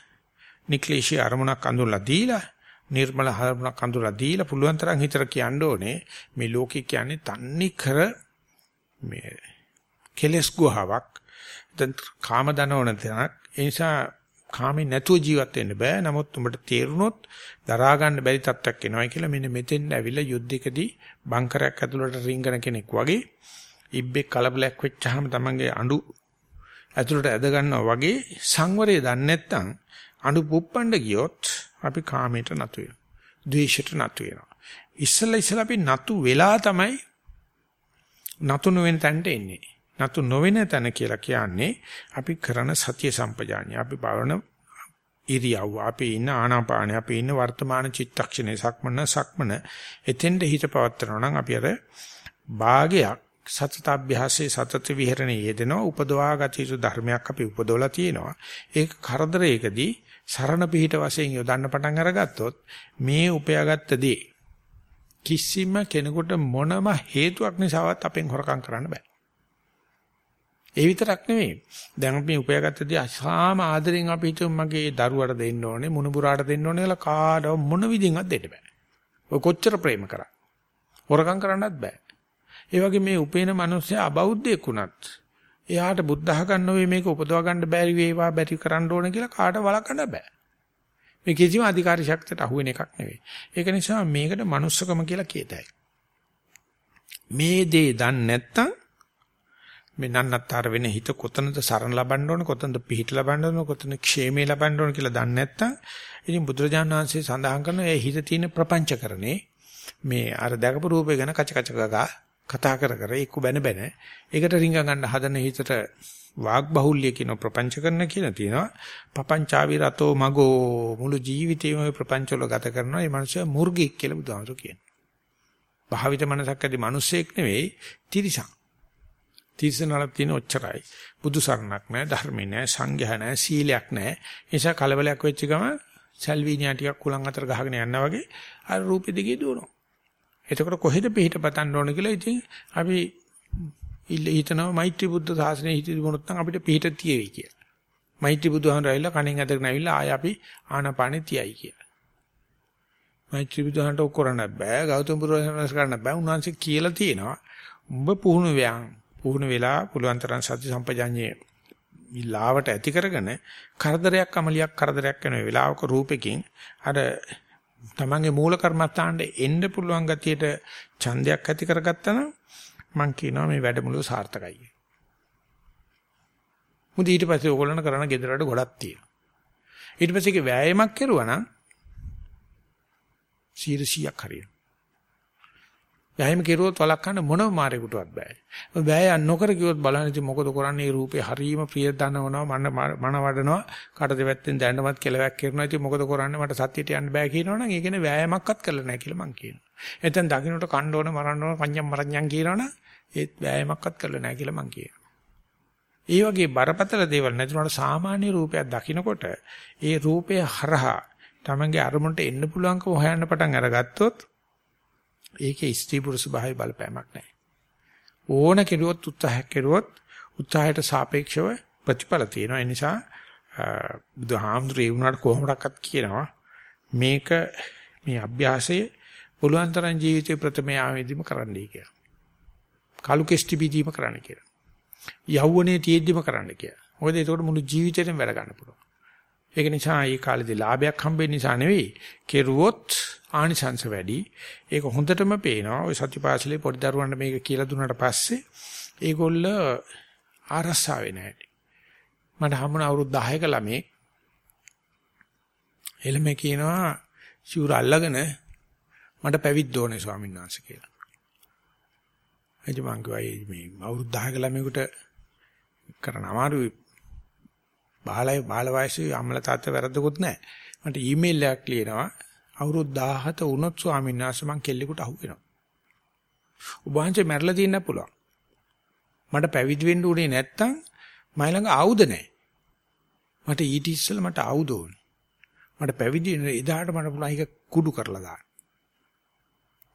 නික්ලේශී අරමුණක් අඳුරලා දීලා නිර්මල හරමුණක් අඳුරලා දීලා පුළුවන් තරම් හිතට කියන්න ඕනේ මේ ලෝකේ කියන්නේ තන්නේ කර මේ කෙලස් ගුහාවක් දැන් කාම දනවන තැනක් ඒ නිසා කාමේ නැතුව ජීවත් වෙන්න බෑ නමුත් උඹට තේරුනොත් දරා ගන්න බැරි තත්ත්වයක් එනවයි කියලා මෙන්න මෙතෙන් ඇවිල්ලා යුද්ධයකදී බංකරයක් ඇතුළට රිංගන කෙනෙක් වගේ ඉබ්බෙක් කලබලයක් වෙච්චාම තමන්ගේ අඬු ඇතුළට ඇද ගන්නවා වගේ සංවරය දන්නේ නැත්නම් අඬු පුප්පණ්ඩ ගියොත් අපි කාමයට නතු වෙනවා. ද්වේෂයට නතු වෙනවා. ඉස්සෙල්ලා ඉස්සෙල්ලා අපි නතු වෙලා තමයි නතු නොවෙන තැනට එන්නේ. නතු නොවෙන තැන කියලා කියන්නේ අපි කරන සතිය සම්පජාඤ්ඤය. අපි බලන ඉරියව්ව, අපි ඉන්න ආනාපානය, අපි ඉන්න වර්තමාන චිත්තක්ෂණේ සක්මන සක්මන එතෙන්ද හිත පවත්තරනවා නම් අපි අර භාගයක් සතත අභ්‍යාසයේ සතත විහෙරණේ යෙදෙනවා උපදවා ගත යුතු ධර්මයක් අපි උපදවලා තියෙනවා ඒක කරදරයකදී සරණ පිහිට වශයෙන් යොදන්න පටන් අරගත්තොත් මේ උපයාගත්ත දේ කිසිම කෙනෙකුට මොනම හේතුවක් නිසාවත් අපෙන් හොරකම් කරන්න බෑ. ඒ විතරක් නෙවෙයි. දැන් අපි උපයාගත්ත දේ අසාම ආදරෙන් අපි හිතුව මගේ දරුවට දෙන්න ඕනේ, මුණුබුරාට දෙන්න ඕනේ කියලා කාටව මොන විදිහින්වත් දෙන්න බෑ. ඔය කොච්චර ප්‍රේම කරා. හොරකම් කරන්නත් බෑ. ඒ වගේ මේ උපේන මිනිස්සයා අබෞද්ධයෙක් වුණත් එයාට බුද්ධහ ගන්න ඔය මේක උපදවා ගන්න බැරි වේවා බැරි කරන්න ඕන කියලා කාට වළක්වන්න බෑ. මේ කිසිම අධිකාරී ශක්තියට අහු වෙන එකක් නෙවෙයි. ඒක නිසා මේකට manussකම කියලා කියතයි. මේ දේ දන්නේ නැත්තම් මේ නන්නත්තර වෙන හිත කොතනද සරණ ලබන්න ඕන කොතනද පිහිට ලබන්න ඕන කොතන ക്ഷേමේ ලබන්න ඕන කියලා දන්නේ නැත්නම් ඉතින් බුදුරජාණන් වහන්සේ සඳහන් කරන ඒ හිත තියෙන ප්‍රපංචකරණේ මේ අර දැකපු රූපේ ගැන කච කච ගගා කතා කර කර එක්ක බැන බැන ඒකට රිංග ගන්න හදන හිතට වාග් බහුල්‍ය කියන ප්‍රපංච කරන කියන තියෙනවා. පපංචාවි රතෝ මගෝ මුළු ජීවිතේම ප්‍රපංච වල ගත කරනවා. මේ මනුස්සයා මුර්ගෙක් කියලා බුදුහාමුදුරු කියනවා. භාවිත මනසක් ඇති මිනිස්සෙක් නෙවෙයි තිරිසන්. තිරිසනලක් තියෙන ඔච්චරයි බුදු සරණක් නැහැ ධර්මේ නැහැ සංඝයා නැහැ සීලයක් නැහැ ඒ නිසා කලබලයක් වෙච්ච ගම සල්විනියා ටිකක් කුලන් අතර ගහගෙන යනවා වගේ අර රූපෙ දිගේ දුවනවා එතකොට කොහෙද පිහිට පතන්න ඕන කියලා ඉතින් අපි ඉල්ල හිතනවා මෛත්‍රී බුද්ධ සාසනය හිතේ වුණොත් නම් අපිට පිහිට තියෙවි කියලා. මෛත්‍රී බුදුහාමරයිලා කණෙන් ඇදගෙන ඇවිල්ලා ආය අපි ආනාපානෙ තියයි කියලා. මෛත්‍රී බුදුහාමට ඔක් කරන්න බෑ. ගෞතම පුරුෂයන්ස් කරන්න බෑ. උන්වහන්සේ කියලා තියෙනවා. උඹ පුහුණු වෑන්. පුහුණු වෙලා පුළුවන් තරම් සති සම්පජාඤ්ඤේ ලාවට ඇති කරගෙන කරදරයක් අමලියක් කරදරයක් වෙන වෙලාවක රූපෙකින් අර තමන්ගේ මූල කර්මස්ථානට එන්න පුළුවන් ගතියට ඡන්දයක් ඇති කරගත්තා නම් මම කියනවා මේ වැඩමුළුව සාර්ථකයි. මුද ඊට පස්සේ ඕගොල්ලන් කරන ගෙදරට ගොඩක් තියෙනවා. ඊට පස්සේ ඒක වෑයමක් කරුවා නම් 100ක් හරියනවා. වෑයම කෙරුවොත් වළක්වන්න මොනම මාරේකටවත් බෑ. වෑයම් නොකර කිව්වොත් බලන්න ඉතින් මොකද කරන්නේ? මේ රූපේ හරීම ප්‍රිය දනවනවා මන මන වඩනවා කට දෙපැත්තෙන් දැඬමත් කෙලවැක් කරනවා. ඉතින් මොකද කරන්නේ? මට සත්‍යයට යන්න බෑ කියනවනම් ඒ කියන්නේ වෑයමක්වත් කරලා නැහැ කියලා මං කියනවා. එතෙන් දකින්නට කණ්ඩ ඕන මරන්න ඕන පඤ්ඤම් මරඤ්ඤම් කියනවනම් ඒත් වෑයමක්වත් කරලා නැහැ කියලා මං කියනවා. ඒ වගේ බරපතල දේවල් නැතුනට සාමාන්‍ය රූපයක් දකිනකොට ඒ රූපය හරහා තමන්ගේ අරමුණට එන්න පුළුවන්කම හොයන්න පටන් අරගත්තොත් ඒකේ ස්ත්‍රී පුරුෂ භාවය බලපෑමක් නැහැ. ඕන කෙරුවොත් උත්සාහයක් කෙරුවොත් උත්සාහයට සාපේක්ෂව ප්‍රතිඵල තියෙනවා. ඒ නිසා බුදුහාමුදුරේ වුණාට කොහොමඩක්වත් කියනවා මේක මේ අභ්‍යාසය පුළුවන් තරම් ජීවිතේ ප්‍රථම යාමේදීම කරන්නයි කියලා. කලු කෙස්ටි බීදීම කරන්න කියලා. යෞවනයේ තියෙද්දිම කරන්න කියලා. මොකද ඒකට මුළු ජීවිතේටම වැඩ ගන්න පුළුවන්. ඒක නිසා මේ කාලේදී ලාභයක් හම්බෙන්න නිසා නෙවෙයි කෙරුවොත් ආනිසංශ වැඩි. ඒක හොඳටම පේනවා. ওই සතිපාසලේ පොඩි දරුවන්ට මේක කියලා දුන්නාට පස්සේ ඒගොල්ල ආරස්සා වෙන්නේ නැහැ. මට හම්බුන අවුරුදු 10ක ළමේ එළම කියනවා සිවුර අල්ලගෙන මට පැවිද්ද ඕනේ ස්වාමීන් වහන්සේ කියලා. එදි මං කිව්වා මේ අවුරුදු 10ක ළමයෙකුට කරන අමාරුයි බාලයි බාල වයසේ අම්ල තාත්තා වැරද්දකුත් නැහැ. මට ඊමේල් එකක් ලියනවා අවුරුදු 17 වුණොත් ස්වාමීන් වහන්සේ මං කෙල්ලෙකුට අහු වෙනවා. ඔබ වහන්සේ මැරලා තියෙන්න පුළුවන්. මට පැවිදි වෙන්න උනේ නැත්තම් මයි ළඟ ආයුධ නැහැ. මට ඊට ඉස්සෙල්ලා මට ආයුධ ඕනේ. මට පැවිදි වෙන එදාට මට පුළුවන් ඒක කුඩු කරලා දාන්න.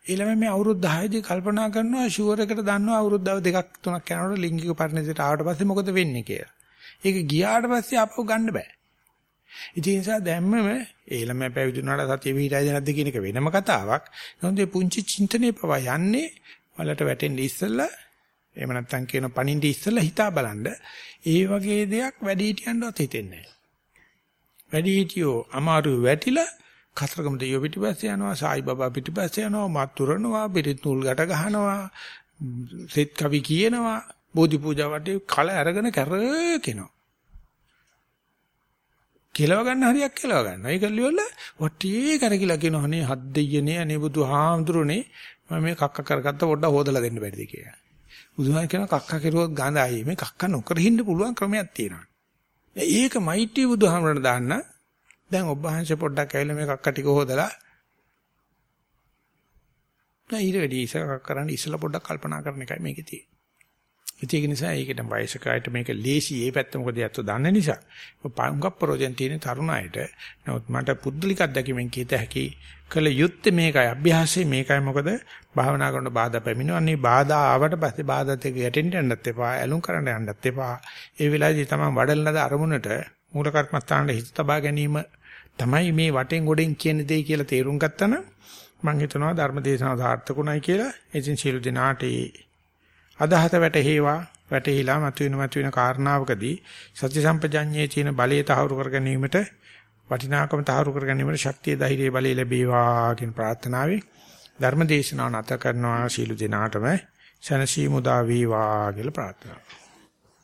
ඊළඟ මේ අවුරුදු 10 දී කල්පනා කරනවා ෂුවර් එකට දන්නවා අවුරුදු දෙකක් තුනක් යනකොට ලිංගික පරිණතයට ආවට පස්සේ මොකද වෙන්නේ කියලා. ඒක ගියාට පස්සේ ආපහු ගන්න බෑ. ඉතින් ඒ නිසා දැම්මම ඒ ළමයා පැවිදි වුණාට සතිය පිටයිද නැද්ද කියන එක වෙනම කතාවක්. නමුත් මේ පුංචි චින්තනයේ පවා යන්නේ වලට වැටෙන්න ඉස්සෙල්ලා එහෙම නැත්නම් කියන පණින්ඩි ඉස්සෙල්ලා හිතා බලන්න. ඒ වගේ දෙයක් වැඩි හිටියන්වත් හිතෙන්නේ නැහැ. වැඩි හිටියෝ අමාරු වැටිලා කතරගම දෙවියෝ පිටිපස්සේ යනවා සායි බබා පිටිපස්සේ යනවා මත්තුරනවා පිටිත් නූල් ගැට ගහනවා සෙත් කවි කියනවා බෝධි පූජා වටේ කල අරගෙන කැරකෙනවා කෙලව ගන්න හරියක් කෙලව ගන්න. ඒක ලියවල වටේ කරකිලා කියනවා අනේ හත් දෙයියනේ අනේ බුදුහාමුදුරනේ මම මේ කක්ක කරගත්ත පොඩ්ඩක් හොදලා දෙන්න බැරිද කියලා. බුදුහාම කියන කක්ක කෙරුවොත් ගඳයි. මේ කක්ක නොකර හින්න පුළුවන් ක්‍රමයක් තියෙනවා. ඒක මෛත්‍රී බුදුහාමරණ දාන්න. දැන් ඔබ වහන්සේ පොඩ්ඩක් ඇවිල්ලා මේ කක්ක ටික හොදලා දැන් ඊට වැඩි ඉස්සර කරන්න ඉස්සලා පොඩ්ඩක් කල්පනා කරන එකයි මේකේ තියෙන්නේ. ඒක නිසා ඒකට වයසක අයට මේක ලේසි ඒ පැත්ත මොකද යැත්තු දන්න නිසා. උඟක් ප්‍රෝජෙන් තියෙන තරුණ අයට නමුත් මට පුද්ගලික අත්දැකීමෙන් කීත හැකි කළ යුත්තේ මේකයි අභ්‍යාසය මේකයි මොකද භාවනා කරන බාධා පැමිණවන්නේ බාධා ආවට පස්සේ බාධාත් එක්ක යටෙන්න යන්නත් එපා ඇලුම් කරන්න යන්නත් එපා. ඒ වෙලාවේදී තමයි වඩලනද අරමුණට මූල කර්මස්ථානයේ හිත තබා ගැනීම තමයි මේ වටෙන් ගොඩෙන් කියන දේ කියලා තේරුම් ගත්තම මම හිතනවා ධර්ම දේශනාව සාර්ථකුණයි කියලා. එදින් සියලු දෙනාට අදහත වැටහෙවා වැටහිලා මතුවෙන මතුවෙන කාරණාවකදී සත්‍ය සම්පජඤ්ඤයේ තියෙන බලය තහවුරු කර ගැනීමට වටිනාකම තහවුරු කර ගැනීමට ශක්තිය ධෛර්යය බලය ලැබේවා කියන ප්‍රාර්ථනාවෙන් ධර්ම දේශනාව නැත කරනවා. සීල දිනාටම සනසි මුදා වේවා කියලා ප්‍රාර්ථනා